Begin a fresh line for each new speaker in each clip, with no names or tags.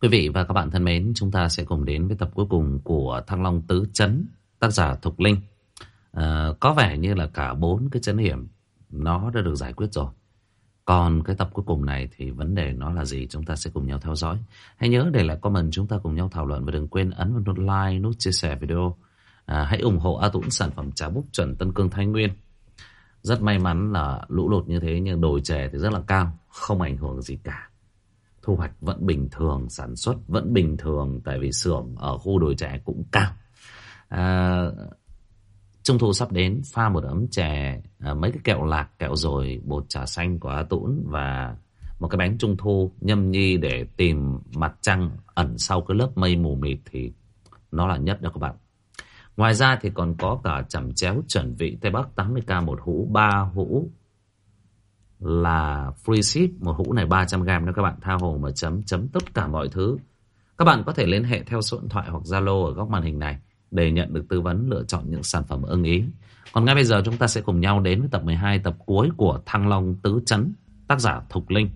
Quý vị và các bạn thân mến, chúng ta sẽ cùng đến với tập cuối cùng của Thăng Long Tứ Chấn, tác giả Thục Linh. À, có vẻ như là cả bốn cái chấn hiểm nó đã được giải quyết rồi. Còn cái tập cuối cùng này thì vấn đề nó là gì chúng ta sẽ cùng nhau theo dõi. Hãy nhớ để lại comment chúng ta cùng nhau thảo luận và đừng quên ấn vào nút like, nút chia sẻ video. À, hãy ủng hộ A Tũng sản phẩm trà búp chuẩn Tân Cương Thái Nguyên. Rất may mắn là lũ lụt như thế nhưng đồi chè thì rất là cao, không ảnh hưởng gì cả thu hoạch vẫn bình thường sản xuất vẫn bình thường tại vì xưởng ở khu đồi chè cũng cao. À, trung thu sắp đến pha một ấm chè à, mấy cái kẹo lạc kẹo rồi bột trà xanh của a tũn và một cái bánh trung thu nhâm nhi để tìm mặt trăng ẩn sau cái lớp mây mù mịt thì nó là nhất đó các bạn. Ngoài ra thì còn có cả chẩm chéo chuẩn vị tây bắc 80k một hũ ba hũ là free ship, một hũ này 300g nữa các bạn. Tha hồ mà chấm chấm tất cả mọi thứ. Các bạn có thể liên hệ theo số điện thoại hoặc zalo ở góc màn hình này để nhận được tư vấn lựa chọn những sản phẩm ưng ý. Còn ngay bây giờ chúng ta sẽ cùng nhau đến với tập 12 tập cuối của Thăng Long Tứ Chấn, tác giả Thục Linh.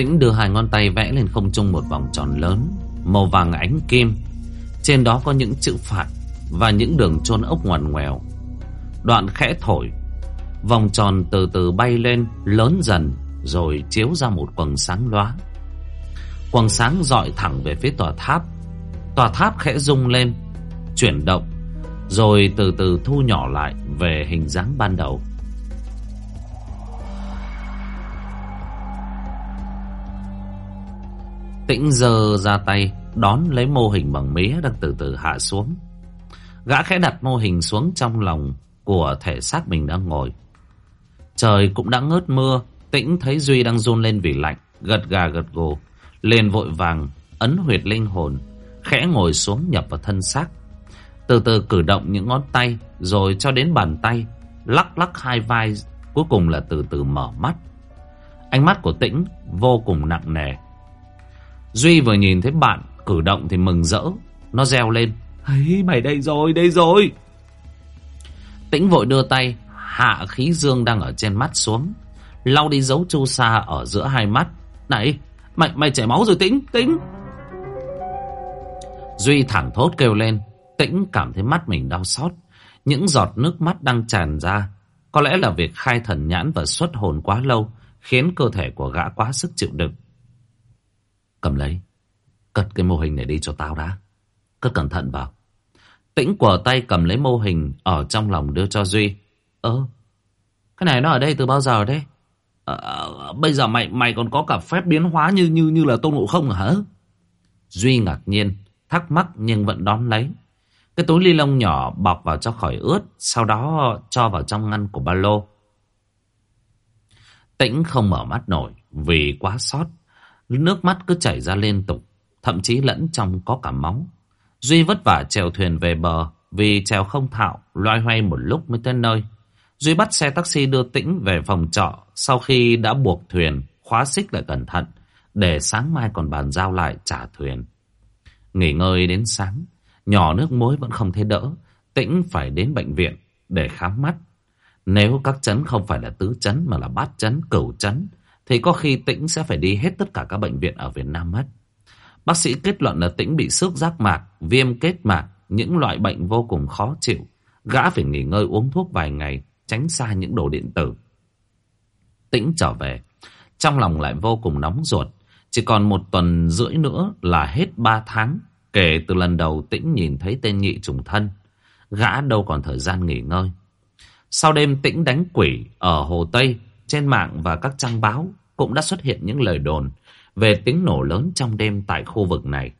Tĩnh đưa hai ngón tay vẽ lên không trung một vòng tròn lớn, Màu vàng ánh kim. Trên đó có những chữ phạt Và những đường chôn ốc ngoằn ngoèo. Đoạn khẽ thổi, Vòng tròn từ từ bay lên, Lớn dần, Rồi chiếu ra một quầng sáng loá. Quầng sáng dọi thẳng về phía tòa tháp. Tòa tháp khẽ rung lên, Chuyển động, Rồi từ từ thu nhỏ lại Về hình dáng ban đầu. Tĩnh giơ ra tay, Đón lấy mô hình bằng mía đang từ từ hạ xuống. Gã khẽ đặt mô hình xuống trong lòng Của thể xác mình đang ngồi. Trời cũng đã ngớt mưa, Tĩnh thấy Duy đang run lên vì lạnh, Gật gà gật gù, liền vội vàng, ấn huyệt linh hồn, Khẽ ngồi xuống nhập vào thân xác. Từ từ cử động những ngón tay, Rồi cho đến bàn tay, Lắc lắc hai vai, Cuối cùng là từ từ mở mắt. Ánh mắt của Tĩnh vô cùng nặng nề Duy vừa nhìn thấy bạn cử động thì mừng rỡ. Nó reo lên. ấy mày đây rồi, đây rồi. Tĩnh vội đưa tay, hạ khí dương đang ở trên mắt xuống. Lau đi dấu chu sa ở giữa hai mắt. Này, mày, mày chảy máu rồi Tĩnh, Tĩnh. Duy thẳng thốt kêu lên. Tĩnh cảm thấy mắt mình đau xót. Những giọt nước mắt đang tràn ra. Có lẽ là việc khai thần nhãn và xuất hồn quá lâu khiến cơ thể của gã quá sức chịu đựng. Cầm lấy. Cất cái mô hình này đi cho tao đã. Cất cẩn thận vào. Tĩnh của tay cầm lấy mô hình ở trong lòng đưa cho Duy. Ơ, cái này nó ở đây từ bao giờ đấy? À, bây giờ mày mày còn có cả phép biến hóa như như như là tôn ngộ không hả? Duy ngạc nhiên, thắc mắc nhưng vẫn đón lấy. Cái túi ly lông nhỏ bọc vào cho khỏi ướt, sau đó cho vào trong ngăn của ba lô. Tĩnh không mở mắt nổi vì quá sót. Nước mắt cứ chảy ra liên tục Thậm chí lẫn trong có cả máu. Duy vất vả chèo thuyền về bờ Vì chèo không thạo Loay hoay một lúc mới tới nơi. Duy bắt xe taxi đưa Tĩnh về phòng trọ Sau khi đã buộc thuyền Khóa xích lại cẩn thận Để sáng mai còn bàn giao lại trả thuyền. Nghỉ ngơi đến sáng Nhỏ nước muối vẫn không thấy đỡ Tĩnh phải đến bệnh viện Để khám mắt. Nếu các chấn không phải là tứ chấn Mà là bát chấn, cửu chấn thì có khi Tĩnh sẽ phải đi hết tất cả các bệnh viện ở Việt Nam mất. Bác sĩ kết luận là Tĩnh bị xước giác mạc, viêm kết mạc, những loại bệnh vô cùng khó chịu. Gã phải nghỉ ngơi uống thuốc vài ngày, tránh xa những đồ điện tử. Tĩnh trở về, trong lòng lại vô cùng nóng ruột. Chỉ còn một tuần rưỡi nữa là hết ba tháng kể từ lần đầu Tĩnh nhìn thấy tên nhị trùng thân. Gã đâu còn thời gian nghỉ ngơi. Sau đêm Tĩnh đánh quỷ ở Hồ Tây, trên mạng và các trang báo cũng đã xuất hiện những lời đồn về tiếng nổ lớn trong đêm tại khu vực này.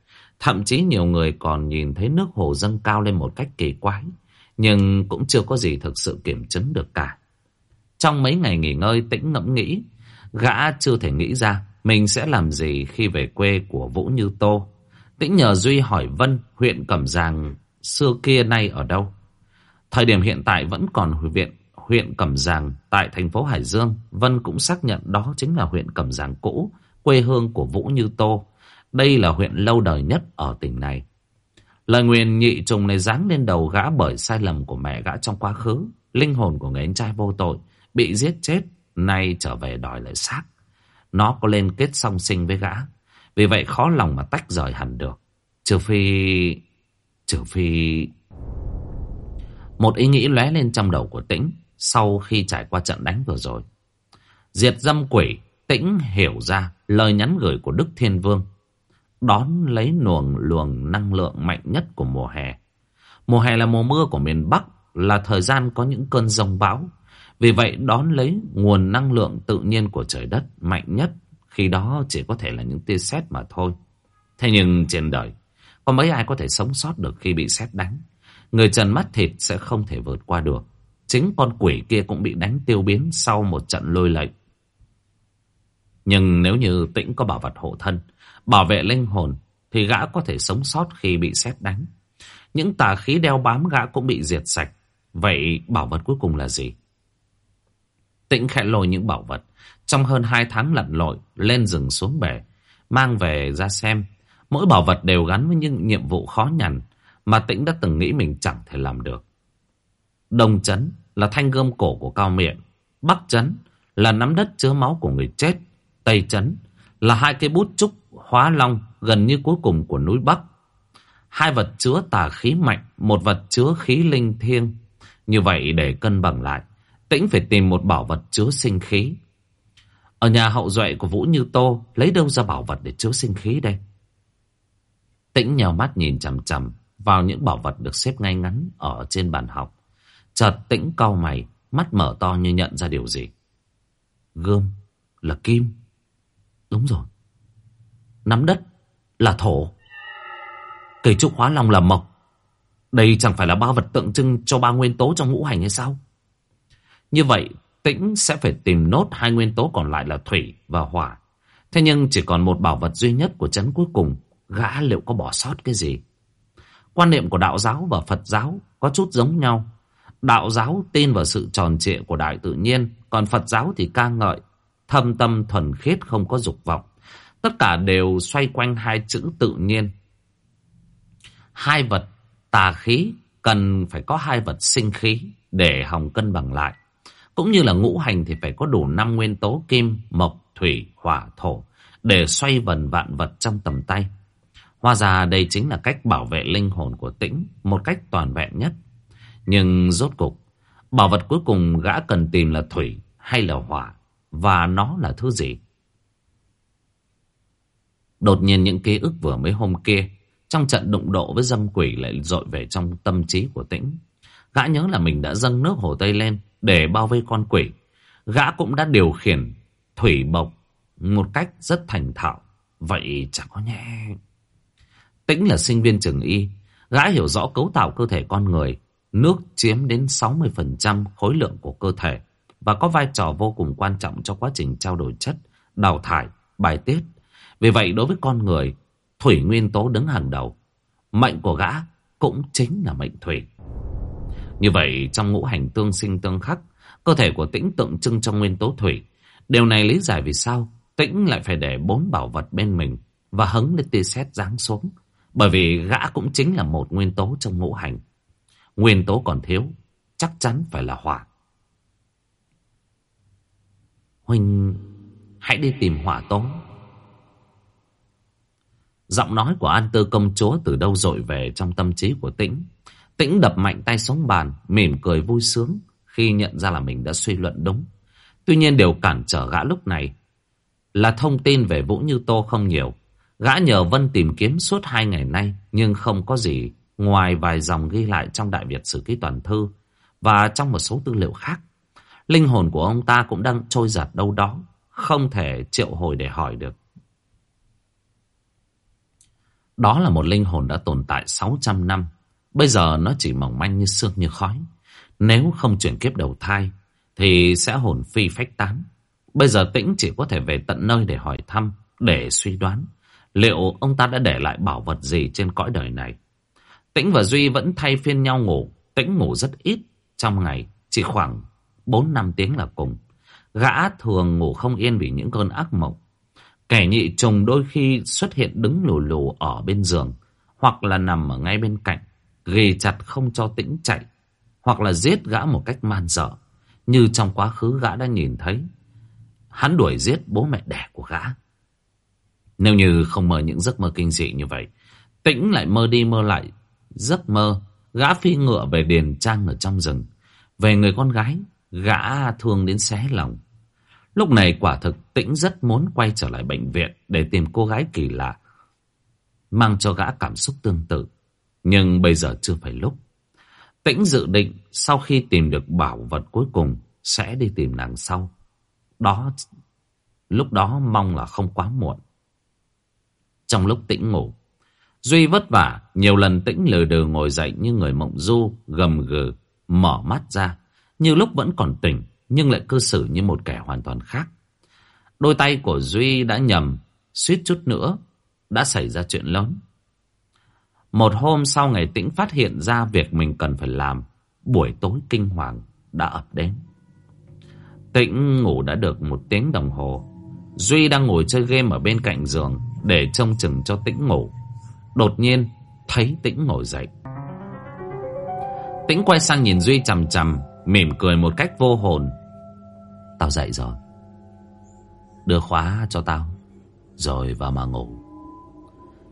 Thậm chí nhiều người còn nhìn thấy nước hồ dâng cao lên một cách kỳ quái, nhưng cũng chưa có gì thực sự kiểm chứng được cả. Trong mấy ngày nghỉ ngơi tĩnh ngẫm nghĩ, gã chưa thể nghĩ ra mình sẽ làm gì khi về quê của Vũ Như Tô. Tĩnh nhờ Duy hỏi Vân huyện Cẩm Giàng xưa kia nay ở đâu. Thời điểm hiện tại vẫn còn huyện huyện Cẩm Giàng tại thành phố Hải Dương, Vân cũng xác nhận đó chính là huyện Cẩm Giàng cũ, quê hương của Vũ Như Tô. Đây là huyện lâu đời nhất ở tỉnh này. Lời nguyền nhị trùng này giáng lên đầu gã bởi sai lầm của mẹ gã trong quá khứ. Linh hồn của người anh trai vô tội, bị giết chết, nay trở về đòi lại xác. Nó có lên kết song sinh với gã. Vì vậy khó lòng mà tách rời hẳn được. Trừ phi... Trừ phi... Một ý nghĩ lóe lên trong đầu của Tĩnh sau khi trải qua trận đánh vừa rồi. Diệt dâm quỷ, Tĩnh hiểu ra lời nhắn gửi của Đức Thiên Vương. Đón lấy luồng luồng năng lượng mạnh nhất của mùa hè. Mùa hè là mùa mưa của miền Bắc, là thời gian có những cơn rông bão. Vì vậy đón lấy nguồn năng lượng tự nhiên của trời đất mạnh nhất, khi đó chỉ có thể là những tia sét mà thôi. Thế nhưng trên đời, có mấy ai có thể sống sót được khi bị sét đánh? Người trần mắt thịt sẽ không thể vượt qua được. Chính con quỷ kia cũng bị đánh tiêu biến sau một trận lôi lệnh. Nhưng nếu như tĩnh có bảo vật hộ thân, bảo vệ linh hồn, thì gã có thể sống sót khi bị xét đánh. Những tà khí đeo bám gã cũng bị diệt sạch. Vậy bảo vật cuối cùng là gì? Tĩnh khẽ lôi những bảo vật. Trong hơn hai tháng lặn lội, lên rừng xuống bể, mang về ra xem. Mỗi bảo vật đều gắn với những nhiệm vụ khó nhằn mà Tĩnh đã từng nghĩ mình chẳng thể làm được. Đông chấn là thanh gươm cổ của cao miệng. Bắc chấn là nắm đất chứa máu của người chết. Tây chấn là hai cây bút trúc hóa long gần như cuối cùng của núi Bắc. Hai vật chứa tà khí mạnh, một vật chứa khí linh thiêng. Như vậy để cân bằng lại, Tĩnh phải tìm một bảo vật chứa sinh khí. Ở nhà hậu duệ của Vũ Như Tô, lấy đâu ra bảo vật để chứa sinh khí đây? Tĩnh nhào mắt nhìn chằm chằm vào những bảo vật được xếp ngay ngắn ở trên bàn học. Chợt tĩnh cau mày, mắt mở to như nhận ra điều gì. Gươm là kim. Đúng rồi. Nắm đất là thổ. Cây trúc hóa long là mộc. Đây chẳng phải là ba vật tượng trưng cho ba nguyên tố trong ngũ hành hay sao? Như vậy, tĩnh sẽ phải tìm nốt hai nguyên tố còn lại là thủy và hỏa. Thế nhưng chỉ còn một bảo vật duy nhất của chấn cuối cùng, gã liệu có bỏ sót cái gì? Quan niệm của đạo giáo và Phật giáo có chút giống nhau. Đạo giáo tin vào sự tròn trịa của đại tự nhiên, còn Phật giáo thì ca ngợi, thâm tâm thuần khiết không có dục vọng. Tất cả đều xoay quanh hai chữ tự nhiên. Hai vật tà khí cần phải có hai vật sinh khí để hòng cân bằng lại. Cũng như là ngũ hành thì phải có đủ năm nguyên tố kim, mộc, thủy, hỏa, thổ để xoay vần vạn vật trong tầm tay. Hóa ra đây chính là cách bảo vệ linh hồn của tĩnh một cách toàn vẹn nhất. Nhưng rốt cục, bảo vật cuối cùng gã cần tìm là thủy hay là hỏa và nó là thứ gì? Đột nhiên những ký ức vừa mấy hôm kia trong trận đụng độ với dâm quỷ lại dội về trong tâm trí của tĩnh. Gã nhớ là mình đã dâng nước hồ Tây lên để bao vây con quỷ. Gã cũng đã điều khiển thủy bộc một cách rất thành thạo. Vậy chẳng có nhẹ... Tĩnh là sinh viên trường y. Gã hiểu rõ cấu tạo cơ thể con người. Nước chiếm đến 60% khối lượng của cơ thể và có vai trò vô cùng quan trọng cho quá trình trao đổi chất, đào thải, bài tiết. Vì vậy đối với con người, thủy nguyên tố đứng hàng đầu. Mệnh của gã cũng chính là mệnh thủy. Như vậy trong ngũ hành tương sinh tương khắc, cơ thể của tĩnh tượng trưng cho nguyên tố thủy. Điều này lý giải vì sao tĩnh lại phải để bốn bảo vật bên mình và hứng lên tia sét giáng xuống. Bởi vì gã cũng chính là một nguyên tố trong ngũ hành. Nguyên tố còn thiếu, chắc chắn phải là hỏa. Huynh hãy đi tìm hỏa tố. Giọng nói của An Tư công chúa từ đâu dội về trong tâm trí của Tĩnh. Tĩnh đập mạnh tay xuống bàn, mỉm cười vui sướng khi nhận ra là mình đã suy luận đúng. Tuy nhiên điều cản trở gã lúc này là thông tin về Vũ Như Tô không nhiều. Gã nhờ Vân tìm kiếm suốt hai ngày nay nhưng không có gì ngoài vài dòng ghi lại trong Đại Việt Sử Ký Toàn Thư và trong một số tư liệu khác. Linh hồn của ông ta cũng đang trôi giặt đâu đó, không thể triệu hồi để hỏi được. Đó là một linh hồn đã tồn tại 600 năm, bây giờ nó chỉ mỏng manh như sương như khói. Nếu không chuyển kiếp đầu thai thì sẽ hồn phi phách tán. Bây giờ tĩnh chỉ có thể về tận nơi để hỏi thăm, để suy đoán. Liệu ông ta đã để lại bảo vật gì trên cõi đời này? Tĩnh và Duy vẫn thay phiên nhau ngủ. Tĩnh ngủ rất ít trong ngày, chỉ khoảng bốn năm tiếng là cùng. Gã thường ngủ không yên vì những cơn ác mộng. Kẻ nhị trùng đôi khi xuất hiện đứng lù lù ở bên giường, hoặc là nằm ở ngay bên cạnh, ghì chặt không cho tĩnh chạy, hoặc là giết gã một cách man dợ, như trong quá khứ gã đã nhìn thấy. Hắn đuổi giết bố mẹ đẻ của gã. Nếu như không mơ những giấc mơ kinh dị như vậy, tĩnh lại mơ đi mơ lại giấc mơ gã phi ngựa về điền trang ở trong rừng. Về người con gái, gã thương đến xé lòng. Lúc này quả thực tĩnh rất muốn quay trở lại bệnh viện để tìm cô gái kỳ lạ. Mang cho gã cảm xúc tương tự. Nhưng bây giờ chưa phải lúc. Tĩnh dự định sau khi tìm được bảo vật cuối cùng sẽ đi tìm nàng sau. Đó, lúc đó mong là không quá muộn. Trong lúc tĩnh ngủ, Duy vất vả, nhiều lần tĩnh lờ đờ ngồi dậy như người mộng du, gầm gừ, mở mắt ra. Như lúc vẫn còn tỉnh, nhưng lại cư xử như một kẻ hoàn toàn khác. Đôi tay của Duy đã nhầm, suýt chút nữa, đã xảy ra chuyện lớn. Một hôm sau ngày tĩnh phát hiện ra việc mình cần phải làm, buổi tối kinh hoàng đã ập đến. Tĩnh ngủ đã được một tiếng đồng hồ. Duy đang ngồi chơi game ở bên cạnh giường để trông chừng cho tĩnh ngủ. Đột nhiên thấy Tĩnh ngồi dậy. Tĩnh quay sang nhìn Duy chằm chằm, Mỉm cười một cách vô hồn. Tao dậy rồi. Đưa khóa cho tao, Rồi vào mà ngủ.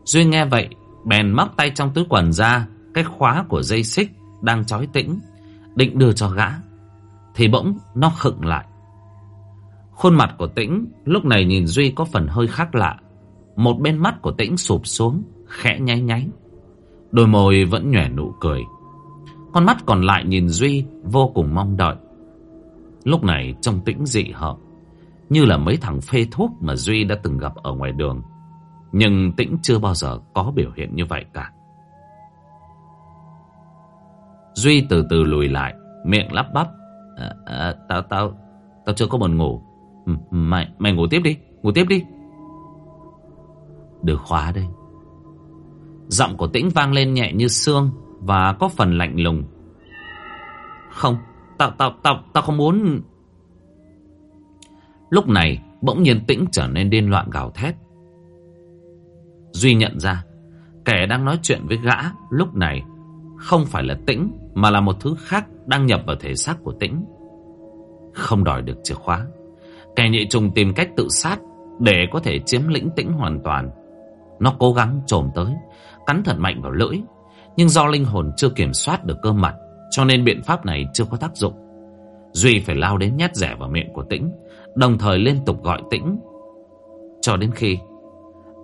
Duy nghe vậy, Bèn móc tay trong túi quần ra, Cái khóa của dây xích Đang trói tĩnh, Định đưa cho gã. Thì bỗng nó khựng lại. Khuôn mặt của tĩnh Lúc này nhìn Duy có phần hơi khác lạ. Một bên mắt của tĩnh sụp xuống khẽ nháy nháy. Đôi môi vẫn nhòe nụ cười. Con mắt còn lại nhìn Duy vô cùng mong đợi. Lúc này trông tĩnh dị hợm, như là mấy thằng phê thuốc mà Duy đã từng gặp ở ngoài đường. Nhưng tĩnh chưa bao giờ có biểu hiện như vậy cả. Duy từ từ lùi lại, miệng lắp bắp. À, à, tao, tao, tao chưa có buồn ngủ. Ừ, mày, mày ngủ tiếp đi, ngủ tiếp đi. Được khóa đây. Giọng của tĩnh vang lên nhẹ như xương Và có phần lạnh lùng. Không, Tao tao tao tao không muốn. Lúc này, Bỗng nhiên tĩnh trở nên điên loạn gào thét. Duy nhận ra, Kẻ đang nói chuyện với gã Lúc này Không phải là tĩnh, Mà là một thứ khác đang nhập vào thể xác của tĩnh. Không đòi được chìa khóa, Kẻ nhị trùng tìm cách tự sát Để có thể chiếm lĩnh tĩnh hoàn toàn. Nó cố gắng trồm tới cắn thật mạnh vào lưỡi. Nhưng do linh hồn chưa kiểm soát được cơ mặt, cho nên biện pháp này chưa có tác dụng. Duy phải lao đến nhát rẻ vào miệng của Tĩnh, đồng thời liên tục gọi Tĩnh. Cho đến khi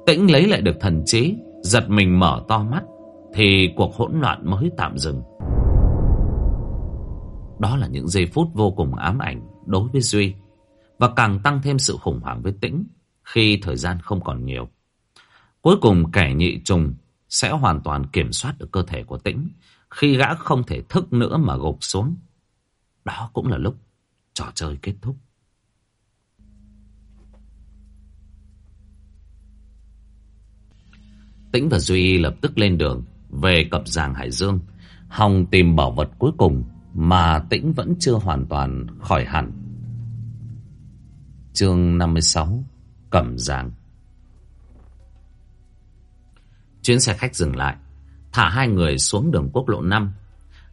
Tĩnh lấy lại được thần trí, giật mình mở to mắt, thì cuộc hỗn loạn mới tạm dừng. Đó là những giây phút vô cùng ám ảnh đối với Duy, và càng tăng thêm sự khủng hoảng với Tĩnh khi thời gian không còn nhiều. Cuối cùng kẻ nhị trùng sẽ hoàn toàn kiểm soát được cơ thể của tĩnh khi gã không thể thức nữa mà gục xuống. Đó cũng là lúc trò chơi kết thúc. Tĩnh và Duy lập tức lên đường về cập giàng Hải Dương, hòng tìm bảo vật cuối cùng mà Tĩnh vẫn chưa hoàn toàn khỏi hẳn. Chương 56 Cẩm Giàng Chuyến xe khách dừng lại, thả hai người xuống đường quốc lộ 5,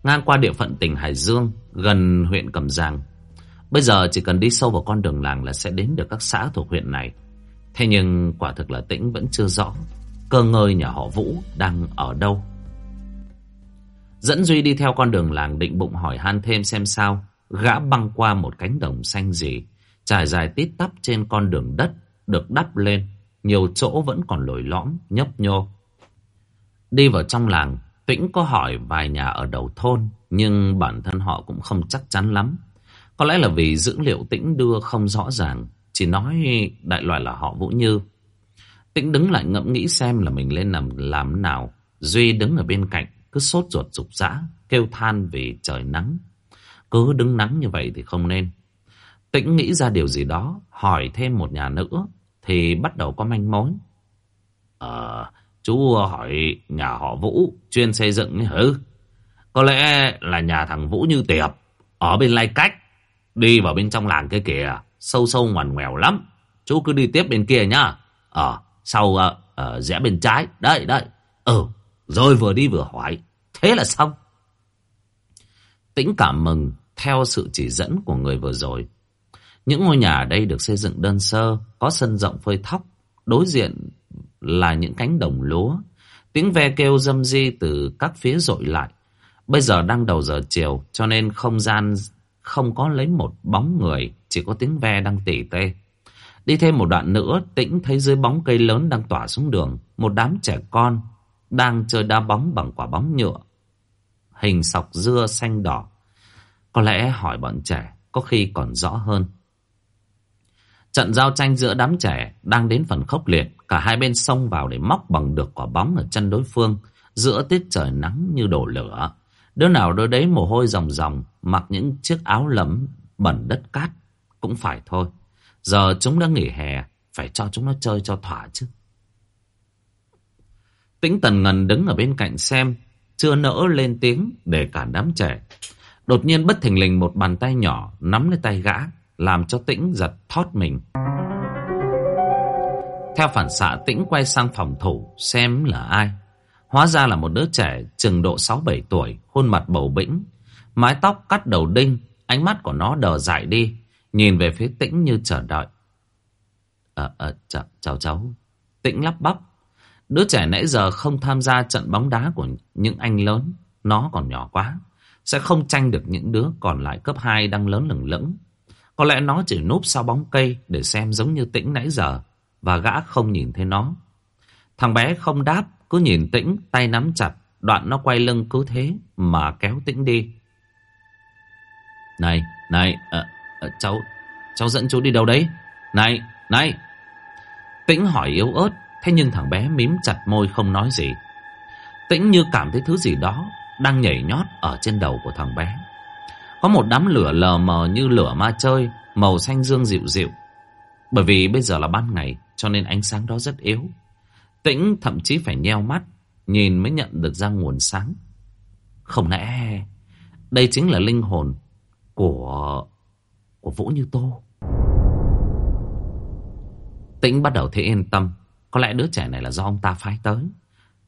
ngang qua địa phận tỉnh Hải Dương, gần huyện Cẩm Giang. Bây giờ chỉ cần đi sâu vào con đường làng là sẽ đến được các xã thuộc huyện này. Thế nhưng quả thực là tĩnh vẫn chưa rõ cơ ngơi nhà họ Vũ đang ở đâu. Dẫn Duy đi theo con đường làng định bụng hỏi han thêm xem sao. Gã băng qua một cánh đồng xanh gì, trải dài tít tắp trên con đường đất, được đắp lên. Nhiều chỗ vẫn còn lồi lõm, nhấp nhô. Đi vào trong làng, Tĩnh có hỏi vài nhà ở đầu thôn, nhưng bản thân họ cũng không chắc chắn lắm. Có lẽ là vì dữ liệu Tĩnh đưa không rõ ràng, chỉ nói đại loại là họ Vũ Như. Tĩnh đứng lại ngẫm nghĩ xem là mình lên làm làm nào. Duy đứng ở bên cạnh, cứ sốt ruột rục rã, kêu than vì trời nắng. Cứ đứng nắng như vậy thì không nên. Tĩnh nghĩ ra điều gì đó, hỏi thêm một nhà nữa, thì bắt đầu có manh mối. Ờ... Chú hỏi nhà họ Vũ chuyên xây dựng hử? Có lẽ là nhà thằng Vũ Như Tiệp ở bên Lai Cách. Đi vào bên trong làng kia kìa. Sâu sâu ngoằn ngoèo lắm. Chú cứ đi tiếp bên kia nhá. Ờ, sau uh, uh, rẽ bên trái. Đây, đây. Ừ, rồi vừa đi vừa hỏi. Thế là xong. Tĩnh cảm mừng theo sự chỉ dẫn của người vừa rồi. Những ngôi nhà ở đây được xây dựng đơn sơ, có sân rộng phơi thóc, đối diện là những cánh đồng lúa. Tiếng ve kêu dâm di từ các phía dội lại. Bây giờ đang đầu giờ chiều, cho nên không gian không có lấy một bóng người, chỉ có tiếng ve đang tỉ tê. Đi thêm một đoạn nữa, tĩnh thấy dưới bóng cây lớn đang tỏa xuống đường, một đám trẻ con đang chơi đá bóng bằng quả bóng nhựa. Hình sọc dưa xanh đỏ. Có lẽ hỏi bọn trẻ có khi còn rõ hơn. Trận giao tranh giữa đám trẻ đang đến phần khốc liệt. Cả hai bên xông vào để móc bằng được quả bóng ở chân đối phương. Giữa tiết trời nắng như đổ lửa. Đứa nào đứa đấy mồ hôi ròng ròng. Mặc những chiếc áo lấm, bẩn đất cát. Cũng phải thôi. Giờ chúng đã nghỉ hè. Phải cho chúng nó chơi cho thỏa chứ. Tĩnh Tần ngần đứng ở bên cạnh xem. Chưa nỡ lên tiếng để cản đám trẻ. Đột nhiên bất thình lình một bàn tay nhỏ nắm lấy tay gã, làm cho Tĩnh giật thót mình. Theo phản xạ Tĩnh quay sang phòng thủ xem là ai. Hóa ra là một đứa trẻ chừng độ 6-7 tuổi, khuôn mặt bầu bĩnh, mái tóc cắt đầu đinh, ánh mắt của nó đờ dại đi, nhìn về phía Tĩnh như chờ đợi. Ờ, ờ, à, à, chào, chào cháu. Tĩnh lắp bắp. Đứa trẻ nãy giờ không tham gia trận bóng đá của những anh lớn, nó còn nhỏ quá. Sẽ không tranh được những đứa còn lại cấp 2 đang lớn lửng lững. Có lẽ nó chỉ núp sau bóng cây để xem giống như tĩnh nãy giờ và gã không nhìn thấy nó. Thằng bé không đáp, cứ nhìn tĩnh, tay nắm chặt, đoạn nó quay lưng cứ thế mà kéo tĩnh đi. Này, này, à, à, cháu, cháu dẫn chú đi đâu đấy? Này, này. Tĩnh hỏi yếu ớt, thế nhưng thằng bé mím chặt môi không nói gì. Tĩnh như cảm thấy thứ gì đó đang nhảy nhót ở trên đầu của thằng bé. Có một đám lửa lờ mờ như lửa ma chơi, màu xanh dương dịu dịu. Bởi vì bây giờ là ban ngày, cho nên ánh sáng đó rất yếu. Tĩnh thậm chí phải nheo mắt, nhìn mới nhận được ra nguồn sáng. Không lẽ đây chính là linh hồn của của Vũ Như Tô. Tĩnh bắt đầu thấy yên tâm, có lẽ đứa trẻ này là do ông ta phái tới.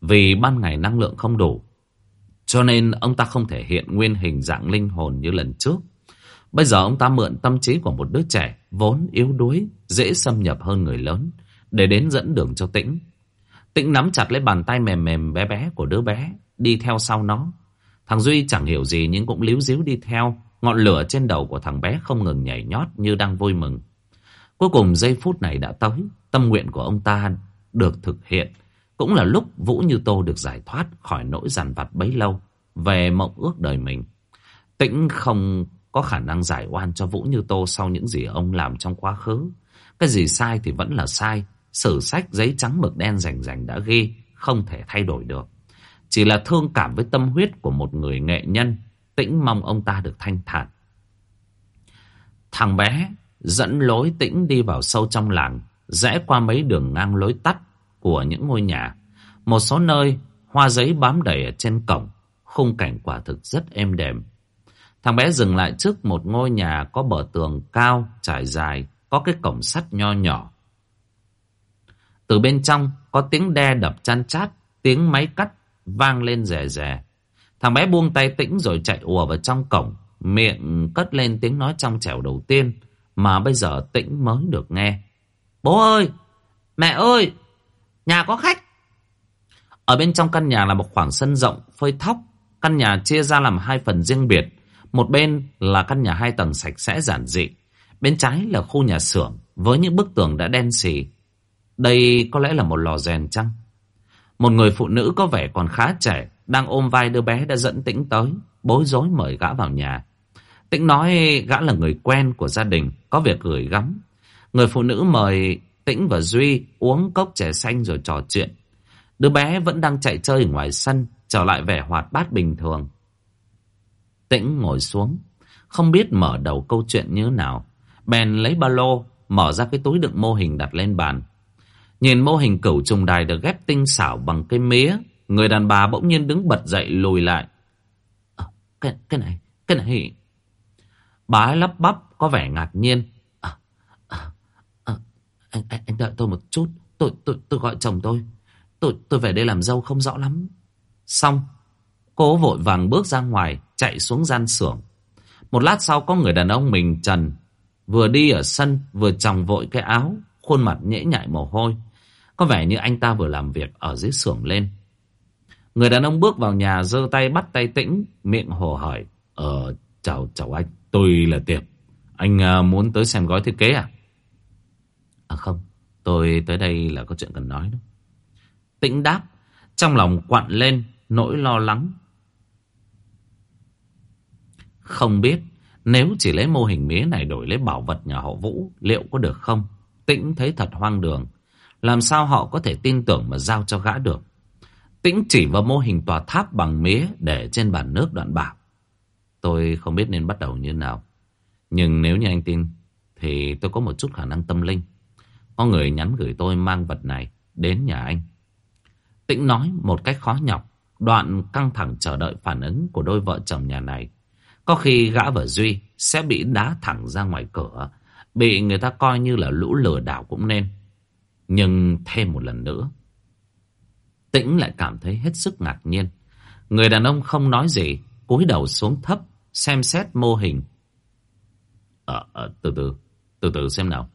Vì ban ngày năng lượng không đủ, cho nên ông ta không thể hiện nguyên hình dạng linh hồn như lần trước. Bây giờ ông ta mượn tâm trí của một đứa trẻ vốn yếu đuối, dễ xâm nhập hơn người lớn, để đến dẫn đường cho Tĩnh. Tĩnh nắm chặt lấy bàn tay mềm mềm bé bé của đứa bé, đi theo sau nó. Thằng Duy chẳng hiểu gì nhưng cũng líu díu đi theo, ngọn lửa trên đầu của thằng bé không ngừng nhảy nhót như đang vui mừng. Cuối cùng giây phút này đã tới, tâm nguyện của ông ta được thực hiện. Cũng là lúc Vũ Như Tô được giải thoát khỏi nỗi giàn vặt bấy lâu về mộng ước đời mình. Tĩnh không có khả năng giải oan cho Vũ Như Tô sau những gì ông làm trong quá khứ. Cái gì sai thì vẫn là sai. Sử sách giấy trắng mực đen rành rành đã ghi, không thể thay đổi được. Chỉ là thương cảm với tâm huyết của một người nghệ nhân, Tĩnh mong ông ta được thanh thản. Thằng bé dẫn lối Tĩnh đi vào sâu trong làng, rẽ qua mấy đường ngang lối tắt của những ngôi nhà. Một số nơi, hoa giấy bám đầy ở trên cổng, khung cảnh quả thực rất êm đềm. Thằng bé dừng lại trước một ngôi nhà có bờ tường cao, trải dài, có cái cổng sắt nho nhỏ. Từ bên trong có tiếng đe đập chăn chát, tiếng máy cắt vang lên rè rè. Thằng bé buông tay tĩnh rồi chạy ùa vào trong cổng, miệng cất lên tiếng nói trong trẻo đầu tiên mà bây giờ tĩnh mới được nghe. Bố ơi! Mẹ ơi! Nhà có khách! Ở bên trong căn nhà là một khoảng sân rộng, phơi thóc. Căn nhà chia ra làm hai phần riêng biệt. Một bên là căn nhà hai tầng sạch sẽ giản dị. Bên trái là khu nhà xưởng với những bức tường đã đen xì. Đây có lẽ là một lò rèn chăng? Một người phụ nữ có vẻ còn khá trẻ đang ôm vai đứa bé đã dẫn Tĩnh tới, bối rối mời gã vào nhà. Tĩnh nói gã là người quen của gia đình, có việc gửi gắm. Người phụ nữ mời Tĩnh và Duy uống cốc chè xanh rồi trò chuyện. Đứa bé vẫn đang chạy chơi ngoài sân, trở lại vẻ hoạt bát bình thường. Tĩnh ngồi xuống, không biết mở đầu câu chuyện như nào. Bèn lấy ba lô, mở ra cái túi đựng mô hình đặt lên bàn. Nhìn mô hình cửu trùng đài được ghép tinh xảo bằng cây mía, người đàn bà bỗng nhiên đứng bật dậy lùi lại. À, cái, cái này, cái này... Bà ấy lắp bắp có vẻ ngạc nhiên. À, à, à, anh, anh, anh đợi tôi một chút. Tôi, tôi, tôi gọi chồng tôi. Tôi, tôi về đây làm dâu không rõ lắm. Xong, cô vội vàng bước ra ngoài, chạy xuống gian xưởng. Một lát sau có người đàn ông mình trần, vừa đi ở sân, vừa chồng vội cái áo, khuôn mặt nhễ nhại mồ hôi. Có vẻ như anh ta vừa làm việc ở dưới xưởng lên. Người đàn ông bước vào nhà giơ tay bắt tay tĩnh, miệng hồ hỏi. Ờ, chào, chào anh, tôi là Tiệp. Anh à, muốn tới xem gói thiết kế à? À không, tôi tới đây là có chuyện cần nói đó. Tĩnh đáp, trong lòng quặn lên nỗi lo lắng. Không biết nếu chỉ lấy mô hình mía này đổi lấy bảo vật nhà họ Vũ liệu có được không? Tĩnh thấy thật hoang đường. Làm sao họ có thể tin tưởng mà giao cho gã được? Tĩnh chỉ vào mô hình tòa tháp bằng mía để trên bàn nước đoạn bảo. Tôi không biết nên bắt đầu như nào. Nhưng nếu như anh tin, thì tôi có một chút khả năng tâm linh. Có người nhắn gửi tôi mang vật này đến nhà anh. Tĩnh nói một cách khó nhọc. Đoạn căng thẳng chờ đợi phản ứng của đôi vợ chồng nhà này. Có khi gã và Duy sẽ bị đá thẳng ra ngoài cửa. Bị người ta coi như là lũ lừa đảo cũng nên. Nhưng thêm một lần nữa. Tĩnh lại cảm thấy hết sức ngạc nhiên. Người đàn ông không nói gì. cúi đầu xuống thấp. Xem xét mô hình. Ờ, à, từ từ. Từ từ xem nào.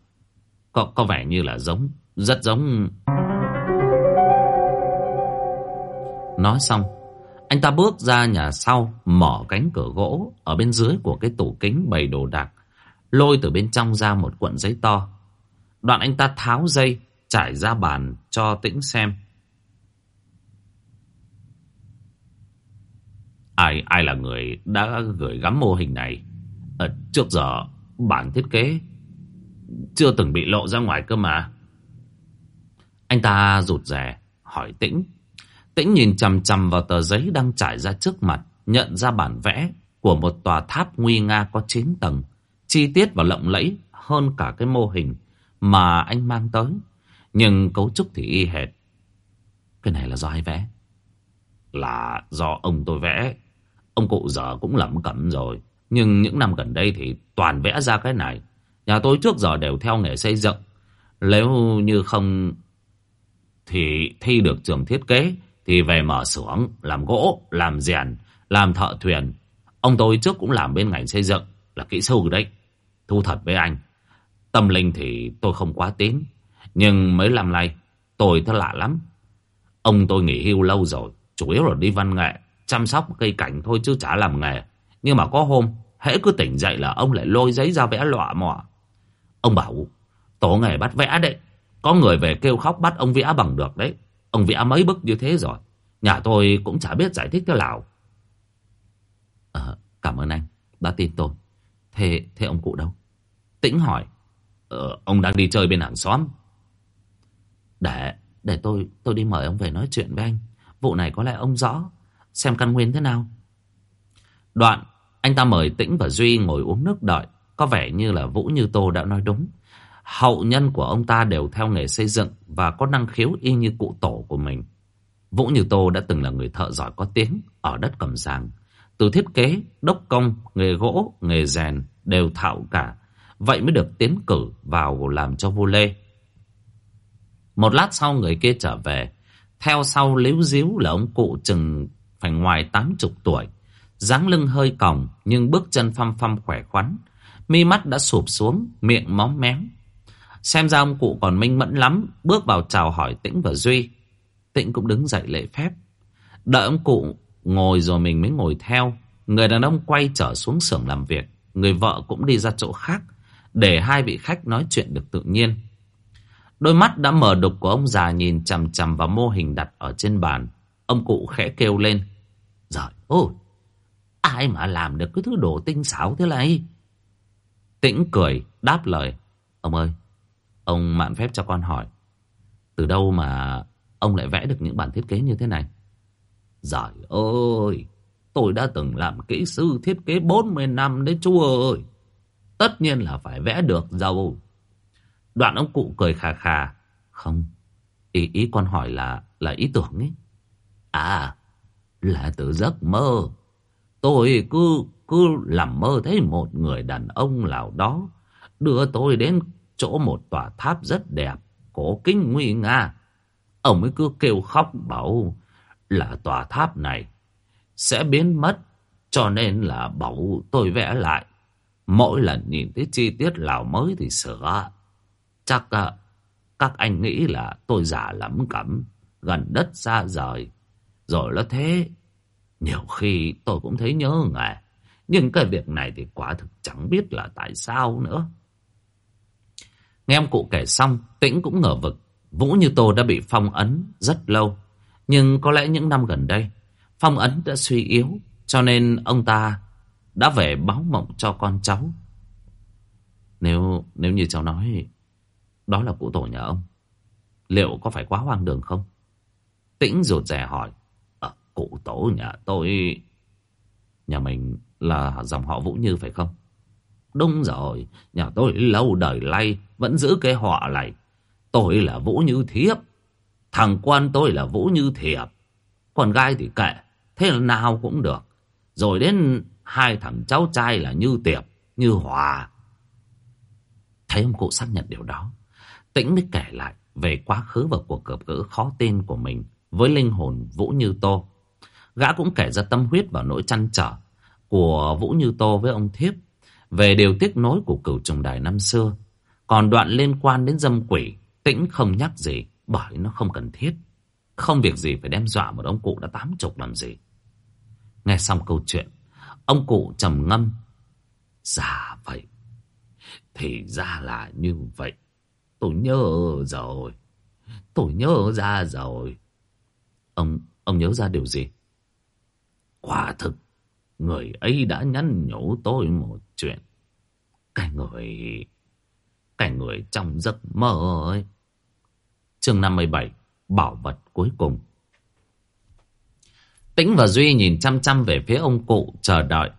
Có, có vẻ như là giống. Rất giống... Nói xong, anh ta bước ra nhà sau, mở cánh cửa gỗ ở bên dưới của cái tủ kính bày đồ đạc, lôi từ bên trong ra một cuộn giấy to. Đoạn anh ta tháo dây, trải ra bàn cho tĩnh xem. Ai ai là người đã gửi gắm mô hình này? À, trước giờ bản thiết kế chưa từng bị lộ ra ngoài cơ mà. Anh ta rụt rè hỏi tĩnh. Tĩnh nhìn chằm chằm vào tờ giấy đang trải ra trước mặt, nhận ra bản vẽ của một tòa tháp nguy nga có 9 tầng, chi tiết và lộng lẫy hơn cả cái mô hình mà anh mang tới. Nhưng cấu trúc thì y hệt. Cái này là do ai vẽ? Là do ông tôi vẽ. Ông cụ giờ cũng lẩm cẩm rồi. Nhưng những năm gần đây thì toàn vẽ ra cái này. Nhà tôi trước giờ đều theo nghề xây dựng. Nếu như không thì thi được trường thiết kế thì về mở xưởng, làm gỗ, làm rèn, làm thợ thuyền. Ông tôi trước cũng làm bên ngành xây dựng, là kỹ sư đấy. Thu thật với anh, tâm linh thì tôi không quá tín. Nhưng mấy năm nay, tôi thật lạ lắm. Ông tôi nghỉ hưu lâu rồi, chủ yếu là đi văn nghệ, chăm sóc cây cảnh thôi chứ chả làm nghề. Nhưng mà có hôm, hễ cứ tỉnh dậy là ông lại lôi giấy ra vẽ lọa mọ. Ông bảo, tổ nghề bắt vẽ đấy. Có người về kêu khóc bắt ông vẽ bằng được đấy. Ông vẽ mấy bức như thế rồi. Nhà tôi cũng chả biết giải thích thế nào. À, cảm ơn anh đã tin tôi. Thế, thế ông cụ đâu? Tĩnh hỏi. Ờ, ông đang đi chơi bên hàng xóm. Để, để tôi tôi đi mời ông về nói chuyện với anh. Vụ này có lẽ ông rõ. Xem căn nguyên thế nào. Đoạn, anh ta mời Tĩnh và Duy ngồi uống nước đợi. Có vẻ như là Vũ Như Tô đã nói đúng. Hậu nhân của ông ta đều theo nghề xây dựng và có năng khiếu y như cụ tổ của mình. Vũ Như Tô đã từng là người thợ giỏi có tiếng ở đất Cẩm Giàng. Từ thiết kế, đốc công, nghề gỗ, nghề rèn đều thạo cả. Vậy mới được tiến cử vào làm cho vua Lê. Một lát sau người kia trở về. Theo sau líu díu là ông cụ chừng phải ngoài tám chục tuổi. dáng lưng hơi còng nhưng bước chân phăm phăm khỏe khoắn. Mi mắt đã sụp xuống, miệng móm mém. Xem ra ông cụ còn minh mẫn lắm, bước vào chào hỏi Tĩnh và Duy. Tĩnh cũng đứng dậy lễ phép. Đợi ông cụ ngồi rồi mình mới ngồi theo. Người đàn ông quay trở xuống xưởng làm việc. Người vợ cũng đi ra chỗ khác. Để hai vị khách nói chuyện được tự nhiên. Đôi mắt đã mở đục của ông già nhìn chằm chằm vào mô hình đặt ở trên bàn. Ông cụ khẽ kêu lên. Giời ôi! Ai mà làm được cái thứ đồ tinh xảo thế này? Tĩnh cười, đáp lời. Ông ơi, ông mạn phép cho con hỏi. Từ đâu mà Ông lại vẽ được những bản thiết kế như thế này Giời ơi Tôi đã từng làm kỹ sư thiết kế 40 năm đấy chú ơi Tất nhiên là phải vẽ được giàu Đoạn ông cụ cười khà khà Không Ý, ý con hỏi là là ý tưởng ấy À Là từ giấc mơ Tôi cứ cứ làm mơ thấy một người đàn ông nào đó đưa tôi đến chỗ một tòa tháp rất đẹp, cổ kính nguy nga. Ông ấy cứ kêu khóc bảo là tòa tháp này sẽ biến mất, cho nên là bảo tôi vẽ lại. Mỗi lần nhìn thấy chi tiết nào mới thì sửa. Chắc ờ, các anh nghĩ là tôi già lắm cẩm, gần đất xa rời. Rồi nó thế, nhiều khi tôi cũng thấy nhớ ngài. Nhưng cái việc này thì quả thực chẳng biết là tại sao nữa. Nghe ông cụ kể xong, Tĩnh cũng ngờ vực. Vũ Như Tô đã bị phong ấn rất lâu. Nhưng có lẽ những năm gần đây, phong ấn đã suy yếu. Cho nên ông ta đã về báo mộng cho con cháu. Nếu nếu như cháu nói đó là cụ tổ nhà ông, liệu có phải quá hoang đường không? Tĩnh rụt rè hỏi. À, cụ tổ nhà tôi... Nhà mình là dòng họ Vũ Như phải không? Đúng rồi, nhà tôi lâu đời lay vẫn giữ cái họ này. Tôi là Vũ Như Thiếp, thằng quan tôi là Vũ Như Thiệp. Con gai thì kệ, thế là nào cũng được. Rồi đến hai thằng cháu trai là Như Tiệp, Như Hòa. Thấy ông cụ xác nhận điều đó, Tĩnh mới kể lại về quá khứ và cuộc gặp gỡ khó tin của mình với linh hồn Vũ Như Tô. Gã cũng kể ra tâm huyết và nỗi chăn trở của Vũ Như Tô với ông Thiếp về điều tiếc nối của cửu trùng đài năm xưa. Còn đoạn liên quan đến dâm quỷ, tĩnh không nhắc gì bởi nó không cần thiết. Không việc gì phải đem dọa một ông cụ đã tám chục làm gì. Nghe xong câu chuyện, ông cụ trầm ngâm. Dạ vậy, thì ra là như vậy. Tôi nhớ rồi, tôi nhớ ra rồi. Ông, ông nhớ ra điều gì? Quả thực Người ấy đã nhắn nhủ tôi một chuyện. Cái người... Cái người trong giấc mơ ấy. Chương 57 Bảo vật cuối cùng Tĩnh và Duy nhìn chăm chăm về phía ông cụ chờ đợi.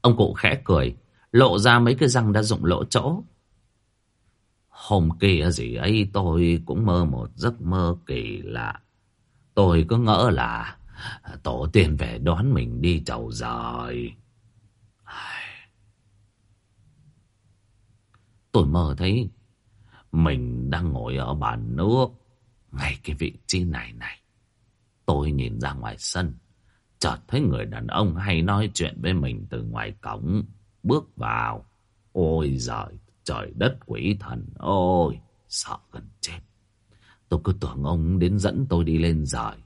Ông cụ khẽ cười, lộ ra mấy cái răng đã rụng lỗ chỗ. Hôm kia gì ấy tôi cũng mơ một giấc mơ kỳ lạ. Tôi cứ ngỡ là Tổ tiên về đón mình đi chầu rồi. Tôi mơ thấy mình đang ngồi ở bàn nước. Ngay cái vị trí này này. Tôi nhìn ra ngoài sân. Chợt thấy người đàn ông hay nói chuyện với mình từ ngoài cổng. Bước vào. Ôi giời, trời đất quỷ thần. Ôi, sợ gần chết. Tôi cứ tưởng ông đến dẫn tôi đi lên giời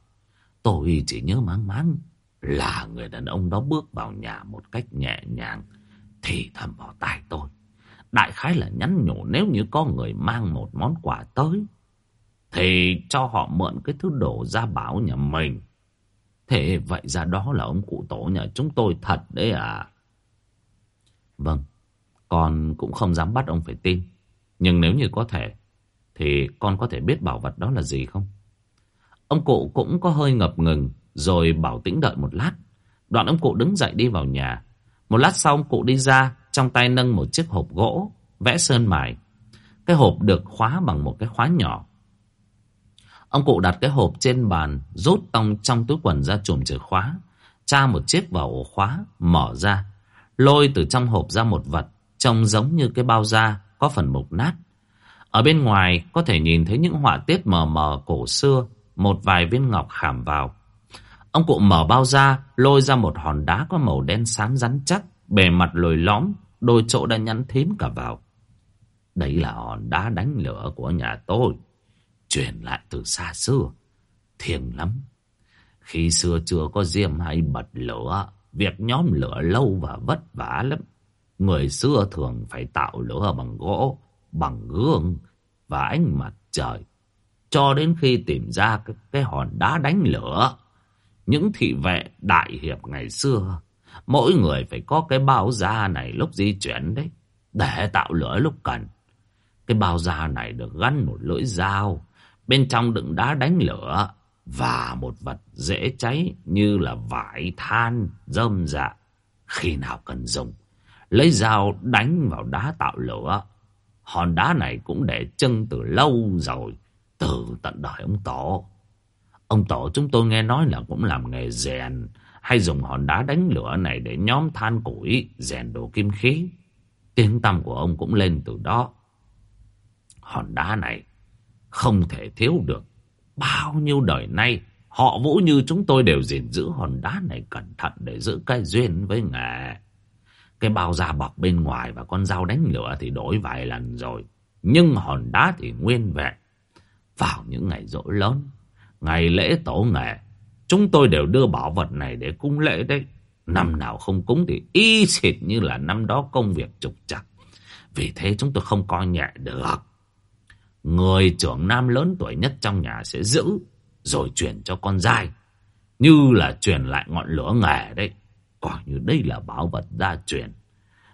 Tôi chỉ nhớ máng máng là người đàn ông đó bước vào nhà một cách nhẹ nhàng thì thầm vào tai tôi. Đại khái là nhắn nhủ nếu như có người mang một món quà tới thì cho họ mượn cái thứ đồ gia bảo nhà mình. Thế vậy ra đó là ông cụ tổ nhà chúng tôi thật đấy à? Vâng, con cũng không dám bắt ông phải tin. Nhưng nếu như có thể, thì con có thể biết bảo vật đó là gì không? Ông cụ cũng có hơi ngập ngừng, Rồi bảo tĩnh đợi một lát Đoạn ông cụ đứng dậy đi vào nhà Một lát sau, ông cụ đi ra, Trong tay nâng một chiếc hộp gỗ, Vẽ sơn mài Cái hộp được khóa bằng một cái khóa nhỏ Ông cụ đặt cái hộp trên bàn, Rút tông trong túi quần ra chùm chìa khóa, Tra một chiếc vào ổ khóa, Mở ra, Lôi từ trong hộp ra một vật Trông giống như cái bao da Có phần mục nát Ở bên ngoài có thể nhìn thấy những họa tiết mờ mờ cổ xưa một vài viên ngọc khảm vào. Ông cụ mở bao da lôi ra một hòn đá có màu đen xám rắn chắc, bề mặt lồi lõm, đôi chỗ đã nhắn thím cả vào. Đấy là hòn đá đánh lửa của nhà tôi, truyền lại từ xa xưa, thiêng lắm. Khi xưa chưa có diêm hay bật lửa, việc nhóm lửa lâu và vất vả lắm. Người xưa thường phải tạo lửa bằng gỗ, bằng gương và ánh mặt trời cho đến khi tìm ra cái, cái hòn đá đánh lửa. Những thị vệ đại hiệp ngày xưa, mỗi người phải có cái bao da này lúc di chuyển đấy, để tạo lửa lúc cần. Cái bao da này được gắn một lưỡi dao, bên trong đựng đá đánh lửa và một vật dễ cháy như là vải than, rơm dạ. Khi nào cần dùng, lấy dao đánh vào đá tạo lửa. Hòn đá này cũng để chân từ lâu rồi, từ tận đời ông Tổ Ông Tổ chúng tôi nghe nói là cũng làm nghề rèn hay dùng hòn đá đánh lửa này để nhóm than củi, rèn đồ kim khí. Tiếng tăm của ông cũng lên từ đó. Hòn đá này không thể thiếu được. Bao nhiêu đời nay, họ vũ như chúng tôi đều gìn giữ hòn đá này cẩn thận để giữ cái duyên với nghề. Cái bao da bọc bên ngoài và con dao đánh lửa thì đổi vài lần rồi. Nhưng hòn đá thì nguyên vẹn. Vào những ngày rỗ lớn, ngày lễ tổ nghề, chúng tôi đều đưa bảo vật này để cung lễ đấy. Năm nào không cúng thì y xịt như là năm đó công việc trục trặc. Vì thế chúng tôi không coi nhẹ được. Người trưởng nam lớn tuổi nhất trong nhà sẽ giữ, rồi chuyển cho con trai. Như là truyền lại ngọn lửa nghề đấy. Coi như đây là bảo vật gia truyền.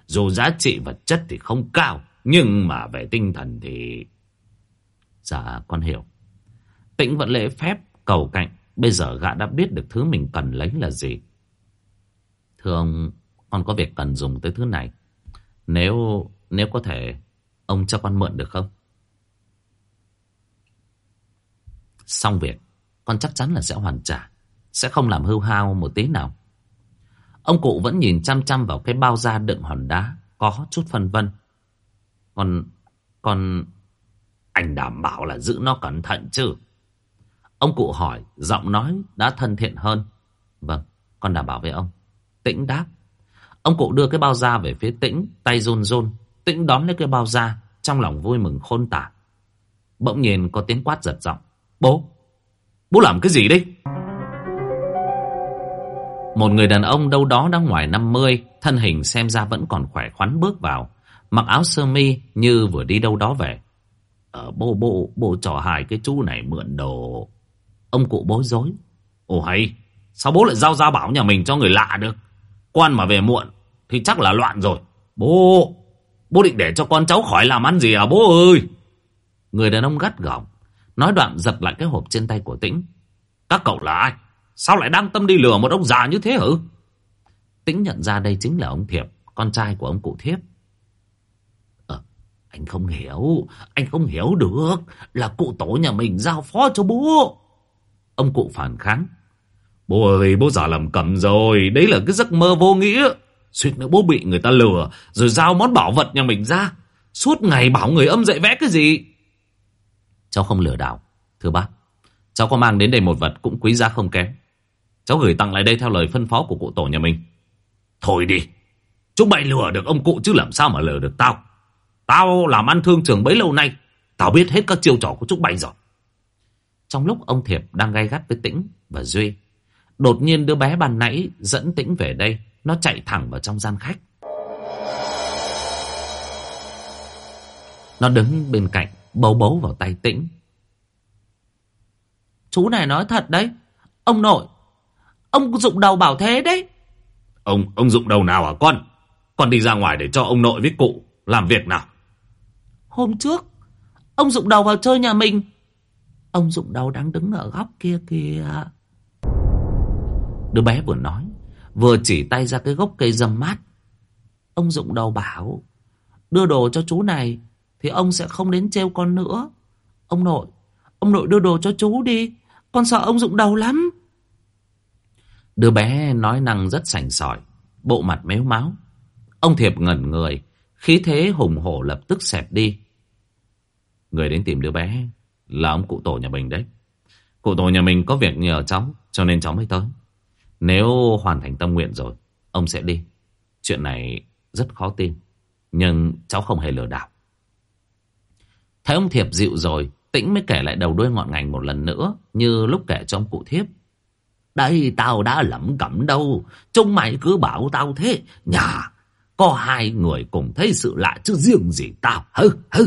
Dù giá trị vật chất thì không cao, nhưng mà về tinh thần thì... Dạ, con hiểu. Tĩnh vẫn lễ phép, cầu cạnh. Bây giờ gã đã biết được thứ mình cần lấy là gì. Thưa ông, con có việc cần dùng tới thứ này. Nếu nếu có thể, ông cho con mượn được không? Xong việc, con chắc chắn là sẽ hoàn trả. Sẽ không làm hư hao một tí nào. Ông cụ vẫn nhìn chăm chăm vào cái bao da đựng hòn đá. Có chút phân vân. còn còn anh đảm bảo là giữ nó cẩn thận chứ. Ông cụ hỏi, giọng nói đã thân thiện hơn. Vâng, con đảm bảo với ông. Tĩnh đáp. Ông cụ đưa cái bao da về phía tĩnh, tay run run. Tĩnh đón lấy cái bao da, trong lòng vui mừng khôn tả. Bỗng nhiên có tiếng quát giật giọng. Bố, bố làm cái gì đấy? Một người đàn ông đâu đó đang ngoài 50, thân hình xem ra vẫn còn khỏe khoắn bước vào. Mặc áo sơ mi như vừa đi đâu đó về. Ờ, bố, bộ bộ trò hài cái chú này mượn đồ. Ông cụ bối rối. Ồ hay, sao bố lại giao gia bảo nhà mình cho người lạ được? Quan mà về muộn thì chắc là loạn rồi. Bố, bố định để cho con cháu khỏi làm ăn gì à bố ơi? Người đàn ông gắt gỏng, nói đoạn giật lại cái hộp trên tay của Tĩnh. Các cậu là ai? Sao lại đang tâm đi lừa một ông già như thế hử? Tĩnh nhận ra đây chính là ông Thiệp, con trai của ông cụ Thiếp. Ờ, anh không hiểu, anh không hiểu được, là cụ tổ nhà mình giao phó cho bố. Ông cụ phản kháng. Bố ơi, bố già làm cầm rồi, đấy là cái giấc mơ vô nghĩa. Suýt nữa bố bị người ta lừa, rồi giao món bảo vật nhà mình ra. Suốt ngày bảo người âm dạy vẽ cái gì. Cháu không lừa đảo, thưa bác. Cháu có mang đến đây một vật cũng quý giá không kém. Cháu gửi tặng lại đây theo lời phân phó của cụ tổ nhà mình. Thôi đi, chúng mày lừa được ông cụ chứ làm sao mà lừa được tao. Tao làm ăn thương trường bấy lâu nay, tao biết hết các chiêu trò của chúng mày rồi. Trong lúc ông Thiệp đang gay gắt với Tĩnh và Duy, đột nhiên đứa bé ban nãy dẫn Tĩnh về đây, nó chạy thẳng vào trong gian khách. Nó đứng bên cạnh, bấu bấu vào tay Tĩnh. Chú này nói thật đấy, ông nội, ông dụng đầu bảo thế đấy. Ông ông dụng đầu nào hả con? Con đi ra ngoài để cho ông nội với cụ làm việc nào? Hôm trước, ông dụng đầu vào chơi nhà mình. Ông dụng đầu đang đứng ở góc kia kìa. Đứa bé vừa nói, vừa chỉ tay ra cái gốc cây râm mát. Ông dụng đầu bảo, đưa đồ cho chú này, thì ông sẽ không đến trêu con nữa. Ông nội, ông nội đưa đồ cho chú đi, con sợ ông dụng đầu lắm. Đứa bé nói năng rất sành sỏi, bộ mặt méo máu. Ông Thiệp ngẩn người, khí thế hùng hổ lập tức xẹp đi. Người đến tìm đứa bé là ông cụ tổ nhà mình đấy. Cụ tổ nhà mình có việc nhờ cháu, cho nên cháu mới tới. Nếu hoàn thành tâm nguyện rồi, ông sẽ đi. Chuyện này rất khó tin, nhưng cháu không hề lừa đảo. Thấy ông Thiệp dịu rồi, Tĩnh mới kể lại đầu đuôi ngọn ngành một lần nữa, như lúc kể cho ông cụ thiếp. Đây tao đã lẩm cẩm đâu, chúng mày cứ bảo tao thế, nhà có hai người cùng thấy sự lạ chứ riêng gì tao, hừ, hừ.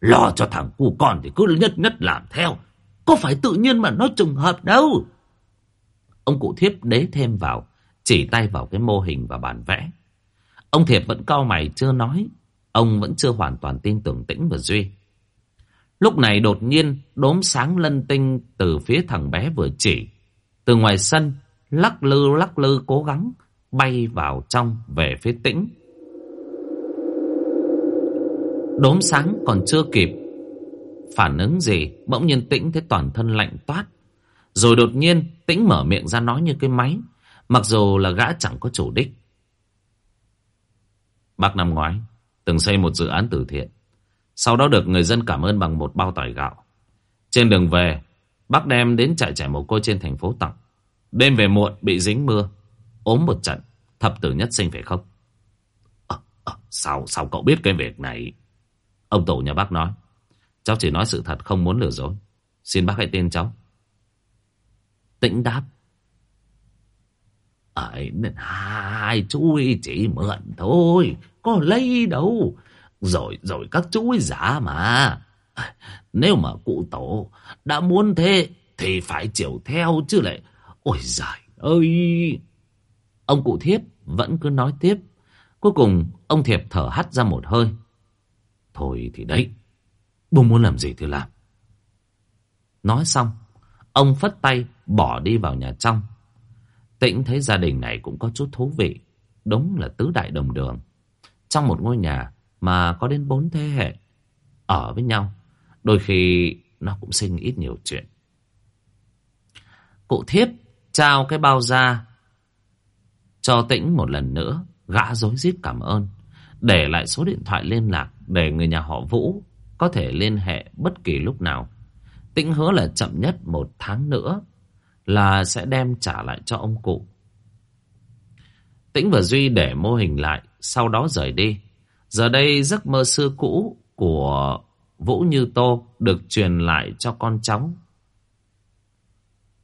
Lo cho thằng cu con thì cứ nhất nhất làm theo, có phải tự nhiên mà nó trùng hợp đâu. Ông cụ thiếp đế thêm vào, chỉ tay vào cái mô hình và bản vẽ. Ông Thiệp vẫn cau mày chưa nói, ông vẫn chưa hoàn toàn tin tưởng Tĩnh và Duy. Lúc này đột nhiên đốm sáng lân tinh từ phía thằng bé vừa chỉ. Từ ngoài sân, lắc lư lắc lư cố gắng bay vào trong về phía tĩnh. Đốm sáng còn chưa kịp. Phản ứng gì, bỗng nhiên tĩnh thấy toàn thân lạnh toát. Rồi đột nhiên tĩnh mở miệng ra nói như cái máy. Mặc dù là gã chẳng có chủ đích. Bác năm ngoái từng xây một dự án từ thiện. Sau đó được người dân cảm ơn bằng một bao tỏi gạo. Trên đường về, bác đem đến trại trẻ mồ côi trên thành phố tặng. Đêm về muộn bị dính mưa, ốm một trận, thập tử nhất sinh phải không? À, à, sao, sao cậu biết cái việc này? Ông tổ nhà bác nói. Cháu chỉ nói sự thật không muốn lừa dối. Xin bác hãy tin cháu. Tĩnh đáp. Ấy, hai chú ý chỉ mượn thôi, có lấy đâu. Rồi, rồi các chú ấy giả mà. Nếu mà cụ tổ đã muốn thế, thì phải chiều theo chứ lại. Ôi giời ơi! Ông cụ thiết vẫn cứ nói tiếp. Cuối cùng, ông Thiệp thở hắt ra một hơi. Thôi thì đấy, bố muốn làm gì thì làm. Nói xong, ông phất tay bỏ đi vào nhà trong. Tĩnh thấy gia đình này cũng có chút thú vị. Đúng là tứ đại đồng đường. Trong một ngôi nhà mà có đến bốn thế hệ ở với nhau. Đôi khi nó cũng sinh ít nhiều chuyện. Cụ thiếp trao cái bao da cho tĩnh một lần nữa. Gã dối rít cảm ơn. Để lại số điện thoại liên lạc để người nhà họ Vũ có thể liên hệ bất kỳ lúc nào. Tĩnh hứa là chậm nhất một tháng nữa là sẽ đem trả lại cho ông cụ. Tĩnh và Duy để mô hình lại, sau đó rời đi. Giờ đây giấc mơ xưa cũ của Vũ Như Tô được truyền lại cho con cháu.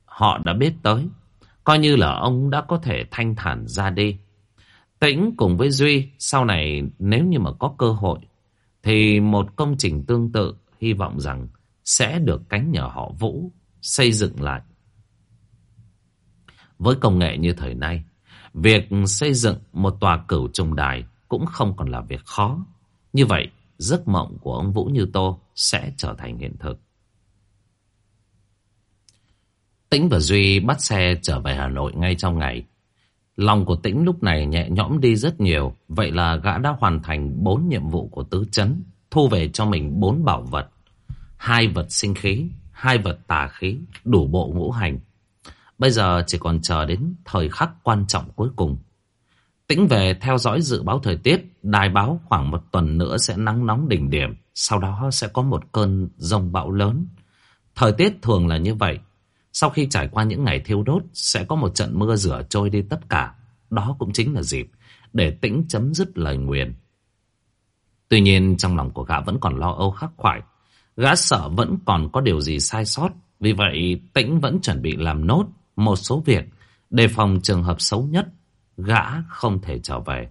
Họ đã biết tới, coi như là ông đã có thể thanh thản ra đi. Tĩnh cùng với Duy sau này nếu như mà có cơ hội thì một công trình tương tự hy vọng rằng sẽ được cánh nhờ họ Vũ xây dựng lại. Với công nghệ như thời nay, việc xây dựng một tòa cửu trùng đài cũng không còn là việc khó. Như vậy, giấc mộng của ông Vũ Như Tô sẽ trở thành hiện thực. Tĩnh và Duy bắt xe trở về Hà Nội ngay trong ngày. Lòng của Tĩnh lúc này nhẹ nhõm đi rất nhiều. Vậy là gã đã hoàn thành bốn nhiệm vụ của tứ chấn. Thu về cho mình bốn bảo vật. Hai vật sinh khí, hai vật tà khí, đủ bộ ngũ hành. Bây giờ chỉ còn chờ đến thời khắc quan trọng cuối cùng. Tĩnh về theo dõi dự báo thời tiết, đài báo khoảng một tuần nữa sẽ nắng nóng đỉnh điểm, sau đó sẽ có một cơn rông bão lớn. Thời tiết thường là như vậy, sau khi trải qua những ngày thiêu đốt, sẽ có một trận mưa rửa trôi đi tất cả. Đó cũng chính là dịp để tĩnh chấm dứt lời nguyền. Tuy nhiên trong lòng của gã vẫn còn lo âu khắc khoải. Gã sợ vẫn còn có điều gì sai sót, vì vậy tĩnh vẫn chuẩn bị làm nốt một số việc, để phòng trường hợp xấu nhất, gã không thể trở về.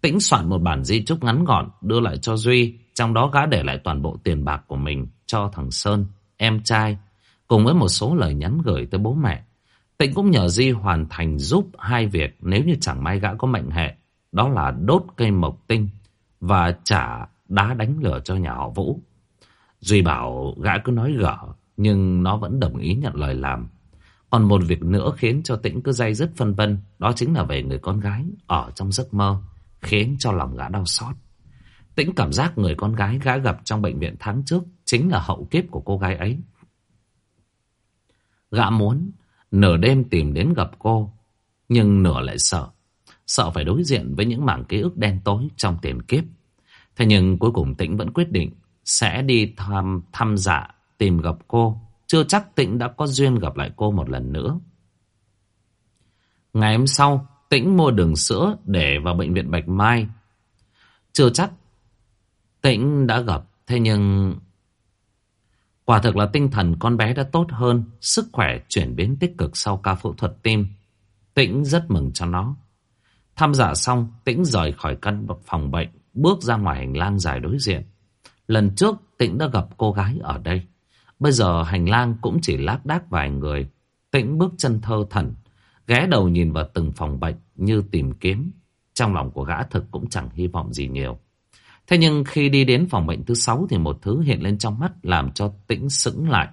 Tĩnh soạn một bản di chúc ngắn gọn đưa lại cho Duy, trong đó gã để lại toàn bộ tiền bạc của mình cho thằng Sơn, em trai, cùng với một số lời nhắn gửi tới bố mẹ. Tĩnh cũng nhờ Di hoàn thành giúp hai việc nếu như chẳng may gã có mệnh hệ, đó là đốt cây mộc tinh và trả đá đánh lửa cho nhà họ Vũ. Duy bảo gã cứ nói gở, nhưng nó vẫn đồng ý nhận lời làm. Còn một việc nữa khiến cho Tĩnh cứ dây dứt phân vân, đó chính là về người con gái ở trong giấc mơ, khiến cho lòng gã đau xót. Tĩnh cảm giác người con gái gã gặp trong bệnh viện tháng trước chính là hậu kiếp của cô gái ấy. Gã muốn nửa đêm tìm đến gặp cô, nhưng nửa lại sợ. Sợ phải đối diện với những mảng ký ức đen tối trong tiền kiếp. Thế nhưng cuối cùng Tĩnh vẫn quyết định sẽ đi thăm, thăm dạ tìm gặp cô chưa chắc Tĩnh đã có duyên gặp lại cô một lần nữa. Ngày hôm sau, Tĩnh mua đường sữa để vào bệnh viện Bạch Mai. Chưa chắc Tĩnh đã gặp, thế nhưng... Quả thực là tinh thần con bé đã tốt hơn, sức khỏe chuyển biến tích cực sau ca phẫu thuật tim. Tĩnh rất mừng cho nó. Thăm giả xong, Tĩnh rời khỏi căn phòng bệnh, bước ra ngoài hành lang dài đối diện. Lần trước, Tĩnh đã gặp cô gái ở đây. Bây giờ hành lang cũng chỉ lác đác vài người. Tĩnh bước chân thơ thẩn, ghé đầu nhìn vào từng phòng bệnh như tìm kiếm. Trong lòng của gã thực cũng chẳng hy vọng gì nhiều. Thế nhưng khi đi đến phòng bệnh thứ sáu thì một thứ hiện lên trong mắt làm cho tĩnh sững lại.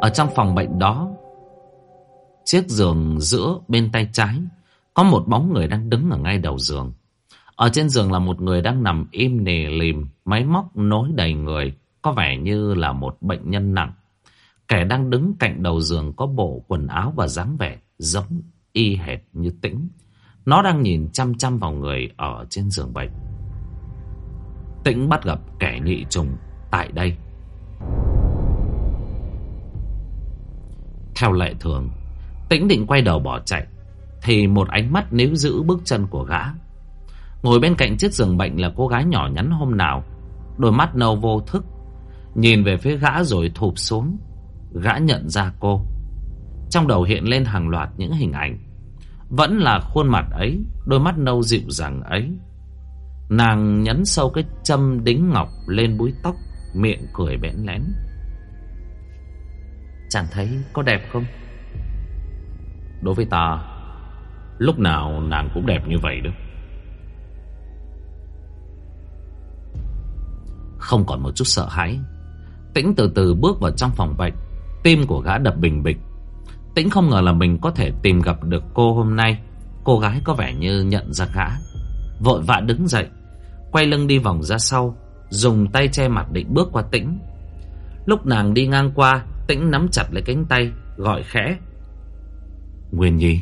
Ở trong phòng bệnh đó, chiếc giường giữa bên tay trái, có một bóng người đang đứng ở ngay đầu giường. Ở trên giường là một người đang nằm im nề lìm, máy móc nối đầy người, có vẻ như là một bệnh nhân nặng. Kẻ đang đứng cạnh đầu giường có bộ quần áo và dáng vẻ giống y hệt như tĩnh. Nó đang nhìn chăm chăm vào người ở trên giường bệnh. Tĩnh bắt gặp kẻ nhị trùng tại đây. Theo lệ thường, Tĩnh định quay đầu bỏ chạy, thì một ánh mắt níu giữ bước chân của gã. Ngồi bên cạnh chiếc giường bệnh là cô gái nhỏ nhắn hôm nào, đôi mắt nâu vô thức, nhìn về phía gã rồi thụp xuống. Gã nhận ra cô. Trong đầu hiện lên hàng loạt những hình ảnh. Vẫn là khuôn mặt ấy, đôi mắt nâu dịu dàng ấy. Nàng nhấn sâu cái châm đính ngọc lên búi tóc, miệng cười bẽn lén. Chàng thấy có đẹp không? Đối với ta, lúc nào nàng cũng đẹp như vậy đó. Không còn một chút sợ hãi. Tĩnh từ từ bước vào trong phòng bệnh, Tim của gã đập bình bịch. Tĩnh không ngờ là mình có thể tìm gặp được cô hôm nay. Cô gái có vẻ như nhận ra gã. Vội vã đứng dậy, Quay lưng đi vòng ra sau, Dùng tay che mặt định bước qua Tĩnh. Lúc nàng đi ngang qua, Tĩnh nắm chặt lấy cánh tay, Gọi khẽ. Nguyên Nhi.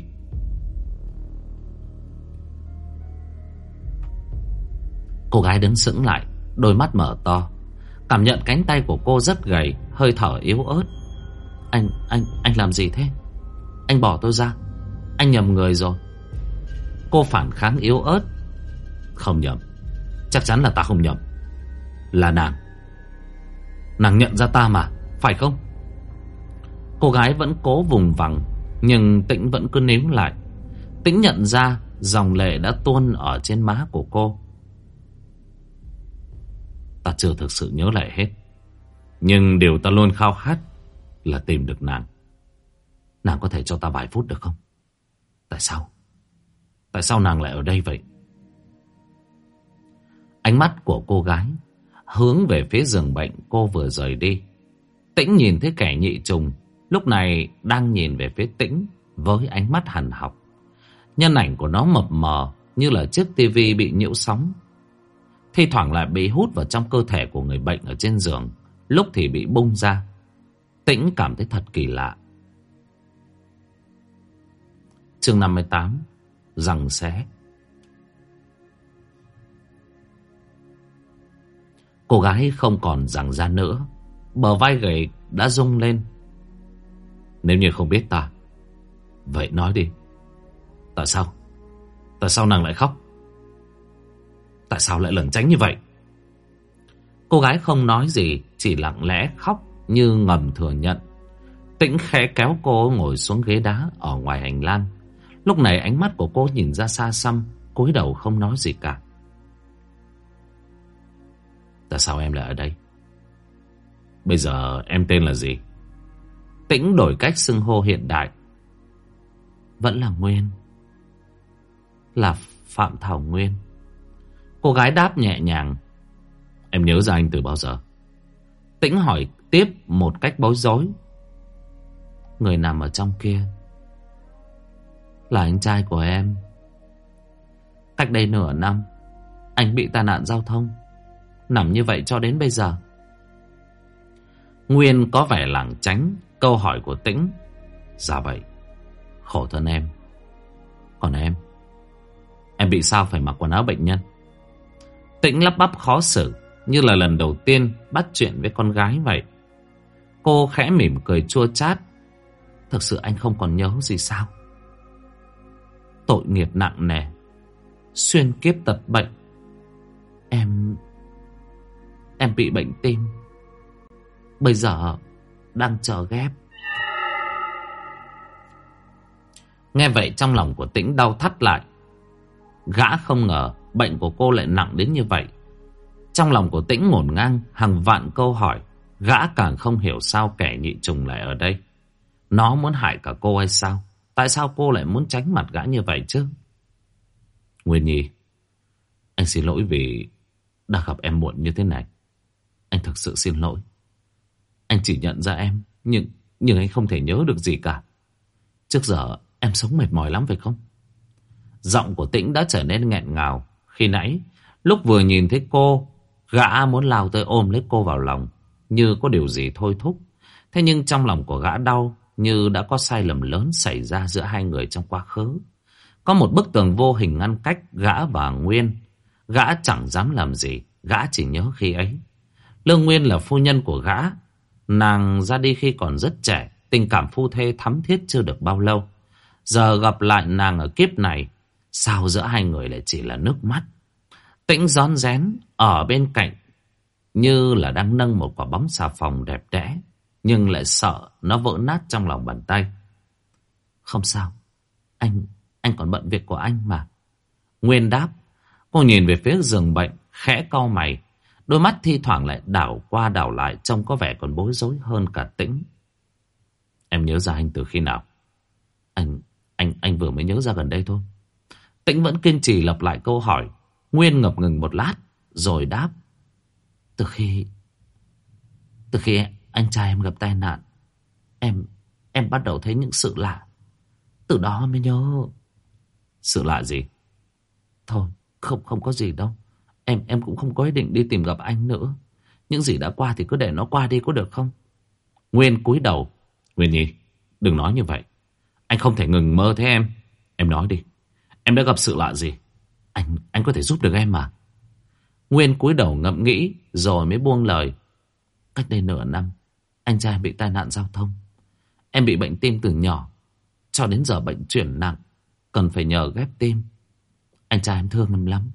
Cô gái đứng sững lại Đôi mắt mở to. Cảm nhận cánh tay của cô rất gầy Hơi thở yếu ớt. Anh, anh, anh làm gì thế? Anh bỏ tôi ra. Anh nhầm người rồi. Cô phản kháng yếu ớt. Không nhầm. Chắc chắn là ta không nhầm. Là nàng. Nàng nhận ra ta mà Phải không? Cô gái vẫn cố vùng vằng Nhưng Tĩnh vẫn cứ níu lại. Tĩnh nhận ra dòng lệ đã tuôn ở trên má của cô. Ta chưa thực sự nhớ lại hết. Nhưng điều ta luôn khao khát Là tìm được nàng. Nàng có thể cho ta vài phút được không? Tại sao? Tại sao nàng lại ở đây vậy? Ánh mắt của cô gái Hướng về phía giường bệnh cô vừa rời đi. Tĩnh nhìn thấy kẻ nhị trùng, Lúc này đang nhìn về phía tĩnh Với ánh mắt hằn học. Nhân ảnh của nó mập mờ Như là chiếc tivi bị nhiễu sóng. Thi thoảng lại bị hút vào trong cơ thể của người bệnh ở trên giường. Lúc thì bị bung ra. Tĩnh cảm thấy thật kỳ lạ. Chương 58 Rằng xé. Cô gái không còn rằng ra nữa. Bờ vai gầy đã rung lên. Nếu như không biết ta, Vậy nói đi. Tại sao? Tại sao nàng lại khóc? Tại sao lại lẩn tránh như vậy? Cô gái không nói gì, Chỉ lặng lẽ khóc Như ngầm thừa nhận. Tĩnh khẽ kéo cô ngồi xuống ghế đá Ở ngoài hành lang. Lúc này ánh mắt của cô nhìn ra xa xăm, cúi đầu không nói gì cả. Tại sao em lại ở đây? Bây giờ em tên là gì? Tĩnh đổi cách xưng hô hiện đại. Vẫn là Nguyên. Là Phạm Thảo Nguyên. Cô gái đáp nhẹ nhàng. Em nhớ ra anh từ bao giờ? Tĩnh hỏi tiếp một cách bối rối. Người nằm ở trong kia là anh trai của em. Cách đây nửa năm, anh bị tai nạn giao thông. Nằm như vậy cho đến bây giờ. Nguyên có vẻ lảng tránh câu hỏi của Tĩnh. Dạ vậy, khổ thân em. Còn em, em bị sao phải mặc quần áo bệnh nhân? Tĩnh lắp bắp khó xử, Như là lần đầu tiên bắt chuyện với con gái vậy. Cô khẽ mỉm cười chua chát. Thực sự anh không còn nhớ gì sao? Tội nghiệp nặng nề. Xuyên kiếp tật bệnh. Em Em bị bệnh tim. Bây giờ Đang chờ ghép. Nghe vậy trong lòng của tĩnh đau thắt lại. Gã không ngờ Bệnh của cô lại nặng đến như vậy. Trong lòng của tĩnh ngổn ngang, Hàng vạn câu hỏi, Gã càng không hiểu sao kẻ nhị trùng lại ở đây. Nó muốn hại cả cô hay sao? Tại sao cô lại muốn tránh mặt gã như vậy chứ? Nguyên Nhi, Anh xin lỗi vì Đã gặp em muộn như thế này. Anh thực sự xin lỗi. Anh chỉ nhận ra em, Nhưng nhưng anh không thể nhớ được gì cả. Trước giờ em sống mệt mỏi lắm phải không? Giọng của tĩnh đã trở nên nghẹn ngào khi nãy, lúc vừa nhìn thấy cô, gã muốn lao tới ôm lấy cô vào lòng, như có điều gì thôi thúc. Thế nhưng trong lòng của gã đau như đã có sai lầm lớn xảy ra giữa hai người trong quá khứ. Có một bức tường vô hình ngăn cách gã và Nguyên. Gã chẳng dám làm gì, gã chỉ nhớ khi ấy. Lương Nguyên là phu nhân của gã. Nàng ra đi khi còn rất trẻ, tình cảm phu thê thắm thiết chưa được bao lâu. Giờ gặp lại nàng ở kiếp này, sao giữa hai người lại chỉ là nước mắt. Tĩnh gión rén ở bên cạnh như là đang nâng một quả bóng xà phòng đẹp đẽ, nhưng lại sợ nó vỡ nát trong lòng bàn tay. Không sao, anh anh còn bận việc của anh mà. Nguyên đáp, cô nhìn về phía giường bệnh, khẽ cau mày, đôi mắt thi thoảng lại đảo qua đảo lại trông có vẻ còn bối rối hơn cả tĩnh. Em nhớ ra anh từ khi nào? Anh, anh, anh vừa mới nhớ ra gần đây thôi. Tĩnh vẫn kiên trì lặp lại câu hỏi. Nguyên ngập ngừng một lát, rồi đáp. Từ khi... Từ khi anh trai em gặp tai nạn, em em bắt đầu thấy những sự lạ. Từ đó mới nhớ... Sự lạ gì? Thôi, không không có gì đâu. Em em cũng không có ý định đi tìm gặp anh nữa. Những gì đã qua thì cứ để nó qua đi có được không? Nguyên cúi đầu. Nguyên Nhi, đừng nói như vậy. Anh không thể ngừng mơ thế em. Em nói đi. Em đã gặp sự lạ gì? Anh anh có thể giúp được em mà. Nguyên cúi đầu ngẫm nghĩ rồi mới buông lời. Cách đây nửa năm, anh trai bị tai nạn giao thông. Em bị bệnh tim từ nhỏ, cho đến giờ bệnh chuyển nặng, cần phải nhờ ghép tim. Anh trai em thương em lắm,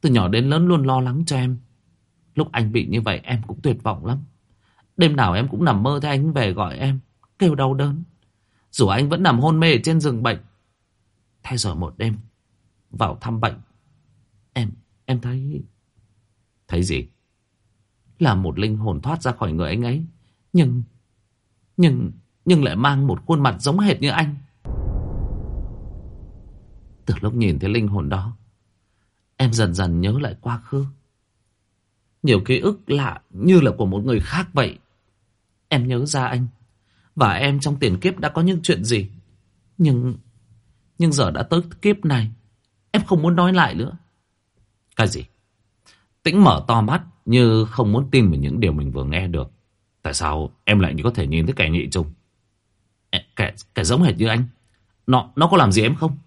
từ nhỏ đến lớn luôn lo lắng cho em. Lúc anh bị như vậy em cũng tuyệt vọng lắm. Đêm nào em cũng nằm mơ thấy anh về gọi em, kêu đau đớn. Dù anh vẫn nằm hôn mê trên giường bệnh. Thay rồi một đêm, vào thăm bệnh, em, em thấy... Thấy gì? Là một linh hồn thoát ra khỏi người anh ấy. Nhưng, nhưng, nhưng lại mang một khuôn mặt giống hệt như anh. Từ lúc nhìn thấy linh hồn đó, em dần dần nhớ lại quá khứ. Nhiều ký ức lạ như là của một người khác vậy. Em nhớ ra anh. Và em trong tiền kiếp đã có những chuyện gì. Nhưng, nhưng giờ đã tới kiếp này. Em không muốn nói lại nữa. Cái gì? Tĩnh mở to mắt như không muốn tin vào những điều mình vừa nghe được. Tại sao em lại có thể nhìn thấy kẻ nhị trùng? Kẻ, kẻ giống hệt như anh. Nó, nó có làm gì em không?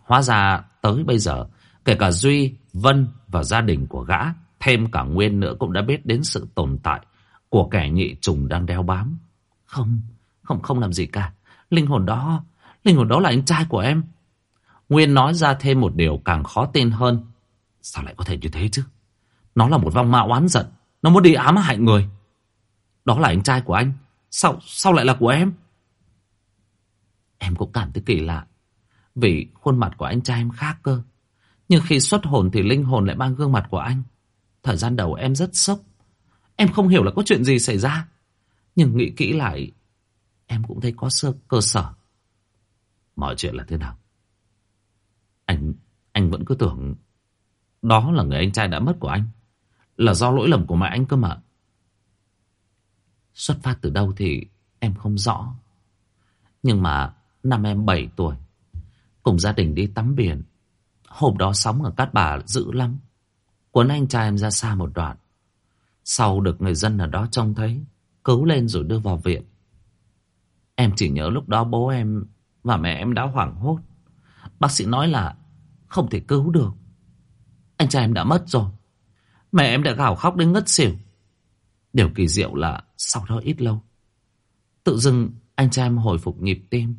Hóa ra tới bây giờ, kể cả Duy, Vân và gia đình của gã, thêm cả Nguyên nữa cũng đã biết đến sự tồn tại của kẻ nhị trùng đang đeo bám. Không, không, không làm gì cả. Linh hồn đó, linh hồn đó là anh trai của em. Nguyên nói ra thêm một điều càng khó tin hơn. Sao lại có thể như thế chứ? Nó là một vong ma oán giận. Nó muốn đi ám hại người. Đó là anh trai của anh. Sao, sao lại là của em? Em cũng cảm thấy kỳ lạ. Vì khuôn mặt của anh trai em khác cơ. Nhưng khi xuất hồn thì linh hồn lại mang gương mặt của anh. Thời gian đầu em rất sốc. Em không hiểu là có chuyện gì xảy ra. Nhưng nghĩ kỹ lại, em cũng thấy có sơ cơ sở. Mọi chuyện là thế nào? Vẫn cứ tưởng đó là người anh trai đã mất của anh. Là do lỗi lầm của mẹ anh cơ mà. Xuất phát từ đâu thì em không rõ. Nhưng mà năm em 7 tuổi, cùng gia đình đi tắm biển. Hôm đó sóng ở Cát Bà dữ lắm. Cuốn anh trai em ra xa một đoạn. Sau được người dân ở đó trông thấy, cứu lên rồi đưa vào viện. Em chỉ nhớ lúc đó bố em và mẹ em đã hoảng hốt. Bác sĩ nói là không thể cứu được. Anh trai em đã mất rồi. Mẹ em đã gào khóc đến ngất xỉu. Điều kỳ diệu là sau đó ít lâu. Tự dưng anh trai em hồi phục nhịp tim.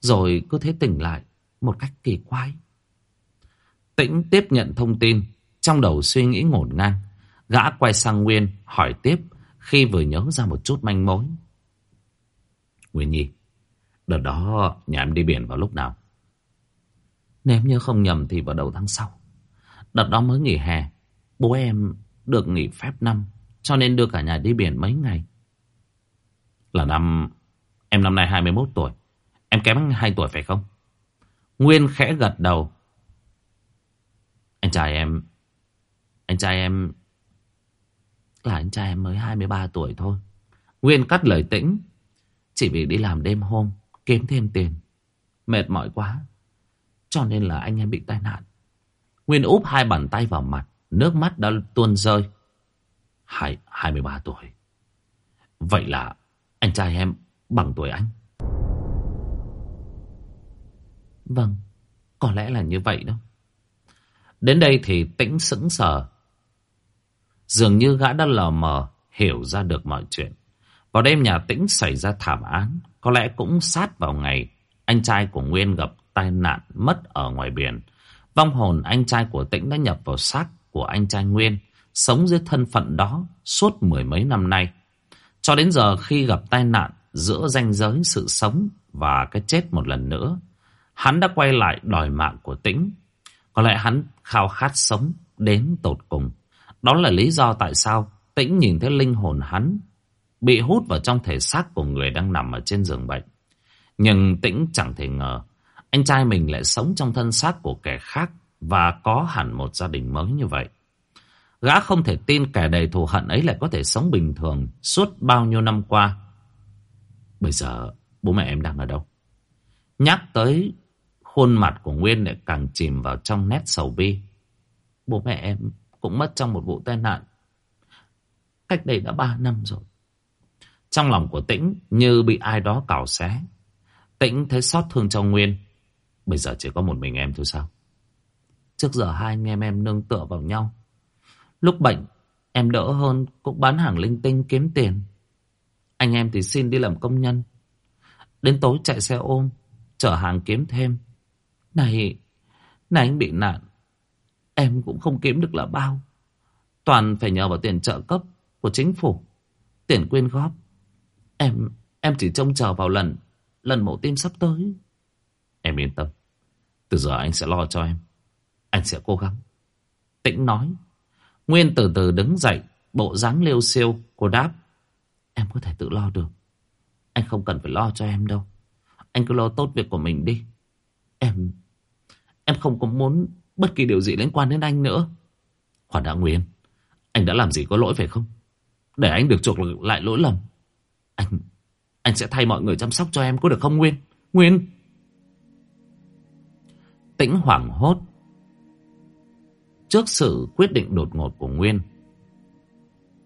Rồi cứ thế tỉnh lại một cách kỳ quái. Tĩnh tiếp nhận thông tin. Trong đầu suy nghĩ ngổn ngang. Gã quay sang Nguyên hỏi tiếp khi vừa nhớ ra một chút manh mối. Nguyên Nhi, đợt đó nhà em đi biển vào lúc nào? Nếu như không nhầm thì vào đầu tháng sau. Đợt đó mới nghỉ hè. Bố em được nghỉ phép năm. Cho nên đưa cả nhà đi biển mấy ngày. Là năm... Em năm nay 21 tuổi. Em kém 2 tuổi phải không? Nguyên khẽ gật đầu. Anh trai em... Anh trai em... Là anh trai em mới 23 tuổi thôi. Nguyên cắt lời tĩnh. Chỉ vì đi làm đêm hôm, kiếm thêm tiền. Mệt mỏi quá. Cho nên là anh em bị tai nạn. Nguyên úp hai bàn tay vào mặt. Nước mắt đã tuôn rơi. Hai, 23 tuổi. Vậy là anh trai em bằng tuổi anh.
Vâng, có lẽ là như vậy đó.
Đến đây thì tĩnh sững sờ. Dường như gã đã lờ mờ hiểu ra được mọi chuyện. Vào đêm nhà tĩnh xảy ra thảm án, có lẽ cũng sát vào ngày anh trai của Nguyên gặp tai nạn mất ở ngoài biển. Vong hồn anh trai của tĩnh đã nhập vào xác của anh trai Nguyên, sống dưới thân phận đó suốt mười mấy năm nay. Cho đến giờ khi gặp tai nạn giữa ranh giới sự sống và cái chết một lần nữa, hắn đã quay lại đòi mạng của tĩnh. Có lẽ hắn khao khát sống đến tột cùng. Đó là lý do tại sao tĩnh nhìn thấy linh hồn hắn bị hút vào trong thể xác của người đang nằm ở trên giường bệnh. Nhưng tĩnh chẳng thể ngờ anh trai mình lại sống trong thân xác của kẻ khác và có hẳn một gia đình mới như vậy. Gã không thể tin kẻ đầy thù hận ấy lại có thể sống bình thường suốt bao nhiêu năm qua. Bây giờ, bố mẹ em đang ở đâu? Nhắc tới khuôn mặt của Nguyên lại càng chìm vào trong nét sầu bi.
Bố mẹ em cũng mất trong một vụ tai nạn. Cách đây đã ba năm rồi.
Trong lòng của Tĩnh như bị ai đó cào xé. Tĩnh thấy xót thương cho Nguyên. Bây giờ chỉ có một mình em thôi sao?
Trước giờ hai anh em em nương tựa vào nhau. Lúc bệnh, em đỡ hơn cũng bán hàng linh tinh kiếm tiền. Anh em thì xin đi làm công nhân. Đến tối chạy xe ôm, chở hàng kiếm thêm. Này, này anh bị nạn. Em cũng không kiếm được là bao. Toàn phải nhờ vào tiền trợ cấp của chính phủ. Tiền quyên góp. Em, em chỉ trông chờ vào lần, lần mổ tim sắp tới.
Em yên tâm. Từ giờ anh sẽ lo cho em. Anh sẽ cố gắng.
Tĩnh nói. Nguyên từ từ đứng dậy, bộ dáng liêu siêu, cô đáp. Em có thể tự lo được. Anh không cần phải lo cho em đâu. Anh cứ lo tốt việc của mình đi. Em... Em không có muốn bất kỳ điều gì liên quan đến anh nữa.
khoản đã Nguyên. Anh đã làm gì có lỗi phải không? Để anh được chuộc lại lỗi lầm.
Anh... Anh sẽ thay mọi người chăm sóc cho em có được không Nguyên? Nguyên...
Tĩnh hoảng hốt. Trước sự quyết định đột ngột của Nguyên,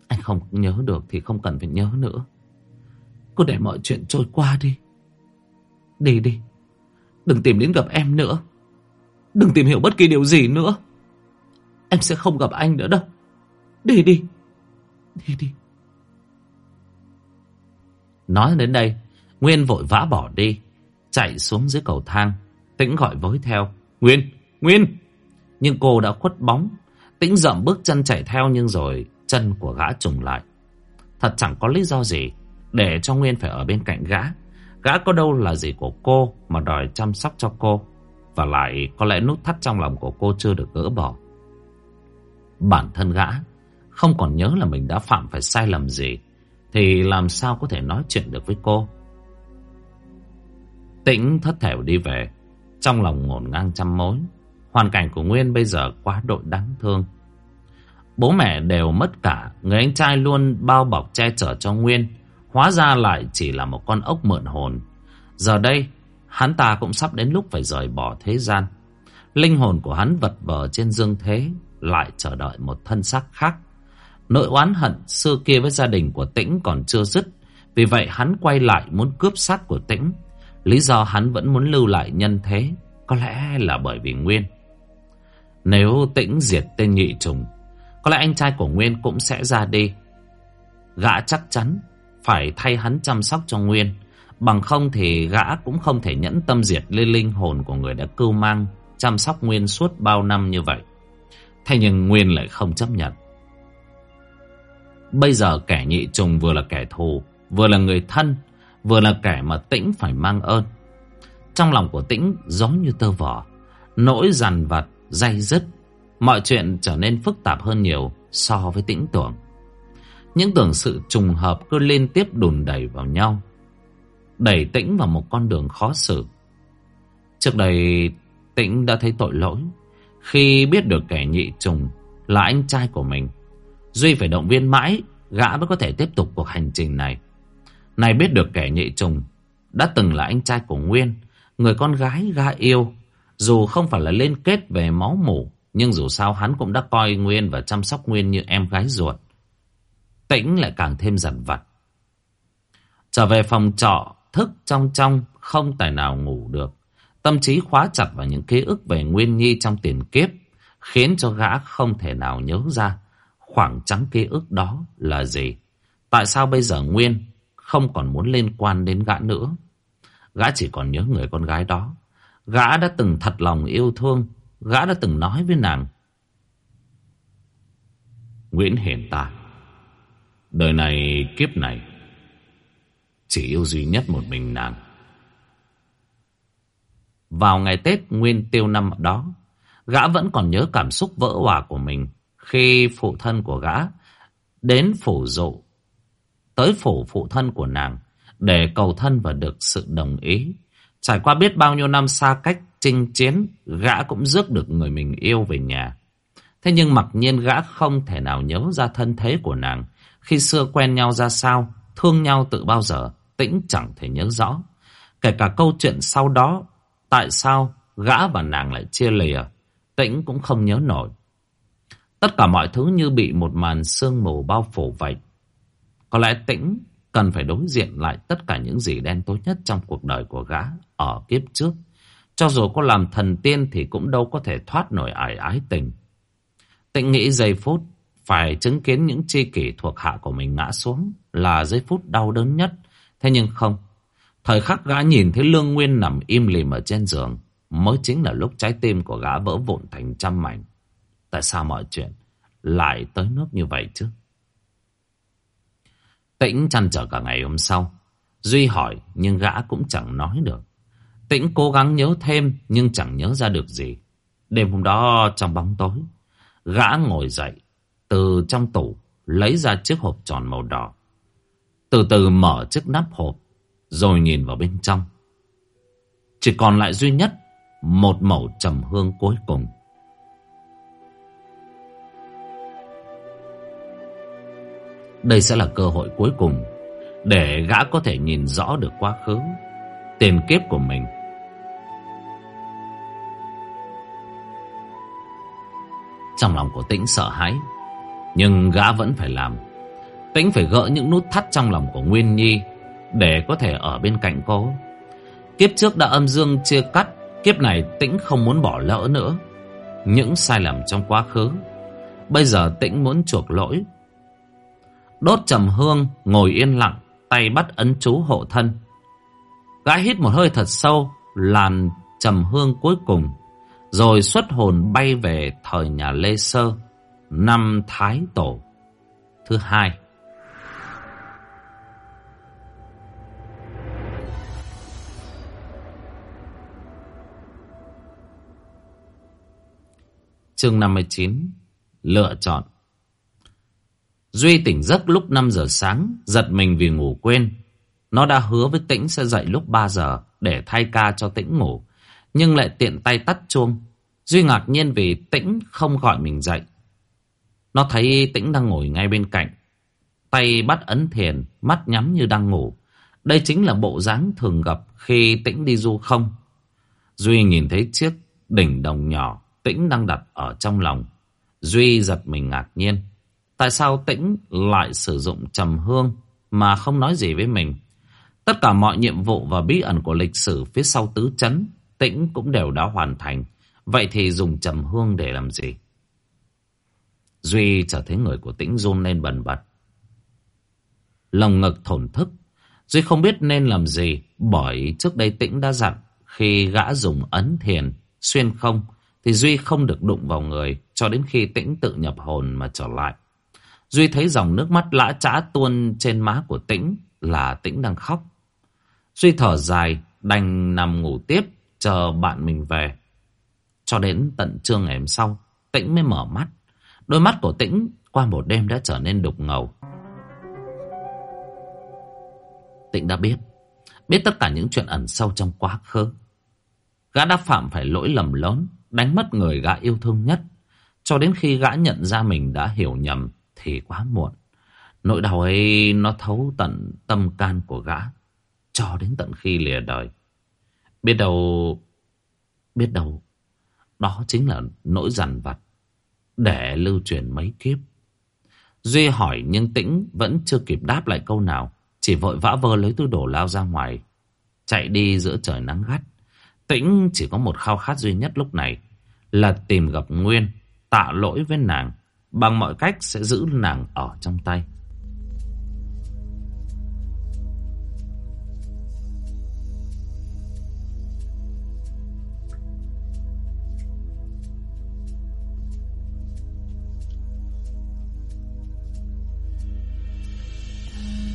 Anh không nhớ được thì không cần phải nhớ nữa. Cứ để mọi chuyện trôi qua đi. Đi đi. Đừng tìm đến gặp em nữa. Đừng tìm hiểu bất kỳ điều gì nữa. Em sẽ không gặp anh nữa đâu. Đi đi. Đi đi.
Nói đến đây, Nguyên vội vã bỏ đi, Chạy xuống dưới cầu thang, Tĩnh gọi với theo. Nguyên, Nguyên. Nhưng cô đã khuất bóng. Tĩnh dậm bước chân chạy theo nhưng rồi Chân của gã trùng lại. Thật chẳng có lý do gì Để cho Nguyên phải ở bên cạnh gã. Gã có đâu là gì của cô Mà đòi chăm sóc cho cô Và lại có lẽ nút thắt trong lòng của cô chưa được gỡ bỏ. Bản thân gã Không còn nhớ là mình đã phạm phải sai lầm gì Thì làm sao có thể nói chuyện được với cô? Tĩnh thất thểu đi về trong lòng ngổn ngang trăm mối, Hoàn cảnh của Nguyên bây giờ quá đội đáng thương. Bố mẹ đều mất cả, Người anh trai luôn bao bọc che chở cho Nguyên, Hóa ra lại chỉ là một con ốc mượn hồn. Giờ đây, Hắn ta cũng sắp đến lúc phải rời bỏ thế gian. Linh hồn của hắn vật vờ trên dương thế, Lại chờ đợi một thân xác khác. Nỗi oán hận xưa kia với gia đình của Tĩnh còn chưa dứt, Vì vậy hắn quay lại muốn cướp xác của Tĩnh. Lý do hắn vẫn muốn lưu lại nhân thế Có lẽ là bởi vì Nguyên. Nếu tĩnh diệt tên nhị trùng, Có lẽ anh trai của Nguyên cũng sẽ ra đi. Gã chắc chắn Phải thay hắn chăm sóc cho Nguyên. Bằng không thì gã cũng không thể nhẫn tâm diệt lên linh hồn của người đã cưu mang, Chăm sóc Nguyên suốt bao năm như vậy. Thế nhưng Nguyên lại không chấp nhận. Bây giờ kẻ nhị trùng vừa là kẻ thù, Vừa là người thân Vừa là kẻ mà Tĩnh phải mang ơn. Trong lòng của Tĩnh giống như tơ vỏ Nỗi dằn vặt, dây dứt Mọi chuyện trở nên phức tạp hơn nhiều So với Tĩnh tưởng. Những tưởng sự trùng hợp cứ liên tiếp đùn đẩy vào nhau Đẩy Tĩnh vào một con đường khó xử. Trước đây Tĩnh đã thấy tội lỗi. Khi biết được kẻ nhị trùng Là anh trai của mình Duy phải động viên mãi Gã mới có thể tiếp tục cuộc hành trình này này biết được kẻ nhị trùng Đã từng là anh trai của Nguyên Người con gái gã yêu Dù không phải là liên kết về máu mủ Nhưng dù sao hắn cũng đã coi Nguyên Và chăm sóc Nguyên như em gái ruột Tĩnh lại càng thêm giận vặt Trở về phòng trọ, thức trong trong, không tài nào ngủ được. Tâm trí khóa chặt vào những ký ức về Nguyên Nhi trong tiền kiếp, khiến cho gã không thể nào nhớ ra khoảng trắng ký ức đó là gì. Tại sao bây giờ Nguyên không còn muốn liên quan đến gã nữa? Gã chỉ còn nhớ người con gái đó. Gã đã từng thật lòng yêu thương, gã đã từng nói với nàng. Nguyễn Hiền ta, đời này kiếp này, chỉ yêu duy nhất một mình nàng. Vào ngày Tết Nguyên Tiêu năm đó, gã vẫn còn nhớ cảm xúc vỡ hòa của mình khi phụ thân của gã đến phủ dụ, tới phủ phụ thân của nàng để cầu thân và được sự đồng ý. Trải qua biết bao nhiêu năm xa cách chinh chiến, gã cũng rước được người mình yêu về nhà. Thế nhưng mặc nhiên gã không thể nào nhớ ra thân thế của nàng. Khi xưa quen nhau ra sao, thương nhau từ bao giờ, tĩnh chẳng thể nhớ rõ. Kể cả câu chuyện sau đó, tại sao gã và nàng lại chia lìa, tĩnh cũng không nhớ nổi. Tất cả mọi thứ như bị một màn sương mù bao phủ vậy. Có lẽ tĩnh cần phải đối diện lại tất cả những gì đen tối nhất trong cuộc đời của gã ở kiếp trước. Cho dù có làm thần tiên thì cũng đâu có thể thoát nổi ải ái tình. Tĩnh nghĩ giây phút phải chứng kiến những chi kỷ thuộc hạ của mình ngã xuống là giây phút đau đớn nhất. Thế nhưng không. Thời khắc gã nhìn thấy Lương Nguyên nằm im lìm ở trên giường, mới chính là lúc trái tim của gã vỡ vụn thành trăm mảnh. Tại sao mọi chuyện lại tới nước như vậy chứ? Tĩnh chăn trở cả ngày hôm sau. Duy hỏi nhưng gã cũng chẳng nói được. Tĩnh cố gắng nhớ thêm nhưng chẳng nhớ ra được gì. Đêm hôm đó trong bóng tối, gã ngồi dậy từ trong tủ lấy ra chiếc hộp tròn màu đỏ. Từ từ mở chiếc nắp hộp rồi nhìn vào bên trong. Chỉ còn lại duy nhất một mẩu trầm hương cuối cùng. Đây sẽ là cơ hội cuối cùng để gã có thể nhìn rõ được quá khứ, tiền kiếp của mình. Trong lòng của Tĩnh sợ hãi, nhưng gã vẫn phải làm. Tĩnh phải gỡ những nút thắt trong lòng của Nguyên Nhi để có thể ở bên cạnh cô. Kiếp trước đã âm dương chia cắt, kiếp này Tĩnh không muốn bỏ lỡ nữa. Những sai lầm trong quá khứ, bây giờ Tĩnh muốn chuộc lỗi Đốt trầm hương, ngồi yên lặng, tay bắt ấn chú hộ thân. Gã hít một hơi thật sâu, làn trầm hương cuối cùng, rồi xuất hồn bay về thời nhà Lê Sơ, năm Thái Tổ. Thứ hai. Chương 59 Lựa chọn Duy tỉnh giấc lúc 5 giờ sáng, giật mình vì ngủ quên. Nó đã hứa với Tĩnh sẽ dậy lúc 3 giờ để thay ca cho Tĩnh ngủ, nhưng lại tiện tay tắt chuông. Duy ngạc nhiên vì Tĩnh không gọi mình dậy. Nó thấy Tĩnh đang ngồi ngay bên cạnh, tay bắt ấn thiền, mắt nhắm như đang ngủ. Đây chính là bộ dáng thường gặp khi Tĩnh đi du không. Duy nhìn thấy chiếc đỉnh đồng nhỏ Tĩnh đang đặt ở trong lòng. Duy giật mình ngạc nhiên. Tại sao Tĩnh lại sử dụng trầm hương mà không nói gì với mình? Tất cả mọi nhiệm vụ và bí ẩn của lịch sử phía sau tứ chấn, Tĩnh cũng đều đã hoàn thành. Vậy thì dùng trầm hương để làm gì? Duy trở thấy người của Tĩnh run lên bần bật. Lòng ngực thổn thức. Duy không biết nên làm gì bởi trước đây Tĩnh đã dặn khi gã dùng ấn thiền, xuyên không thì Duy không được đụng vào người cho đến khi Tĩnh tự nhập hồn mà trở lại. Duy thấy dòng nước mắt lã trã tuôn trên má của Tĩnh là Tĩnh đang khóc. Duy thở dài, đành nằm ngủ tiếp, chờ bạn mình về. Cho đến tận trưa ngày hôm sau, Tĩnh mới mở mắt. Đôi mắt của Tĩnh qua một đêm đã trở nên đục ngầu. Tĩnh đã biết, biết tất cả những chuyện ẩn sâu trong quá khứ. Gã đã phạm phải lỗi lầm lớn, đánh mất người gã yêu thương nhất. Cho đến khi gã nhận ra mình đã hiểu nhầm, thì quá muộn. Nỗi đau ấy nó thấu tận tâm can của gã, cho đến tận khi lìa đời. Biết đâu, biết đâu, đó chính là nỗi dằn vặt để lưu truyền mấy kiếp. Duy hỏi nhưng Tĩnh vẫn chưa kịp đáp lại câu nào, chỉ vội vã vơ lấy túi đồ lao ra ngoài Chạy đi giữa trời nắng gắt Tĩnh chỉ có một khao khát duy nhất lúc này Là tìm gặp Nguyên Tạ lỗi với nàng Bằng mọi cách sẽ giữ nàng ở trong tay.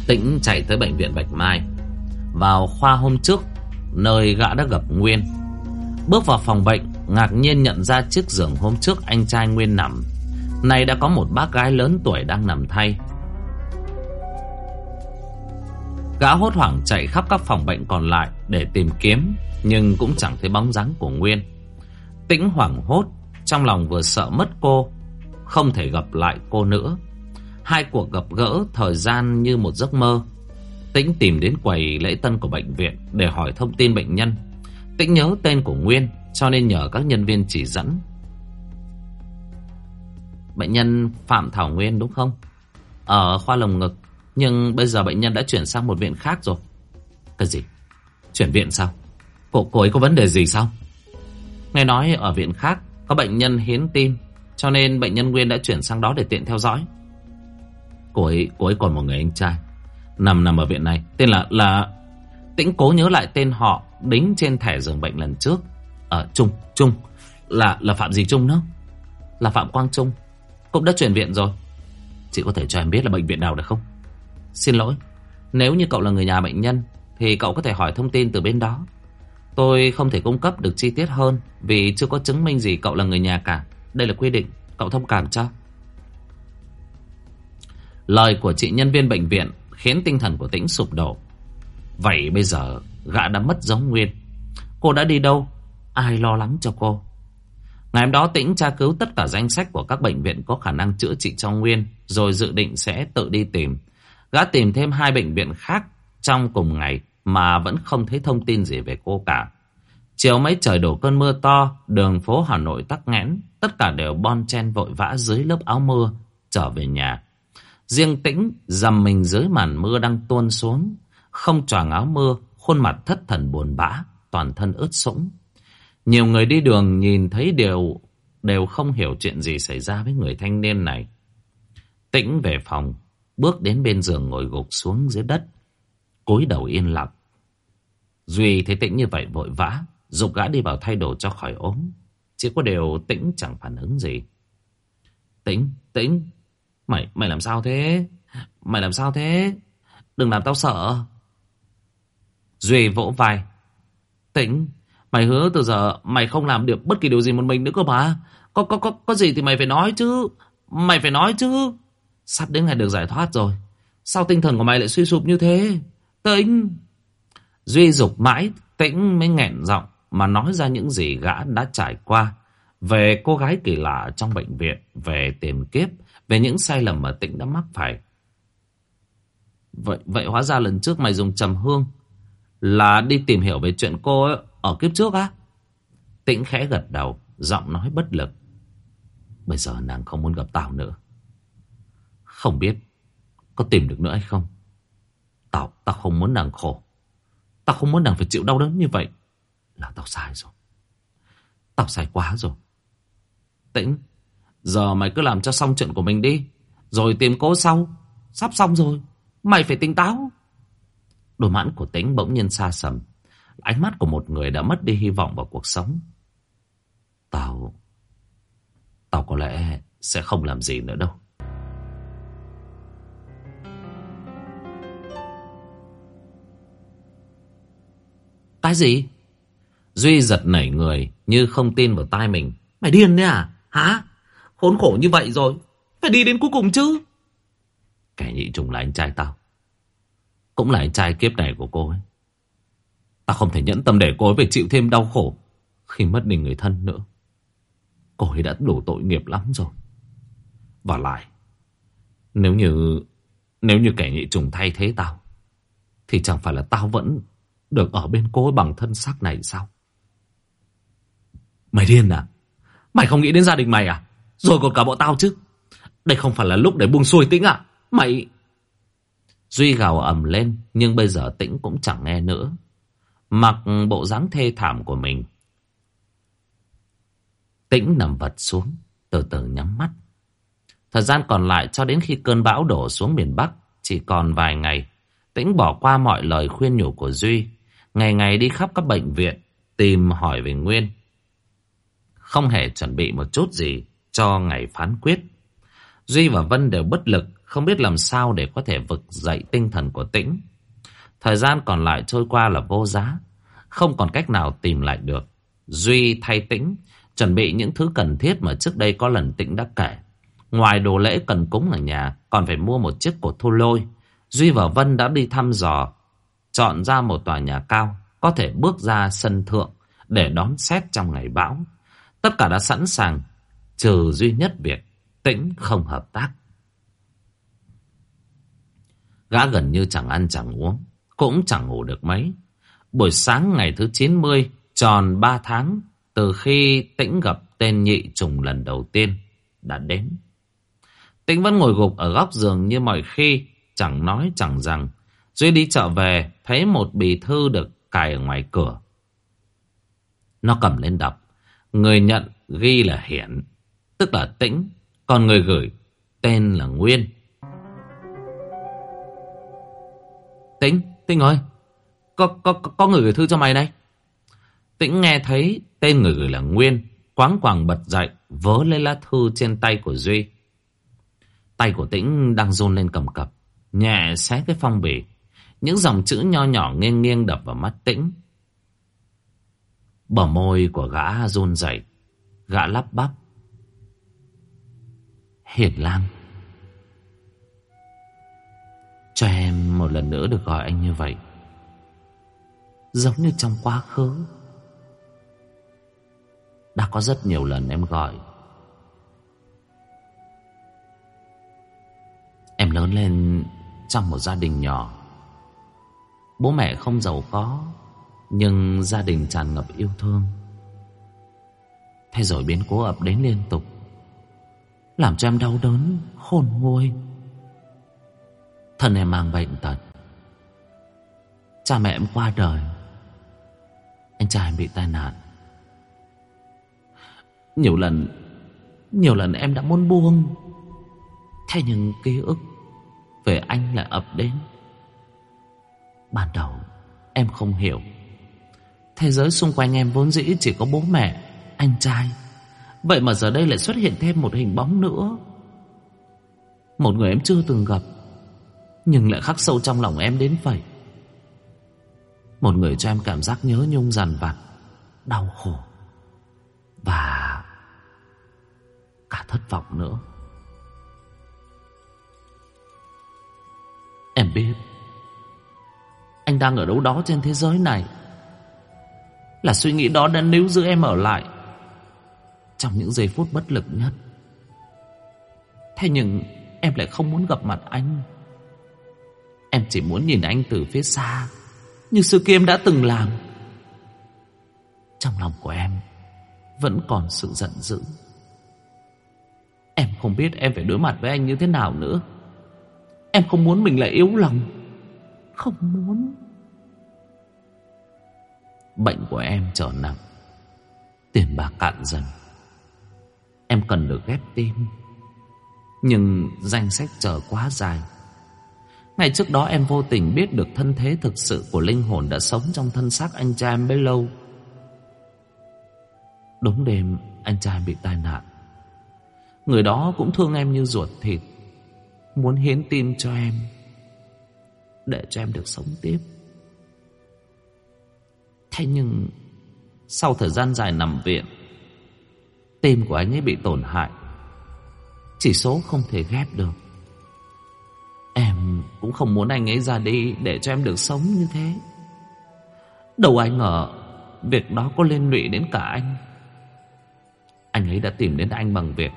Tĩnh chạy tới bệnh viện Bạch Mai. Vào khoa hôm trước, Nơi gã đã gặp Nguyên. Bước vào phòng bệnh, Ngạc nhiên nhận ra chiếc giường hôm trước anh trai Nguyên nằm. Nay đã có một bác gái lớn tuổi đang nằm thay Gã hốt hoảng chạy khắp các phòng bệnh còn lại Để tìm kiếm, Nhưng cũng chẳng thấy bóng dáng của Nguyên Tĩnh hoảng hốt, Trong lòng vừa sợ mất cô, Không thể gặp lại cô nữa Hai cuộc gặp gỡ thời gian như một giấc mơ. Tĩnh tìm đến quầy lễ tân của bệnh viện để hỏi thông tin bệnh nhân. Tĩnh nhớ tên của Nguyên, cho nên nhờ các nhân viên chỉ dẫn. Bệnh nhân Phạm Thảo Nguyên đúng không? Ở khoa lồng ngực. Nhưng bây giờ bệnh nhân đã chuyển sang một viện khác rồi. Cái gì? Chuyển viện sao? Cô, cô ấy có vấn đề gì sao? Nghe nói ở viện khác có bệnh nhân hiến tim cho nên bệnh nhân Nguyên đã chuyển sang đó để tiện theo dõi. Cô ấy, cô ấy còn một người anh trai Nằm nằm ở viện này Tên là là Tĩnh cố nhớ lại tên họ Đính trên thẻ giường bệnh lần trước Ở Trung Trung Là là Phạm gì Trung đó Là Phạm Quang Trung cũng đã chuyển viện rồi Chị có thể cho em biết là bệnh viện nào được không Xin lỗi, Nếu như cậu là người nhà bệnh nhân, Thì cậu có thể hỏi thông tin từ bên đó Tôi không thể cung cấp được chi tiết hơn Vì chưa có chứng minh gì cậu là người nhà cả Đây là quy định, Cậu thông cảm cho Lời của chị nhân viên bệnh viện khiến tinh thần của Tĩnh sụp đổ. Vậy bây giờ gã đã mất giống Nguyên. Cô đã đi đâu? Ai lo lắng cho cô? Ngày hôm đó Tĩnh tra cứu tất cả danh sách của các bệnh viện có khả năng chữa trị cho Nguyên rồi dự định sẽ tự đi tìm. Gã tìm thêm hai bệnh viện khác trong cùng ngày mà vẫn không thấy thông tin gì về cô cả. Chiều mấy trời đổ cơn mưa to, đường phố Hà Nội tắc nghẽn, tất cả đều bon chen vội vã dưới lớp áo mưa trở về nhà. Riêng tĩnh dầm mình dưới màn mưa đang tuôn xuống. Không choàng áo mưa, khuôn mặt thất thần buồn bã, toàn thân ướt sũng. Nhiều người đi đường nhìn thấy đều đều không hiểu chuyện gì xảy ra với người thanh niên này. Tĩnh về phòng, bước đến bên giường ngồi gục xuống dưới đất, cúi đầu yên lặng. Duy thấy Tĩnh như vậy vội vã, dục gã đi vào thay đồ cho khỏi ốm. Chỉ có điều Tĩnh chẳng phản ứng gì. Tĩnh, Tĩnh, Mày, mày làm sao thế? Mày làm sao thế? Đừng làm tao sợ. Duy vỗ vai. Tĩnh, mày hứa từ giờ mày không làm được bất kỳ điều gì một mình nữa cơ mà. Có, có, có, có gì thì mày phải nói chứ. Mày phải nói chứ. Sắp đến ngày được giải thoát rồi. Sao tinh thần của mày lại suy sụp như thế? Tĩnh. Duy dục mãi, Tĩnh mới nghẹn giọng mà nói ra những gì gã đã trải qua. Về cô gái kỳ lạ trong bệnh viện, về tiền kiếp, về những sai lầm mà Tĩnh đã mắc phải. Vậy vậy hóa ra lần trước mày dùng trầm hương là đi tìm hiểu về chuyện cô ấy ở kiếp trước á? Tĩnh khẽ gật đầu, giọng nói bất lực. Bây giờ nàng không muốn gặp Tào nữa. Không biết có tìm được nữa hay không. Tao, tao không muốn nàng khổ. Tao không muốn nàng phải chịu đau đớn như vậy. Là tao sai rồi. Tao sai quá rồi. Tĩnh, Giờ mày cứ làm cho xong chuyện của mình đi Rồi tìm cô sau Sắp xong rồi Mày phải tỉnh táo Đôi mãn của tĩnh bỗng nhiên xa sầm Ánh mắt của một người đã mất đi hy vọng vào cuộc sống Tao Tao có lẽ sẽ không làm gì nữa đâu Cái gì? Duy giật nảy người như không tin vào tai mình. Mày điên đấy à? Hả? Khốn khổ như vậy rồi, Phải đi đến cuối cùng chứ Kẻ nhị trùng là anh trai tao Cũng là anh trai kiếp này của cô ấy ta không thể nhẫn tâm để cô ấy phải chịu thêm đau khổ Khi mất đi người thân nữa. Cô ấy đã đủ tội nghiệp lắm rồi. Và lại, Nếu như Nếu như kẻ nhị trùng thay thế tao, Thì chẳng phải là tao vẫn Được ở bên cô ấy bằng thân xác này sao? Mày điên à? Mày không nghĩ đến gia đình mày à? Rồi còn cả bọn tao chứ? Đây không phải là lúc để buông xuôi tĩnh à? Mày Duy gào ầm lên, nhưng bây giờ tĩnh cũng chẳng nghe nữa. Mặc bộ dáng thê thảm của mình. Tĩnh nằm vật xuống, từ từ nhắm mắt. Thời gian còn lại cho đến khi cơn bão đổ xuống miền Bắc chỉ còn vài ngày. Tĩnh bỏ qua mọi lời khuyên nhủ của Duy. Ngày ngày đi khắp các bệnh viện tìm hỏi về Nguyên. Không hề chuẩn bị một chút gì cho ngày phán quyết. Duy và Vân đều bất lực, không biết làm sao để có thể vực dậy tinh thần của Tĩnh. Thời gian còn lại trôi qua là vô giá, không còn cách nào tìm lại được. Duy thay Tĩnh, chuẩn bị những thứ cần thiết mà trước đây có lần Tĩnh đã kể. Ngoài đồ lễ cần cúng ở nhà, còn phải mua một chiếc cột thu lôi. Duy và Vân đã đi thăm dò, chọn ra một tòa nhà cao, có thể bước ra sân thượng để đón xét trong ngày bão. Tất cả đã sẵn sàng, trừ duy nhất việc tĩnh không hợp tác. Gã gần như chẳng ăn chẳng uống, cũng chẳng ngủ được mấy. Buổi sáng ngày thứ 90, tròn 3 tháng từ khi tĩnh gặp tên nhị trùng lần đầu tiên đã đến. Tĩnh vẫn ngồi gục ở góc giường như mọi khi, chẳng nói chẳng rằng. Duy đi chợ về, thấy một bì thư được cài ở ngoài cửa. Nó cầm lên đọc. Người nhận ghi là Hiển, tức là Tĩnh, còn người gửi tên là Nguyên. Tĩnh, Tĩnh ơi, có, có, có người gửi thư cho mày đây. Tĩnh nghe thấy tên người gửi là Nguyên, quáng quàng bật dậy, vớ lấy lá thư trên tay của Duy. Tay của Tĩnh đang run lên cầm cập, nhẹ xé cái phong bì. Những dòng chữ nho nhỏ nghiêng nghiêng đập vào mắt Tĩnh. Bờ môi của gã run dậy gã lắp bắp. Hiền Lan cho em một lần nữa được gọi anh như vậy. Giống như trong quá khứ. Đã có rất nhiều lần em gọi. Em lớn lên trong một gia đình nhỏ. Bố mẹ không giàu có, nhưng gia đình tràn ngập yêu thương. Thế rồi biến cố ập đến liên tục, làm cho em đau đớn, khôn nguôi. Thân em mang bệnh tật. Cha mẹ em qua đời. Anh trai em bị tai nạn. Nhiều lần, nhiều lần em đã muốn buông. Thế nhưng ký ức về anh lại ập đến. Ban đầu em không hiểu. Thế giới xung quanh em vốn dĩ chỉ có bố mẹ, anh trai. Vậy mà giờ đây lại xuất hiện thêm một hình bóng nữa. Một người em chưa từng gặp, nhưng lại khắc sâu trong lòng em đến vậy. Một người cho em cảm giác nhớ nhung dằn vặt, đau khổ và cả thất vọng nữa. Em biết Anh đang ở đâu đó trên thế giới này Là suy nghĩ đó đã níu giữ em ở lại Trong những giây phút bất lực nhất Thế nhưng em lại không muốn gặp mặt anh Em chỉ muốn nhìn anh từ phía xa, Như xưa kia em đã từng làm. Trong lòng của em Vẫn còn sự giận dữ. Em không biết em phải đối mặt với anh như thế nào nữa. Em không muốn mình lại yếu lòng. Không muốn. Bệnh của em trở nặng. Tiền bạc cạn dần. Em cần được ghép tim. Nhưng danh sách chờ quá dài. Ngày trước đó em vô tình biết được thân thế thực sự của linh hồn đã sống trong thân xác anh trai em bấy lâu. Đúng đêm, anh trai bị tai nạn. Người đó cũng thương em như ruột thịt. Muốn hiến tim cho em, Để cho em được sống tiếp Thế nhưng, Sau thời gian dài nằm viện, Tim của anh ấy bị tổn hại Chỉ số không thể ghép được Em cũng không muốn anh ấy ra đi Để cho em được sống như thế. Đâu ai ngờ Việc đó có liên lụy đến cả anh. Anh ấy đã tìm đến anh bằng việc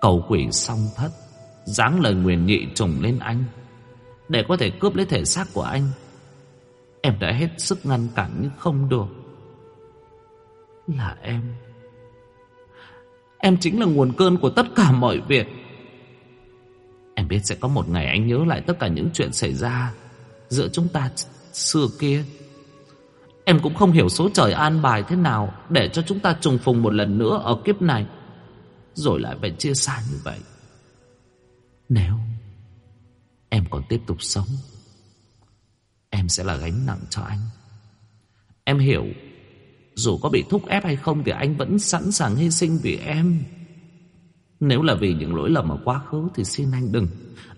Cầu quỷ song thất, Giáng lời nguyền nhị trùng lên anh Để có thể cướp lấy thể xác của anh. Em đã hết sức ngăn cản nhưng không được. Là em. Em chính là nguồn cơn của tất cả mọi việc. Em
biết sẽ có một ngày anh nhớ lại tất cả những chuyện xảy ra giữa chúng ta xưa kia. Em cũng không hiểu số trời an bài thế nào để cho chúng ta trùng phùng một lần nữa ở kiếp này. Rồi lại phải chia xa như vậy. Nếu em còn tiếp tục sống, em sẽ là gánh nặng cho anh. Em hiểu, dù có bị thúc ép hay không thì anh vẫn sẵn sàng hy sinh vì em. Nếu là vì những lỗi lầm ở quá khứ thì xin anh đừng,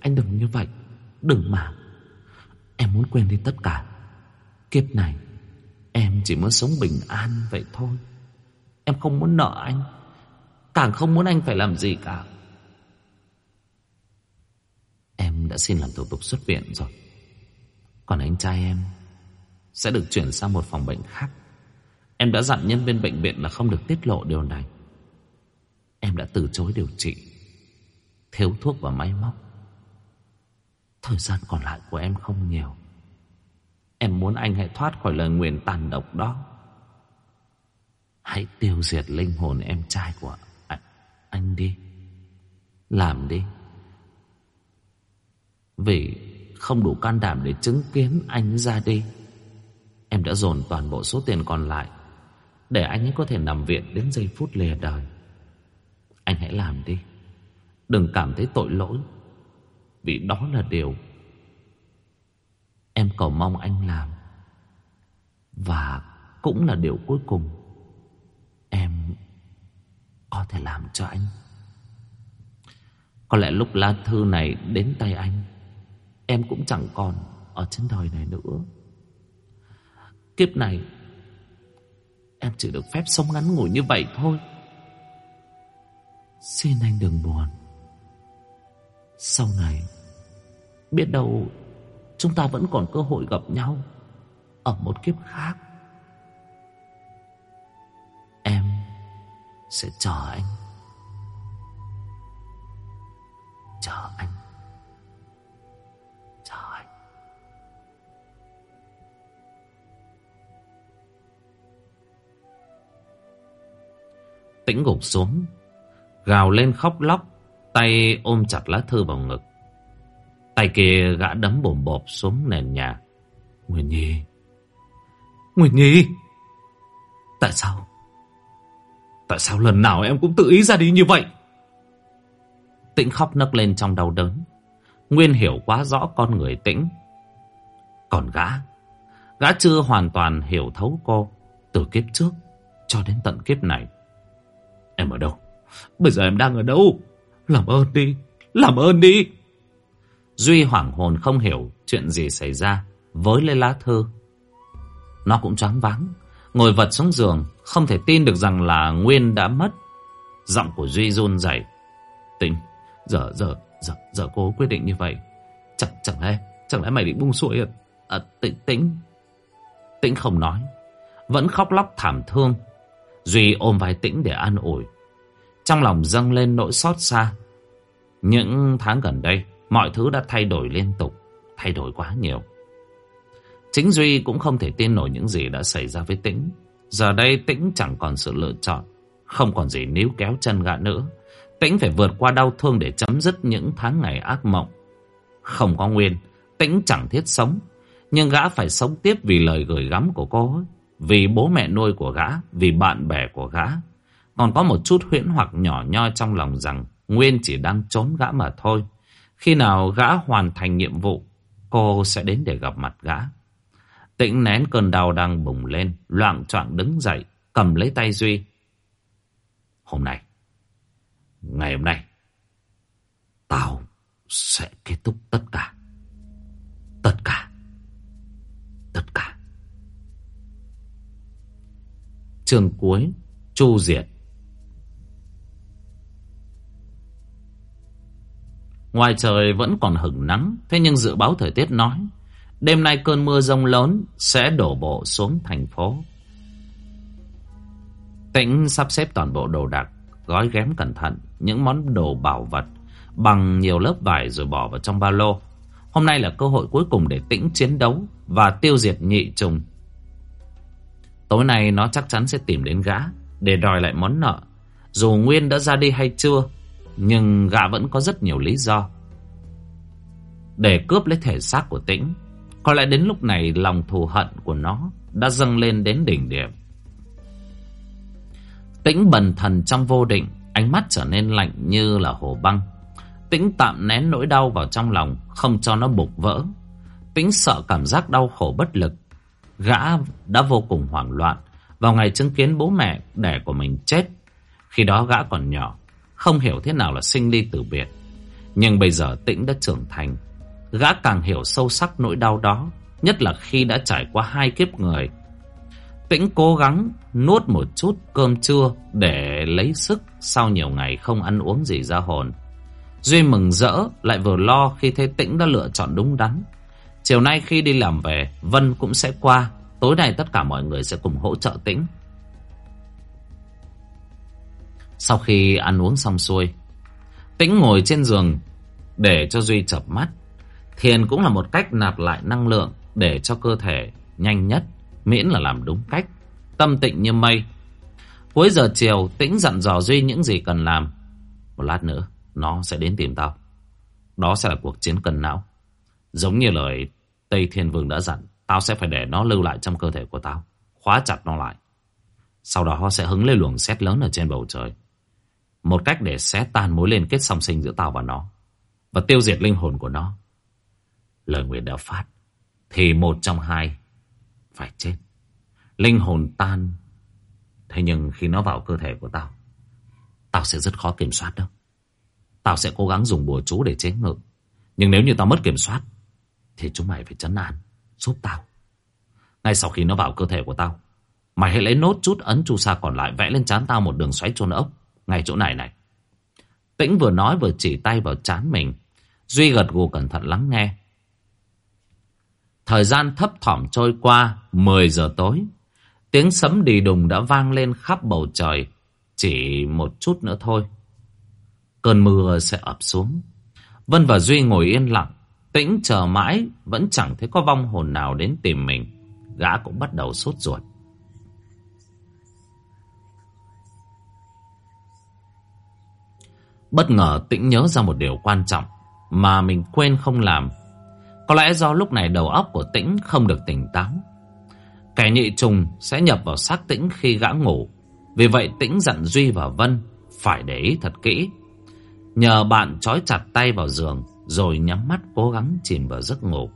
anh đừng như vậy, đừng mà. Em muốn quên đi tất cả. Kiếp này, em chỉ muốn sống bình an vậy thôi. Em không muốn nợ anh, càng không muốn anh phải làm gì cả. Em đã xin làm thủ tục xuất viện rồi. Còn anh trai em sẽ được chuyển sang một phòng bệnh khác. Em đã dặn nhân viên bệnh viện là không được tiết lộ điều này. Em đã từ chối điều trị, thiếu thuốc và máy móc. Thời gian còn lại của em không nhiều. Em muốn anh hãy thoát khỏi lời nguyền tàn độc đó. Hãy tiêu diệt linh hồn em trai của anh, anh đi. Làm đi. Vì không đủ can đảm để chứng kiến anh ra đi. Em đã dồn toàn bộ số tiền còn lại để anh ấy có thể nằm viện đến giây phút lìa đời. Anh hãy làm đi. Đừng cảm thấy tội lỗi. Vì đó là điều em cầu mong anh làm. Và cũng là điều cuối cùng em có thể làm cho anh. Có lẽ lúc lá thư này đến tay anh, em cũng chẳng còn ở trên đời này nữa. Kiếp này, em chỉ được phép sống ngắn ngủi như vậy thôi. Xin anh đừng buồn. Sau này, biết đâu chúng ta vẫn còn cơ hội gặp nhau ở một kiếp khác. Em sẽ chờ anh. Chờ anh. Chờ anh. Tĩnh gục xuống Gào lên khóc lóc, Tay ôm chặt lá thư vào ngực. Tay kia gã đấm bồm bộp xuống nền nhà. Nguyên Nhi Nguyên Nhi, Tại sao Tại sao lần nào em cũng tự ý ra đi như vậy? Tĩnh khóc nấc lên trong đau đớn. Nguyên hiểu quá rõ con người Tĩnh. Còn gã Gã chưa hoàn toàn hiểu thấu cô Từ kiếp trước Cho đến tận kiếp này. Em ở đâu? Bây giờ em đang ở đâu Làm ơn đi Làm ơn đi Duy hoảng hồn không hiểu chuyện gì xảy ra với lấy lá thư. Nó cũng choáng váng, ngồi vật xuống giường, không thể tin được rằng là Nguyên đã mất. Giọng của Duy run rẩy. Tình, giờ giờ giờ giờ cô quyết định như vậy, chẳng chẳng lẽ chẳng lẽ mày định buông xuôi à? à tĩnh tĩnh tĩnh không nói, vẫn khóc lóc thảm thương. Duy ôm vai tĩnh để an ủi, trong lòng dâng lên nỗi xót xa. Những tháng gần đây, mọi thứ đã thay đổi liên tục, thay đổi quá nhiều. Chính Duy cũng không thể tin nổi những gì đã xảy ra với Tĩnh. Giờ đây Tĩnh chẳng còn sự lựa chọn, không còn gì níu kéo chân gã nữa. Tĩnh phải vượt qua đau thương để chấm dứt những tháng ngày ác mộng. Không có nguyên, Tĩnh chẳng thiết sống, nhưng gã phải sống tiếp vì lời gửi gắm của cô ấy, vì bố mẹ nuôi của gã, vì bạn bè của gã. Còn có một chút huyễn hoặc nhỏ nhoi trong lòng rằng Nguyên chỉ đang trốn gã mà thôi. Khi nào gã hoàn thành nhiệm vụ, cô sẽ đến để gặp mặt gã. Tĩnh nén cơn đau đang bùng lên, loạn choạng đứng dậy, cầm lấy tay Duy. Hôm nay, ngày hôm nay, tao sẽ kết thúc tất cả. Tất cả. Tất cả. Trường cuối, Chu Diệt. Ngoài trời vẫn còn hửng nắng, thế nhưng dự báo thời tiết nói Đêm nay cơn mưa rông lớn sẽ đổ bộ xuống thành phố. Tĩnh sắp xếp toàn bộ đồ đạc, gói ghém cẩn thận những món đồ bảo vật bằng nhiều lớp vải rồi bỏ vào trong ba lô. Hôm nay là cơ hội cuối cùng để Tĩnh chiến đấu và tiêu diệt nhị trùng. Tối nay nó chắc chắn sẽ tìm đến gã để đòi lại món nợ. Dù Nguyên đã ra đi hay chưa, nhưng gã vẫn có rất nhiều lý do.
để cướp lấy thể xác của Tĩnh. Có lẽ đến lúc này lòng thù hận của nó đã dâng lên đến đỉnh điểm. Tĩnh bần thần trong vô định, ánh mắt trở nên lạnh như là hồ băng. Tĩnh tạm nén nỗi đau vào trong lòng, không cho nó bục vỡ. Tĩnh sợ cảm giác đau khổ bất lực. Gã đã vô cùng hoảng loạn vào ngày chứng kiến bố mẹ đẻ của mình chết. Khi đó gã còn nhỏ, không hiểu thế nào là sinh ly tử biệt. Nhưng bây giờ Tĩnh đã trưởng thành. Gã càng hiểu sâu sắc nỗi đau đó, nhất là khi đã trải qua hai kiếp người. Tĩnh cố gắng nuốt một chút cơm trưa để lấy sức sau nhiều ngày không ăn uống gì ra hồn. Duy mừng rỡ lại vừa lo khi thấy Tĩnh đã lựa chọn đúng đắn. Chiều nay khi đi làm về, Vân cũng sẽ qua. Tối nay tất cả mọi người sẽ cùng hỗ trợ Tĩnh. Sau khi ăn uống xong xuôi, Tĩnh ngồi trên giường để cho Duy chập mắt. Thiền cũng là một cách nạp lại năng lượng để cho cơ thể nhanh nhất, miễn là làm đúng cách. Tâm tịnh như mây. Cuối giờ chiều, Tĩnh dặn dò Duy những gì cần làm. Một lát nữa, nó sẽ đến tìm tao. Đó sẽ là cuộc chiến cần não. Giống như lời Tây Thiên Vương đã dặn, tao sẽ phải để nó lưu lại trong cơ thể của tao. Khóa chặt nó lại. Sau đó sẽ hứng lên luồng xét lớn ở trên bầu trời. Một cách để xé tan mối liên kết song sinh giữa tao và nó. Và tiêu diệt linh hồn của nó. Lời nguyện đã phát. Thì một trong hai phải chết. Linh hồn tan. Thế nhưng khi nó vào cơ thể của tao, tao sẽ rất khó kiểm soát đâu. Tao sẽ cố gắng dùng bùa chú để chế ngự. Nhưng nếu như tao mất kiểm soát, thì chúng mày phải chấn an, giúp tao. Ngay sau khi nó vào cơ thể của tao, mày hãy lấy nốt chút ấn chu sa còn lại vẽ lên trán tao một đường xoáy chôn ốc. Ngay chỗ này này. Tĩnh vừa nói vừa chỉ tay vào chán mình. Duy gật gù cẩn thận lắng nghe. Thời gian thấp thỏm trôi qua, 10 giờ tối. Tiếng sấm đi đùng đã vang lên khắp bầu trời. Chỉ một chút nữa thôi. Cơn mưa sẽ ập xuống. Vân và Duy ngồi yên lặng. Tĩnh chờ mãi, vẫn chẳng thấy có vong hồn nào đến tìm mình. Gã cũng bắt đầu sốt ruột. Bất ngờ Tĩnh nhớ ra một điều quan trọng mà mình quên không làm. Có lẽ do lúc này đầu óc của Tĩnh không được tỉnh táo. Kẻ nhị trùng sẽ nhập vào xác Tĩnh khi gã ngủ. Vì vậy Tĩnh dặn Duy và Vân phải để ý thật kỹ. Nhờ bạn trói chặt tay vào giường rồi nhắm mắt cố gắng chìm vào giấc ngủ.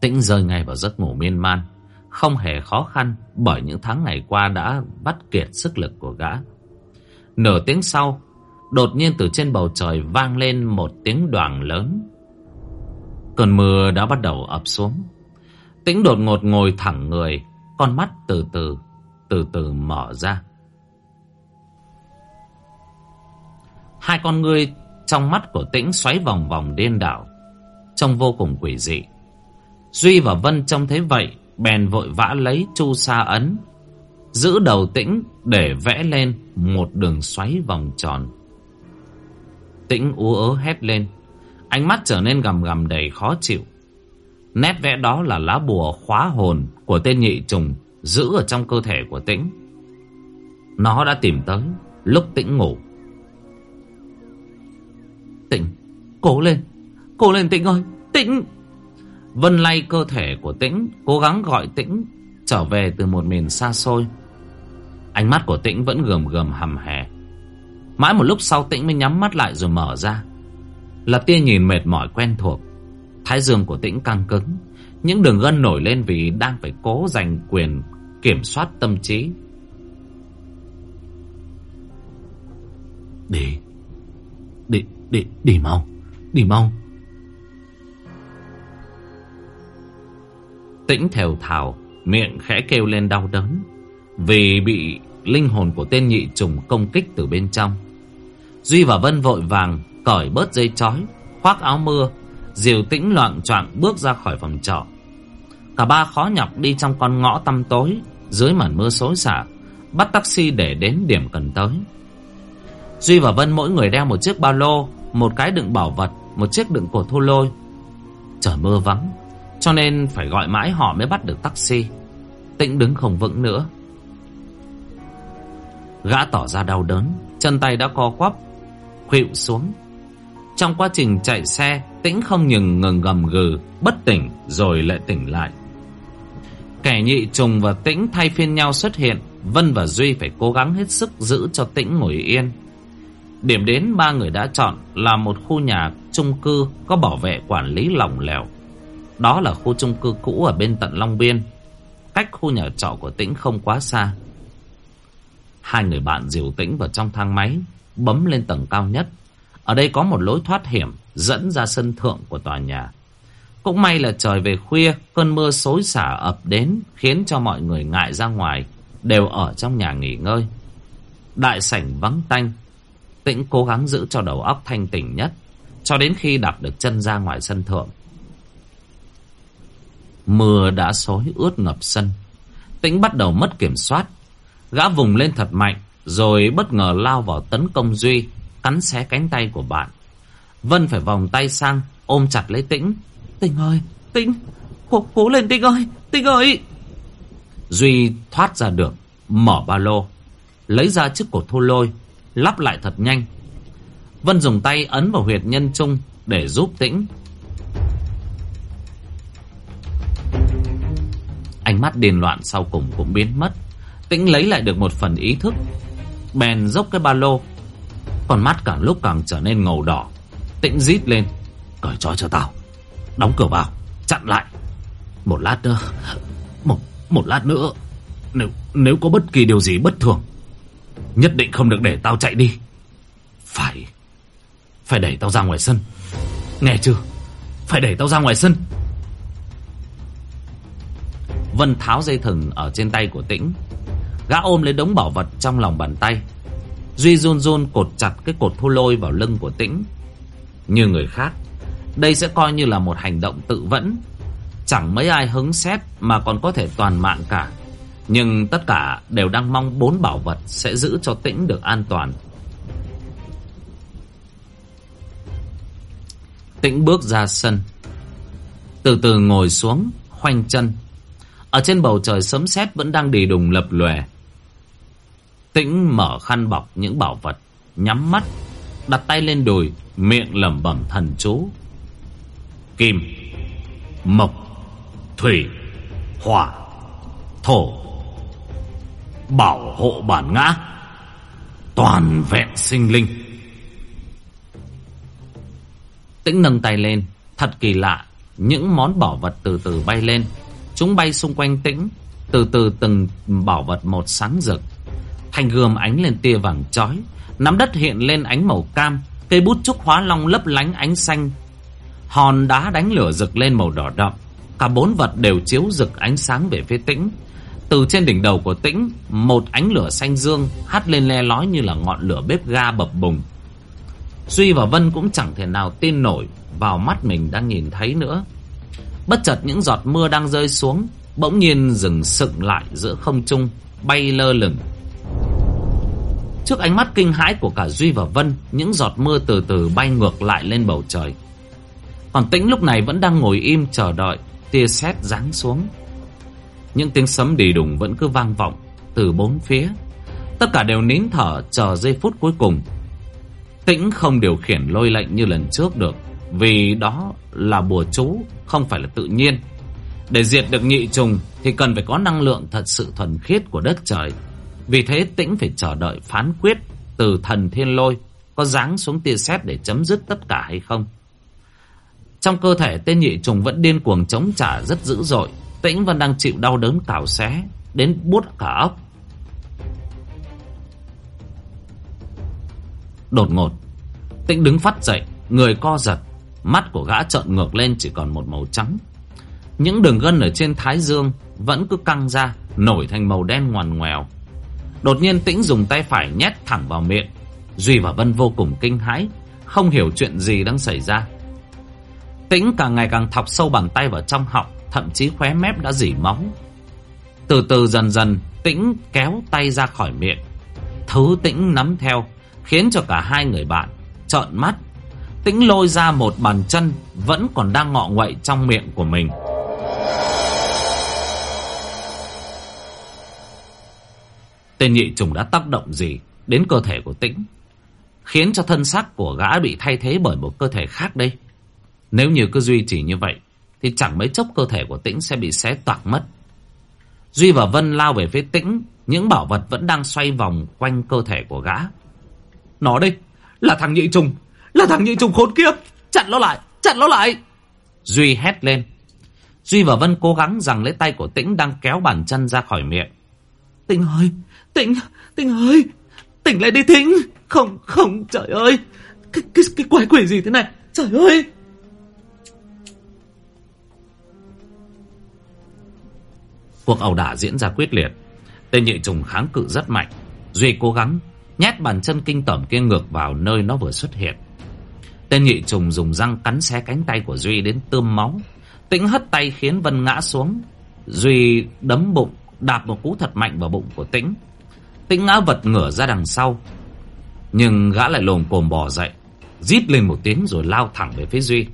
Tĩnh rơi ngay vào giấc ngủ miên man. Không hề khó khăn bởi những tháng ngày qua đã bắt kiệt sức lực của gã. Nửa tiếng sau, đột nhiên từ trên bầu trời vang lên một tiếng đoàn lớn. Cơn mưa đã bắt đầu ập xuống. Tĩnh đột ngột ngồi thẳng người, con mắt từ từ, từ từ mở ra. Hai con ngươi trong mắt của Tĩnh xoáy vòng vòng điên đảo, trông vô cùng quỷ dị. Duy và Vân trông thấy vậy, bèn vội vã lấy chu sa ấn, giữ đầu Tĩnh để vẽ lên một đường xoáy vòng tròn. Tĩnh ú ớ hét lên, ánh mắt trở nên gầm gầm đầy khó chịu. Nét vẽ đó là lá bùa khóa hồn của tên nhị trùng giữ ở trong cơ thể của Tĩnh. Nó đã tìm tới lúc Tĩnh ngủ. Tĩnh, cố lên, cố lên Tĩnh ơi, Tĩnh. Vân lay cơ thể của Tĩnh, cố gắng gọi Tĩnh trở về từ một miền xa xôi. Ánh mắt của Tĩnh vẫn gầm gầm hầm hè. Mãi một lúc sau Tĩnh mới nhắm mắt lại rồi mở ra. Là tia nhìn mệt mỏi quen thuộc. Thái dương của Tĩnh căng cứng. Những đường gân nổi lên vì đang phải cố giành quyền kiểm soát tâm trí. Đi. Đi, đi, đi mau. Đi mau. Tĩnh thều thào, miệng khẽ kêu lên đau đớn. Vì bị linh hồn của tên nhị trùng công kích từ bên trong. Duy và Vân vội vàng cởi bớt dây chói, khoác áo mưa, diều tĩnh loạn choạng bước ra khỏi phòng trọ. Cả ba khó nhọc đi trong con ngõ tăm tối, dưới màn mưa xối xả, bắt taxi để đến điểm cần tới. Duy và Vân mỗi người đeo một chiếc ba lô, một cái đựng bảo vật, một chiếc đựng cổ thu lôi. Trời mưa vắng, cho nên phải gọi mãi họ mới bắt được taxi. Tĩnh đứng không vững nữa. Gã tỏ ra đau đớn, chân tay đã co quắp, khuỵu xuống. Trong quá trình chạy xe Tĩnh không ngừng ngừng gầm gừ Bất tỉnh rồi lại tỉnh lại Kẻ nhị trùng và Tĩnh thay phiên nhau xuất hiện Vân và Duy phải cố gắng hết sức giữ cho Tĩnh ngồi yên Điểm đến ba người đã chọn là một khu nhà chung cư có bảo vệ quản lý lỏng lẻo. Đó là khu chung cư cũ ở bên tận Long Biên, cách khu nhà trọ của Tĩnh không quá xa. Hai người bạn dìu Tĩnh vào trong thang máy, bấm lên tầng cao nhất. Ở đây có một lối thoát hiểm dẫn ra sân thượng của tòa nhà. Cũng may là trời về khuya, cơn mưa xối xả ập đến khiến cho mọi người ngại ra ngoài, đều ở trong nhà nghỉ ngơi. Đại sảnh vắng tanh, Tĩnh cố gắng giữ cho đầu óc thanh tỉnh nhất Cho đến khi đặt được chân ra ngoài sân thượng Mưa đã xối ướt ngập sân Tĩnh bắt đầu mất kiểm soát Gã vùng lên thật mạnh Rồi bất ngờ lao vào tấn công Duy Cắn xé cánh tay của bạn Vân phải vòng tay sang Ôm chặt lấy Tĩnh Tĩnh ơi Tĩnh Cố, cố lên Tĩnh ơi Tĩnh ơi Duy thoát ra được Mở ba lô Lấy ra chiếc cột thô lôi lắp lại thật nhanh. Vân dùng tay ấn vào huyệt nhân trung để giúp tĩnh. Ánh mắt điên loạn sau cùng cũng biến mất. Tĩnh lấy lại được một phần ý thức. Bèn dốc cái ba lô. Còn mắt càng lúc càng trở nên ngầu đỏ. Tĩnh rít lên. Cởi trói cho tao. Đóng cửa vào. Chặn lại. Một lát nữa. Một, một lát nữa. Nếu, nếu có bất kỳ điều gì bất thường Nhất định không được để tao chạy đi Phải Phải đẩy tao ra ngoài sân Nghe chưa Phải đẩy tao ra ngoài sân Vân tháo dây thừng ở trên tay của Tĩnh Gã ôm lấy đống bảo vật trong lòng bàn tay Duy run run cột chặt cái cột thu lôi vào lưng của Tĩnh Như người khác Đây sẽ coi như là một hành động tự vẫn Chẳng mấy ai hứng xét Mà còn có thể toàn mạng cả nhưng tất cả đều đang mong bốn bảo vật sẽ giữ cho tĩnh được an toàn. Tĩnh bước ra sân. Từ từ ngồi xuống, khoanh chân. Ở trên bầu trời sấm sét vẫn đang đi đùng lập lòe. Tĩnh mở khăn bọc những bảo vật, nhắm mắt, đặt tay lên đùi, miệng lẩm bẩm thần chú. Kim, mộc, thủy, hỏa, thổ, bảo hộ bản ngã toàn vẹn sinh linh. Tĩnh nâng tay lên thật kỳ lạ những món bảo vật từ từ bay lên. Chúng bay xung quanh tĩnh từ từ từng bảo vật một sáng rực thanh gươm ánh lên tia vàng chói, nắm đất hiện lên ánh màu cam, cây bút trúc hóa long lấp lánh ánh xanh. Hòn đá đánh lửa rực lên màu đỏ đậm, cả bốn vật đều chiếu rực ánh sáng về phía tĩnh. Từ trên đỉnh đầu của Tĩnh, Một ánh lửa xanh dương Hắt lên le lói như là ngọn lửa bếp ga bập bùng. Duy và Vân cũng chẳng thể nào tin nổi Vào mắt mình đang nhìn thấy nữa. Bất chợt những giọt mưa đang rơi xuống, Bỗng nhiên dừng sựng lại giữa không trung, Bay lơ lửng. Trước ánh mắt kinh hãi của cả Duy và Vân Những giọt mưa từ từ bay ngược lại lên bầu trời Còn Tĩnh lúc này vẫn đang ngồi im chờ đợi Tia sét giáng xuống những tiếng sấm đi đùng vẫn cứ vang vọng từ bốn phía. Tất cả đều nín thở chờ giây phút cuối cùng. Tĩnh không điều khiển lôi lệnh như lần trước được. Vì đó là bùa chú, không phải là tự nhiên. Để diệt được nhị trùng thì cần phải có năng lượng thật sự thuần khiết của đất trời. Vì thế Tĩnh phải chờ đợi phán quyết từ thần thiên lôi có giáng xuống tia sét để chấm dứt tất cả hay không. Trong cơ thể tên nhị trùng vẫn điên cuồng chống trả rất dữ dội. Tĩnh vẫn đang chịu đau đớn cào xé Đến bút cả óc Đột ngột, Tĩnh đứng phát dậy, Người co giật, Mắt của gã trợn ngược lên chỉ còn một màu trắng Những đường gân ở trên thái dương Vẫn cứ căng ra, Nổi thành màu đen ngoằn ngoèo Đột nhiên Tĩnh dùng tay phải nhét thẳng vào miệng Duy và Vân vô cùng kinh hãi Không hiểu chuyện gì đang xảy ra Tĩnh càng ngày càng thọc sâu bàn tay vào trong họng thậm chí khóe mép đã dỉ máu. Từ từ dần dần, tĩnh kéo tay ra khỏi miệng. Thứ tĩnh nắm theo, khiến cho cả hai người bạn trợn mắt. Tĩnh lôi ra một bàn chân vẫn còn đang ngọ nguậy trong miệng của mình. Tên nhị trùng đã tác động gì đến cơ thể của tĩnh? Khiến cho thân xác của gã bị thay thế bởi một cơ thể khác đây. Nếu như cứ duy trì như vậy, Thì chẳng mấy chốc cơ thể của Tĩnh sẽ bị xé toạc mất. Duy và Vân lao về phía Tĩnh, Những bảo vật vẫn đang xoay vòng quanh cơ thể của gã. Nó đây, Là thằng nhị trùng, Là thằng nhị trùng khốn kiếp! Chặn nó lại, Chặn nó lại! Duy hét lên. Duy và Vân cố gắng rằng lấy tay của Tĩnh đang kéo bàn chân ra khỏi miệng. Tĩnh ơi! Tĩnh Tĩnh ơi Tỉnh lại đi Tĩnh Không không trời ơi. Cái, cái, cái quái quỷ gì thế này? Trời ơi. Cuộc ẩu đả diễn ra quyết liệt. Tên nhị trùng kháng cự rất mạnh. Duy cố gắng nhét bàn chân kinh tởm kia ngược vào nơi nó vừa xuất hiện. Tên nhị trùng dùng răng cắn xé cánh tay của Duy đến tươm máu. Tĩnh hất tay khiến Vân ngã xuống. Duy đấm bụng Đạp một cú thật mạnh vào bụng của Tĩnh. Tĩnh ngã vật ngửa ra đằng sau. Nhưng gã lại lồm cồm bò dậy, Rít lên một tiếng rồi lao thẳng về phía Duy.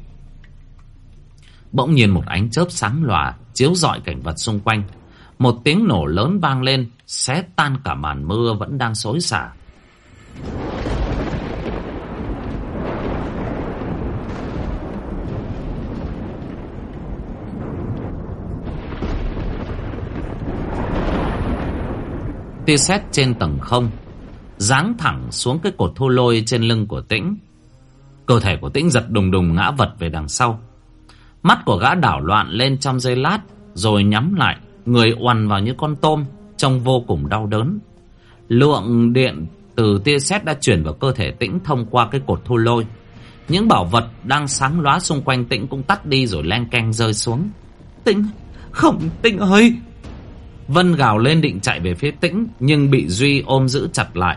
Bỗng nhiên một ánh chớp sáng lòa Chiếu rọi cảnh vật xung quanh. Một tiếng nổ lớn vang lên, Xé tan cả màn mưa vẫn đang xối xả. Tia sét trên tầng không, giáng thẳng xuống cái cột thô lôi trên lưng của tĩnh. Cơ thể của tĩnh giật đùng đùng ngã vật về đằng sau. Mắt của gã đảo loạn lên trong giây lát, rồi nhắm lại, người oằn vào như con tôm, trông vô cùng đau đớn. Lượng điện từ tia sét đã chuyển vào cơ thể tĩnh thông qua cái cột thô lôi. Những bảo vật đang sáng lóa xung quanh tĩnh cũng tắt đi rồi len keng rơi xuống. Tĩnh, không, tĩnh ơi! Vân gào lên định chạy về phía tĩnh Nhưng bị Duy ôm giữ chặt lại.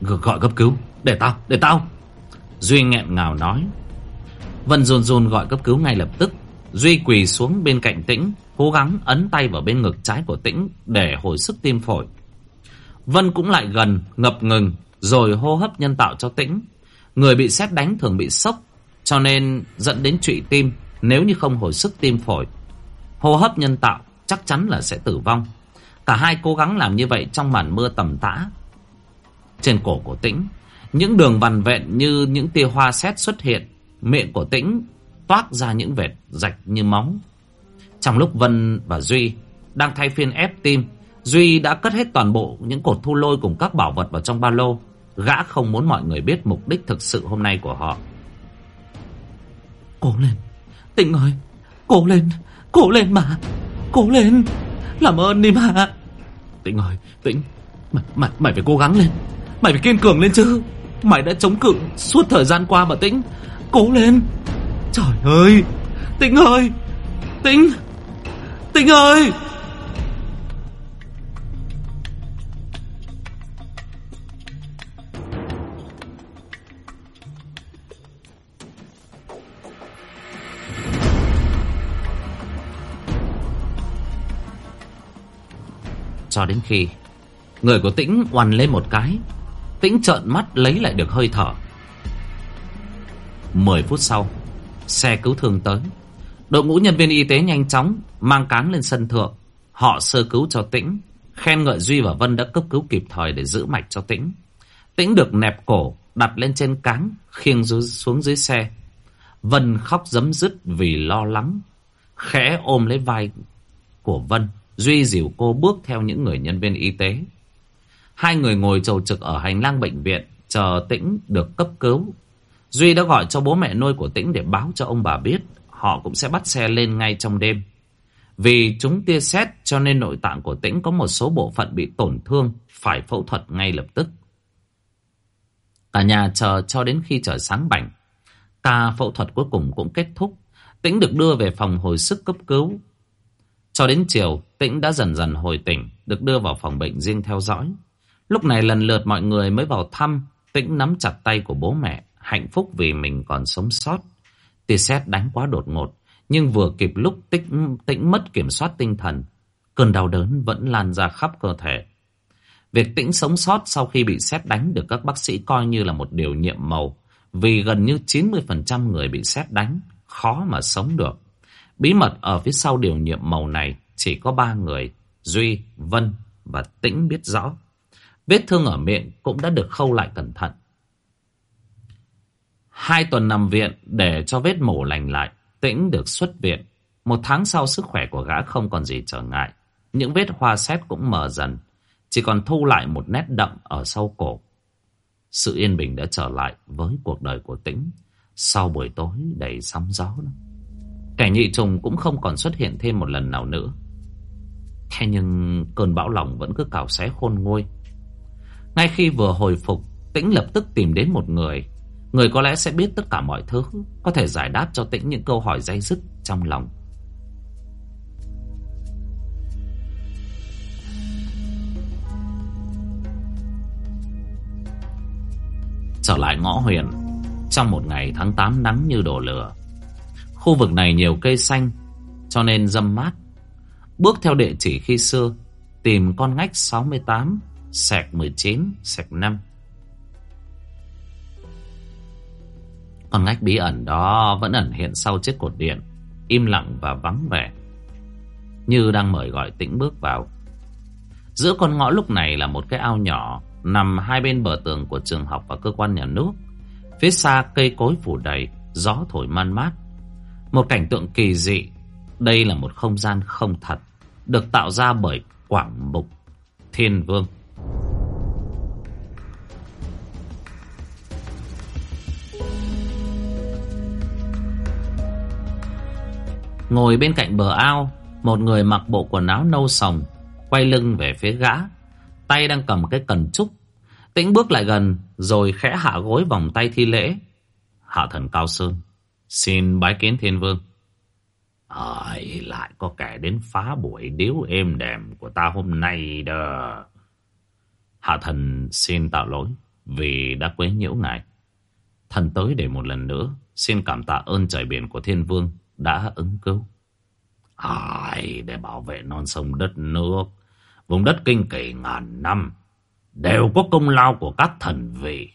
Gọi cấp cứu Để tao, để tao. Duy nghẹn ngào nói. Vân run run gọi cấp cứu ngay lập tức. Duy quỳ xuống bên cạnh tĩnh Cố gắng ấn tay vào bên ngực trái của tĩnh Để hồi sức tim phổi. Vân cũng lại gần, ngập ngừng Rồi hô hấp nhân tạo cho tĩnh. Người bị xét đánh thường bị sốc Cho nên dẫn đến trụy tim Nếu như không hồi sức tim phổi hô hấp nhân tạo chắc chắn là sẽ tử vong. Cả hai cố gắng làm như vậy trong màn mưa tầm tã. Trên cổ của Tĩnh, những đường vằn vẹn như những tia hoa sét xuất hiện, miệng của Tĩnh toát ra những vệt rạch như móng Trong lúc Vân và Duy đang thay phiên ép tim, Duy đã cất hết toàn bộ những cột thu lôi cùng các bảo vật vào trong ba lô. Gã không muốn mọi người biết mục đích thực sự hôm nay của họ. Cố lên, Tĩnh ơi, cố lên, Cố lên mà. Cố lên. Làm ơn đi mà. Tĩnh ơi Tĩnh. Mày, mày, mày phải cố gắng lên. Mày phải kiên cường lên chứ. Mày đã chống cự suốt thời gian qua mà Tĩnh. Cố lên. Trời ơi. Tĩnh ơi. Tĩnh. Tĩnh ơi. Cho đến khi người của Tĩnh oằn lên một cái. Tĩnh trợn mắt lấy lại được hơi thở. Mười phút sau, xe cứu thương tới. Đội ngũ nhân viên y tế nhanh chóng mang cáng lên sân thượng. Họ sơ cứu cho Tĩnh, khen ngợi Duy và Vân đã cấp cứu kịp thời để giữ mạch cho Tĩnh. Tĩnh được nẹp cổ, đặt lên trên cáng, khiêng xuống dưới xe. Vân khóc giấm dứt vì lo lắng, khẽ ôm lấy vai của Vân. Duy dìu cô bước theo những người nhân viên y tế. Hai người ngồi trầu trực ở hành lang bệnh viện, chờ Tĩnh được cấp cứu. Duy đã gọi cho bố mẹ nuôi của Tĩnh để báo cho ông bà biết, họ cũng sẽ bắt xe lên ngay trong đêm. Vì chúng tia sét cho nên nội tạng của Tĩnh có một số bộ phận bị tổn thương, phải phẫu thuật ngay lập tức. Cả nhà chờ cho đến khi trời sáng bảnh. Ca phẫu thuật cuối cùng cũng kết thúc. Tĩnh được đưa về phòng hồi sức cấp cứu. Cho đến chiều, Tĩnh đã dần dần hồi tỉnh, được đưa vào phòng bệnh riêng theo dõi. Lúc này lần lượt mọi người mới vào thăm, Tĩnh nắm chặt tay của bố mẹ, hạnh phúc vì mình còn sống sót. Tia sét đánh quá đột ngột, nhưng vừa kịp lúc tĩnh, tĩnh mất kiểm soát tinh thần, cơn đau đớn vẫn lan ra khắp cơ thể. Việc tĩnh sống sót sau khi bị sét đánh được các bác sĩ coi như là một điều nhiệm màu, vì gần như 90% người bị sét đánh khó mà sống được. Bí mật ở phía sau điều nhiệm màu này chỉ có ba người, Duy, Vân và Tĩnh biết rõ. Vết thương ở miệng cũng đã được khâu lại cẩn thận. Hai tuần nằm viện để cho vết mổ lành lại, tĩnh được xuất viện. Một tháng sau sức khỏe của gã không còn gì trở ngại. Những vết hoa xét cũng mờ dần, chỉ còn thu lại một nét đậm ở sau cổ. Sự yên bình đã trở lại với cuộc đời của tĩnh sau buổi tối đầy sóng gió. Kẻ nhị trùng cũng không còn xuất hiện thêm một lần nào nữa. Thế nhưng cơn bão lòng vẫn cứ cào xé khôn nguôi. Ngay khi vừa hồi phục, Tĩnh lập tức tìm đến một người. Người có lẽ sẽ biết tất cả mọi thứ, có thể giải đáp cho Tĩnh những câu hỏi dây dứt trong lòng. Trở lại ngõ huyền, trong một ngày tháng 8 nắng như đổ lửa. Khu vực này nhiều cây xanh, cho nên dâm mát. Bước theo địa chỉ khi xưa, tìm con ngách 68 Sẹc 19, sẹc 5 Con ngách bí ẩn đó vẫn ẩn hiện sau chiếc cột điện Im lặng và vắng vẻ Như đang mời gọi tĩnh bước vào. Giữa con ngõ lúc này là một cái ao nhỏ Nằm hai bên bờ tường của trường học và cơ quan nhà nước. Phía xa cây cối phủ đầy Gió thổi man mát. Một cảnh tượng kỳ dị đây là một không gian không thật, Được tạo ra bởi Quảng Mục Thiên Vương. Ngồi bên cạnh bờ ao, Một người mặc bộ quần áo nâu sòng, Quay lưng về phía gã. Tay đang cầm cái cần trúc. Tĩnh bước lại gần, Rồi khẽ hạ gối vòng tay thi lễ. Hạ thần Cao Sơn, Xin bái kiến thiên vương. Hỡi lại có kẻ đến phá buổi điếu êm đềm của ta hôm nay đờ? Hạ thần xin tạo lỗi Vì đã quấy nhiễu ngài Thần tới để một lần nữa Xin cảm tạ ơn trời biển của thiên vương đã ứng cứu. Ai để bảo vệ non sông đất nước, vùng đất kinh kỳ ngàn năm, đều có công lao của các thần vị.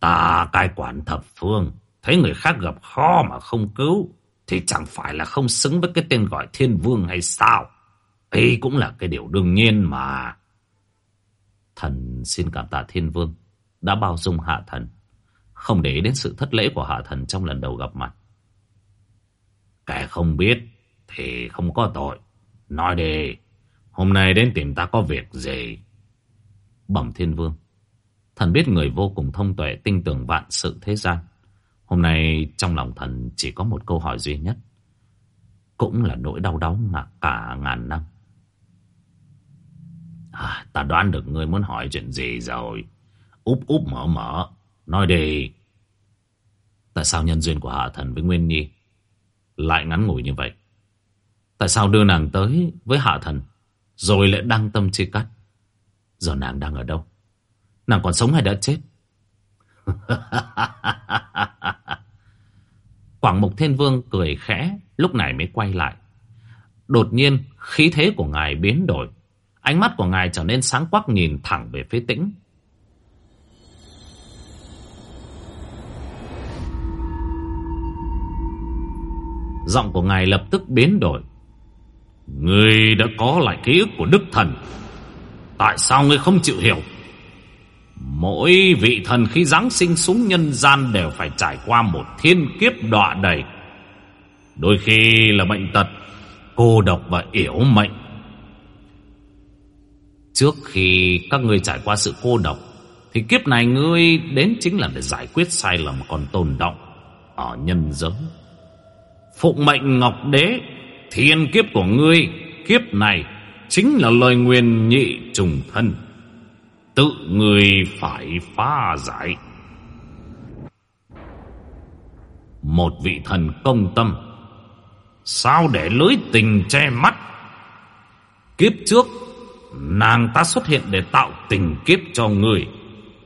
Ta cai quản thập phương, thấy người khác gặp khó mà không cứu, thì chẳng phải là không xứng với cái tên gọi thiên vương hay sao? Ấy cũng là cái điều đương nhiên mà. Thần xin cảm tạ thiên vương đã bao dung hạ thần, không để đến sự thất lễ của hạ thần trong lần đầu gặp mặt. Kẻ không biết thì không có tội. Nói đi, hôm nay đến tìm ta có việc gì? Bẩm thiên vương, thần biết người vô cùng thông tuệ tinh tưởng vạn sự thế gian. Hôm nay trong lòng thần chỉ có một câu hỏi duy nhất. Cũng là nỗi đau đớn ngạc cả ngàn năm. À, ta đoán được ngươi muốn hỏi chuyện gì rồi. Úp úp mở mở. Nói đi. Tại sao nhân duyên của hạ thần với Nguyên Nhi lại ngắn ngủi như vậy. Tại sao đưa nàng tới với hạ thần, rồi lại đăng tâm chia cắt? Giờ nàng đang ở đâu? Nàng còn sống hay đã chết? Quảng Mục Thiên Vương cười khẽ, lúc này mới quay lại. Đột nhiên, khí thế của ngài biến đổi. Ánh mắt của ngài trở nên sáng quắc nhìn thẳng về phía tĩnh. Giọng của ngài lập tức biến đổi Ngươi đã có lại ký ức của Đức Thần Tại sao ngươi không chịu hiểu Mỗi vị thần khi Giáng sinh xuống nhân gian Đều phải trải qua một thiên kiếp đọa đầy. Đôi khi là bệnh tật, Cô độc và yếu mệnh. Trước khi các ngươi trải qua sự cô độc, Thì kiếp này ngươi đến chính là để giải quyết sai lầm còn tồn động Ở nhân giới. Phụng mệnh Ngọc Đế, Thiên kiếp của ngươi, Kiếp này Chính là lời nguyền nhị trùng thân. Tự người phải phá giải Một vị thần công tâm Sao để lưới tình che mắt Kiếp trước Nàng ta xuất hiện để tạo tình kiếp cho người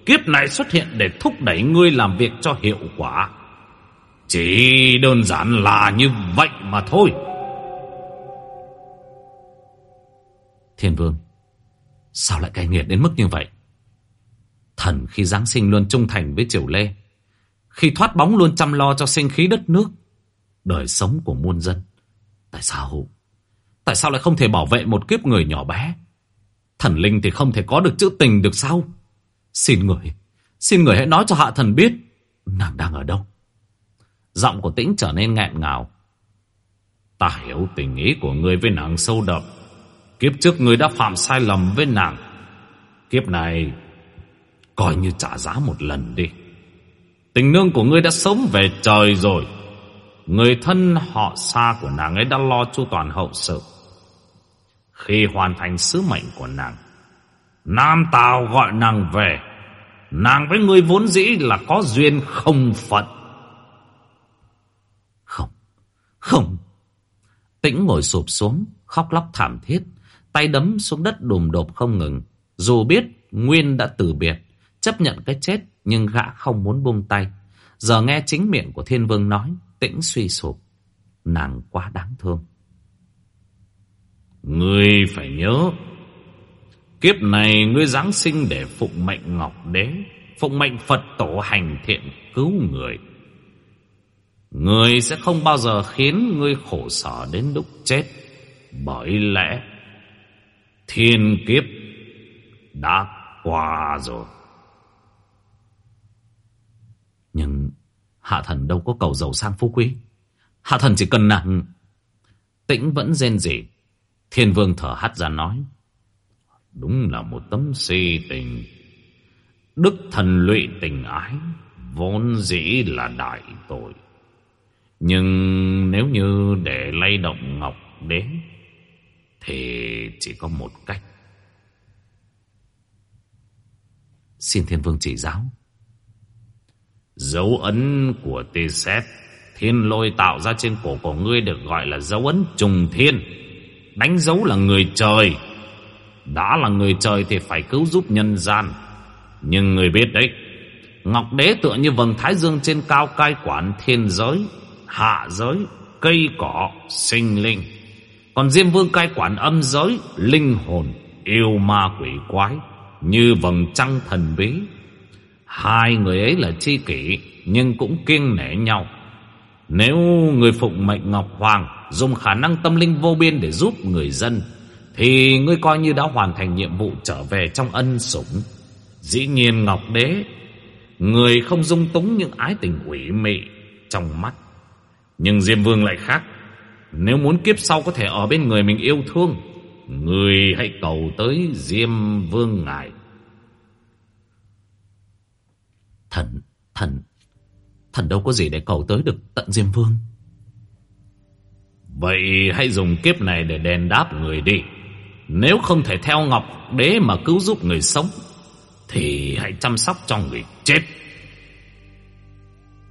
Kiếp này xuất hiện để thúc đẩy ngươi làm việc cho hiệu quả chỉ đơn giản là như vậy mà thôi. Thiên vương, sao lại cay nghiệt đến mức như vậy? Thần khi Giáng sinh luôn trung thành với triều lê. Khi thoát bóng luôn chăm lo cho sinh khí đất nước, đời sống của muôn dân. Tại sao? Tại sao lại không thể bảo vệ một kiếp người nhỏ bé?
Thần linh thì không thể có được chữ tình được sao? Xin người, xin người hãy nói cho hạ thần biết. Nàng đang ở đâu? Giọng của tĩnh trở nên nghẹn ngào.
Ta hiểu tình ý của người với nàng sâu đậm. Kiếp trước người đã phạm sai lầm với nàng. Kiếp này, coi như trả giá một lần đi. Tình nương của ngươi đã sống về trời rồi. Người thân họ xa của nàng ấy đã lo chu toàn hậu sự. Khi hoàn thành sứ mệnh của nàng, Nam Tào gọi nàng về. Nàng với ngươi vốn dĩ là có duyên không phận.
Không, không. Tĩnh ngồi sụp xuống, khóc lóc thảm thiết, tay đấm xuống đất đùm đột không ngừng. Dù biết Nguyên đã từ biệt, chấp nhận cái chết, nhưng gã không muốn buông tay. Giờ nghe chính miệng của Thiên Vương nói, tĩnh suy sụp. Nàng quá đáng thương.
Ngươi phải nhớ, kiếp này ngươi Giáng sinh để phụng mệnh Ngọc Đế, phụng mệnh Phật tổ hành thiện cứu người. Người sẽ không bao giờ khiến ngươi khổ sở đến lúc chết. Bởi lẽ thiên kiếp đã qua rồi.
Nhưng hạ thần đâu có cầu giàu sang phú quý. Hạ thần chỉ cần nàng... Tĩnh vẫn rên rỉ. Thiên vương thở hắt ra nói.
Đúng là một tấm si tình. Đức thần lụy tình ái, vốn dĩ là đại tội. Nhưng nếu như để lay động Ngọc Đế, thì chỉ có một cách.
Xin Thiên Vương chỉ giáo.
Dấu ấn của tê xét thiên lôi tạo ra trên cổ của ngươi được gọi là dấu ấn trùng thiên. Đánh dấu là người trời. Đã là người trời thì phải cứu giúp nhân gian. Nhưng người biết đấy, Ngọc Đế tựa như vầng thái dương trên cao cai quản thiên giới, hạ giới, cây cỏ, sinh linh. Còn Diêm Vương cai quản âm giới, linh hồn, yêu ma quỷ quái, như vầng trăng thần bí. Hai người ấy là chi kỷ, nhưng cũng kiêng nể nhau. Nếu người phụng mệnh Ngọc Hoàng dùng khả năng tâm linh vô biên để giúp người dân, thì ngươi coi như đã hoàn thành nhiệm vụ trở về trong ân sủng. Dĩ nhiên Ngọc Đế, người không dung túng những ái tình quỷ mị trong mắt. Nhưng Diêm Vương lại khác. Nếu muốn kiếp sau có thể ở bên người mình yêu thương, người hãy cầu tới Diêm Vương ngài.
Thần, thần, thần đâu có gì để cầu tới được tận Diêm Vương.
Vậy hãy dùng kiếp này để đền đáp người đi. Nếu không thể theo Ngọc Đế mà cứu giúp người sống, thì hãy chăm sóc cho người chết.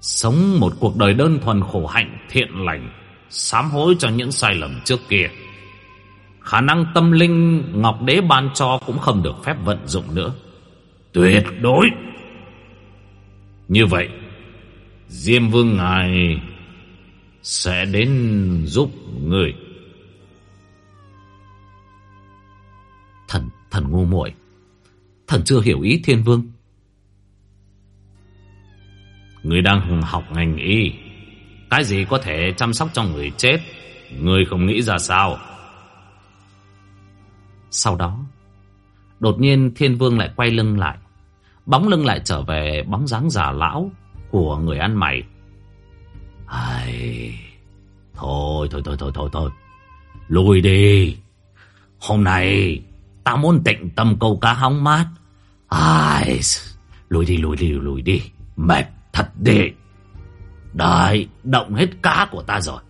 Sống một cuộc đời đơn thuần khổ hạnh thiện lành, sám hối cho những sai lầm trước kia. Khả năng tâm linh Ngọc Đế ban cho cũng không được phép vận dụng nữa. Tuyệt đối. Như vậy, Diêm Vương Ngài sẽ đến giúp người.
Thần, thần ngu muội Thần chưa hiểu ý thiên vương.
Người đang học ngành y. Cái gì có thể chăm sóc cho người chết, người không nghĩ ra sao?
Sau đó, đột nhiên thiên vương lại quay lưng lại. Bóng lưng lại trở về bóng dáng già lão của người ăn mày.
Ai... Thôi, thôi, thôi, thôi, thôi, thôi. Lùi đi. Hôm nay, ta muốn tịnh tâm câu cá hóng mát. Ai... Lùi đi, lùi đi, lùi đi. Mệt thật đi. Đấy, động hết cá của ta rồi.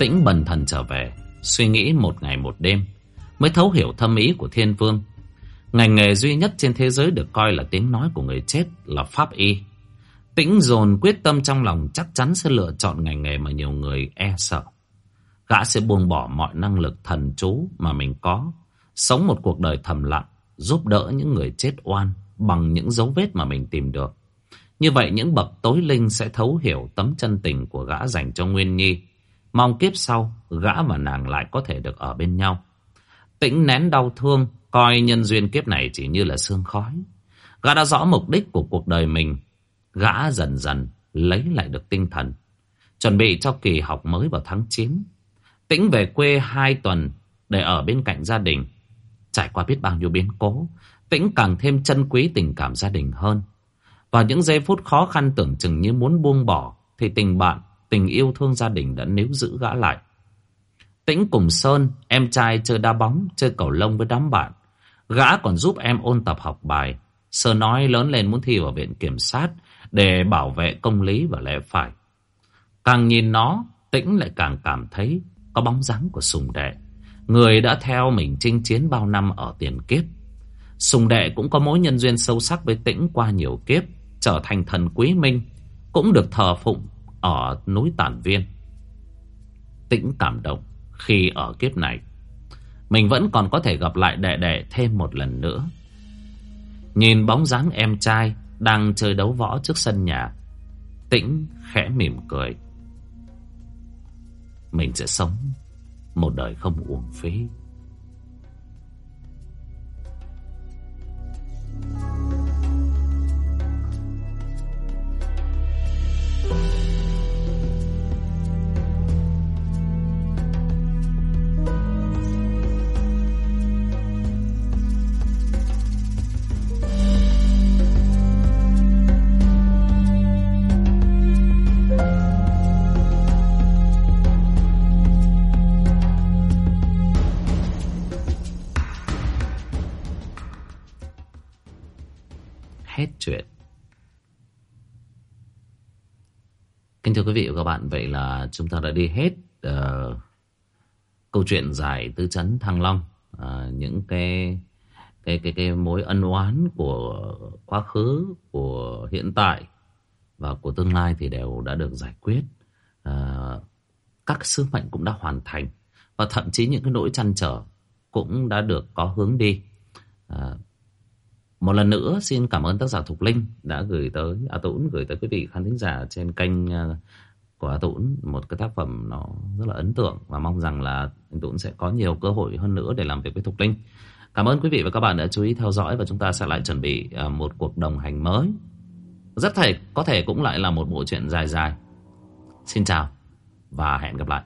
Tĩnh bần thần trở về, suy nghĩ một ngày một đêm, mới thấu hiểu thâm ý của thiên vương. Ngành nghề duy nhất trên thế giới được coi là tiếng nói của người chết là pháp y. Tĩnh dồn quyết tâm trong lòng chắc chắn sẽ lựa chọn ngành nghề mà nhiều người e sợ. Gã sẽ buông bỏ mọi năng lực thần chú mà mình có, sống một cuộc đời thầm lặng, giúp đỡ những người chết oan bằng những dấu vết mà mình tìm được. Như vậy những bậc tối linh sẽ thấu hiểu tấm chân tình của gã dành cho Nguyên Nhi. Mong kiếp sau, gã và nàng lại có thể được ở bên nhau. Tĩnh nén đau thương,
Coi nhân duyên kiếp này chỉ như là sương khói. Gã đã rõ mục đích của cuộc đời mình. Gã dần dần lấy lại được tinh thần. Chuẩn bị cho kỳ học mới vào tháng 9. Tĩnh về quê hai tuần để ở bên cạnh gia đình. Trải qua biết bao nhiêu biến cố, Tĩnh càng thêm trân quý tình cảm gia đình hơn. Vào những giây phút khó khăn tưởng chừng như muốn buông bỏ, thì tình bạn, tình yêu thương gia đình đã níu giữ gã lại. Tĩnh cùng Sơn, em trai chơi đá bóng, chơi cầu lông với đám bạn. Gã còn giúp em ôn tập học bài. Sơn nói lớn lên muốn thi vào viện kiểm sát để bảo vệ công lý và lẽ phải. Càng nhìn nó, Tĩnh lại càng cảm thấy có bóng dáng của Sùng Đệ. Người đã theo mình chinh chiến bao năm ở tiền kiếp. Sùng Đệ cũng có mối nhân duyên sâu sắc với Tĩnh qua nhiều kiếp, trở thành thần quý minh, cũng được thờ phụng ở núi Tản Viên. Tĩnh cảm động khi ở kiếp này, mình vẫn còn có thể gặp lại đệ đệ thêm một lần nữa. Nhìn bóng dáng em trai đang chơi đấu võ trước sân nhà, Tĩnh khẽ mỉm cười. Mình sẽ sống một đời không uổng phí. Chuyện. Kính thưa quý vị và các bạn, vậy là chúng ta đã đi hết uh, câu chuyện dài tứ chấn Thăng Long, uh, những cái cái cái cái mối ân oán của quá khứ, của hiện tại và của tương lai thì đều đã được giải quyết. Uh, các sứ mệnh cũng đã hoàn thành và thậm chí những cái nỗi chăn trở cũng đã được có hướng đi. Uh, một lần nữa, xin cảm ơn tác giả Thục Linh đã gửi tới à, A Tũng gửi tới quý vị khán thính giả trên kênh à, của A Tũng một cái tác phẩm nó rất là ấn tượng và mong rằng là anh Tũng sẽ có nhiều cơ hội hơn nữa để làm việc với Thục Linh. Cảm ơn quý vị và các bạn đã chú ý theo dõi và chúng ta sẽ lại chuẩn bị à, một cuộc đồng hành mới. Rất thể có thể cũng lại là một bộ truyện dài dài. Xin chào và hẹn gặp lại.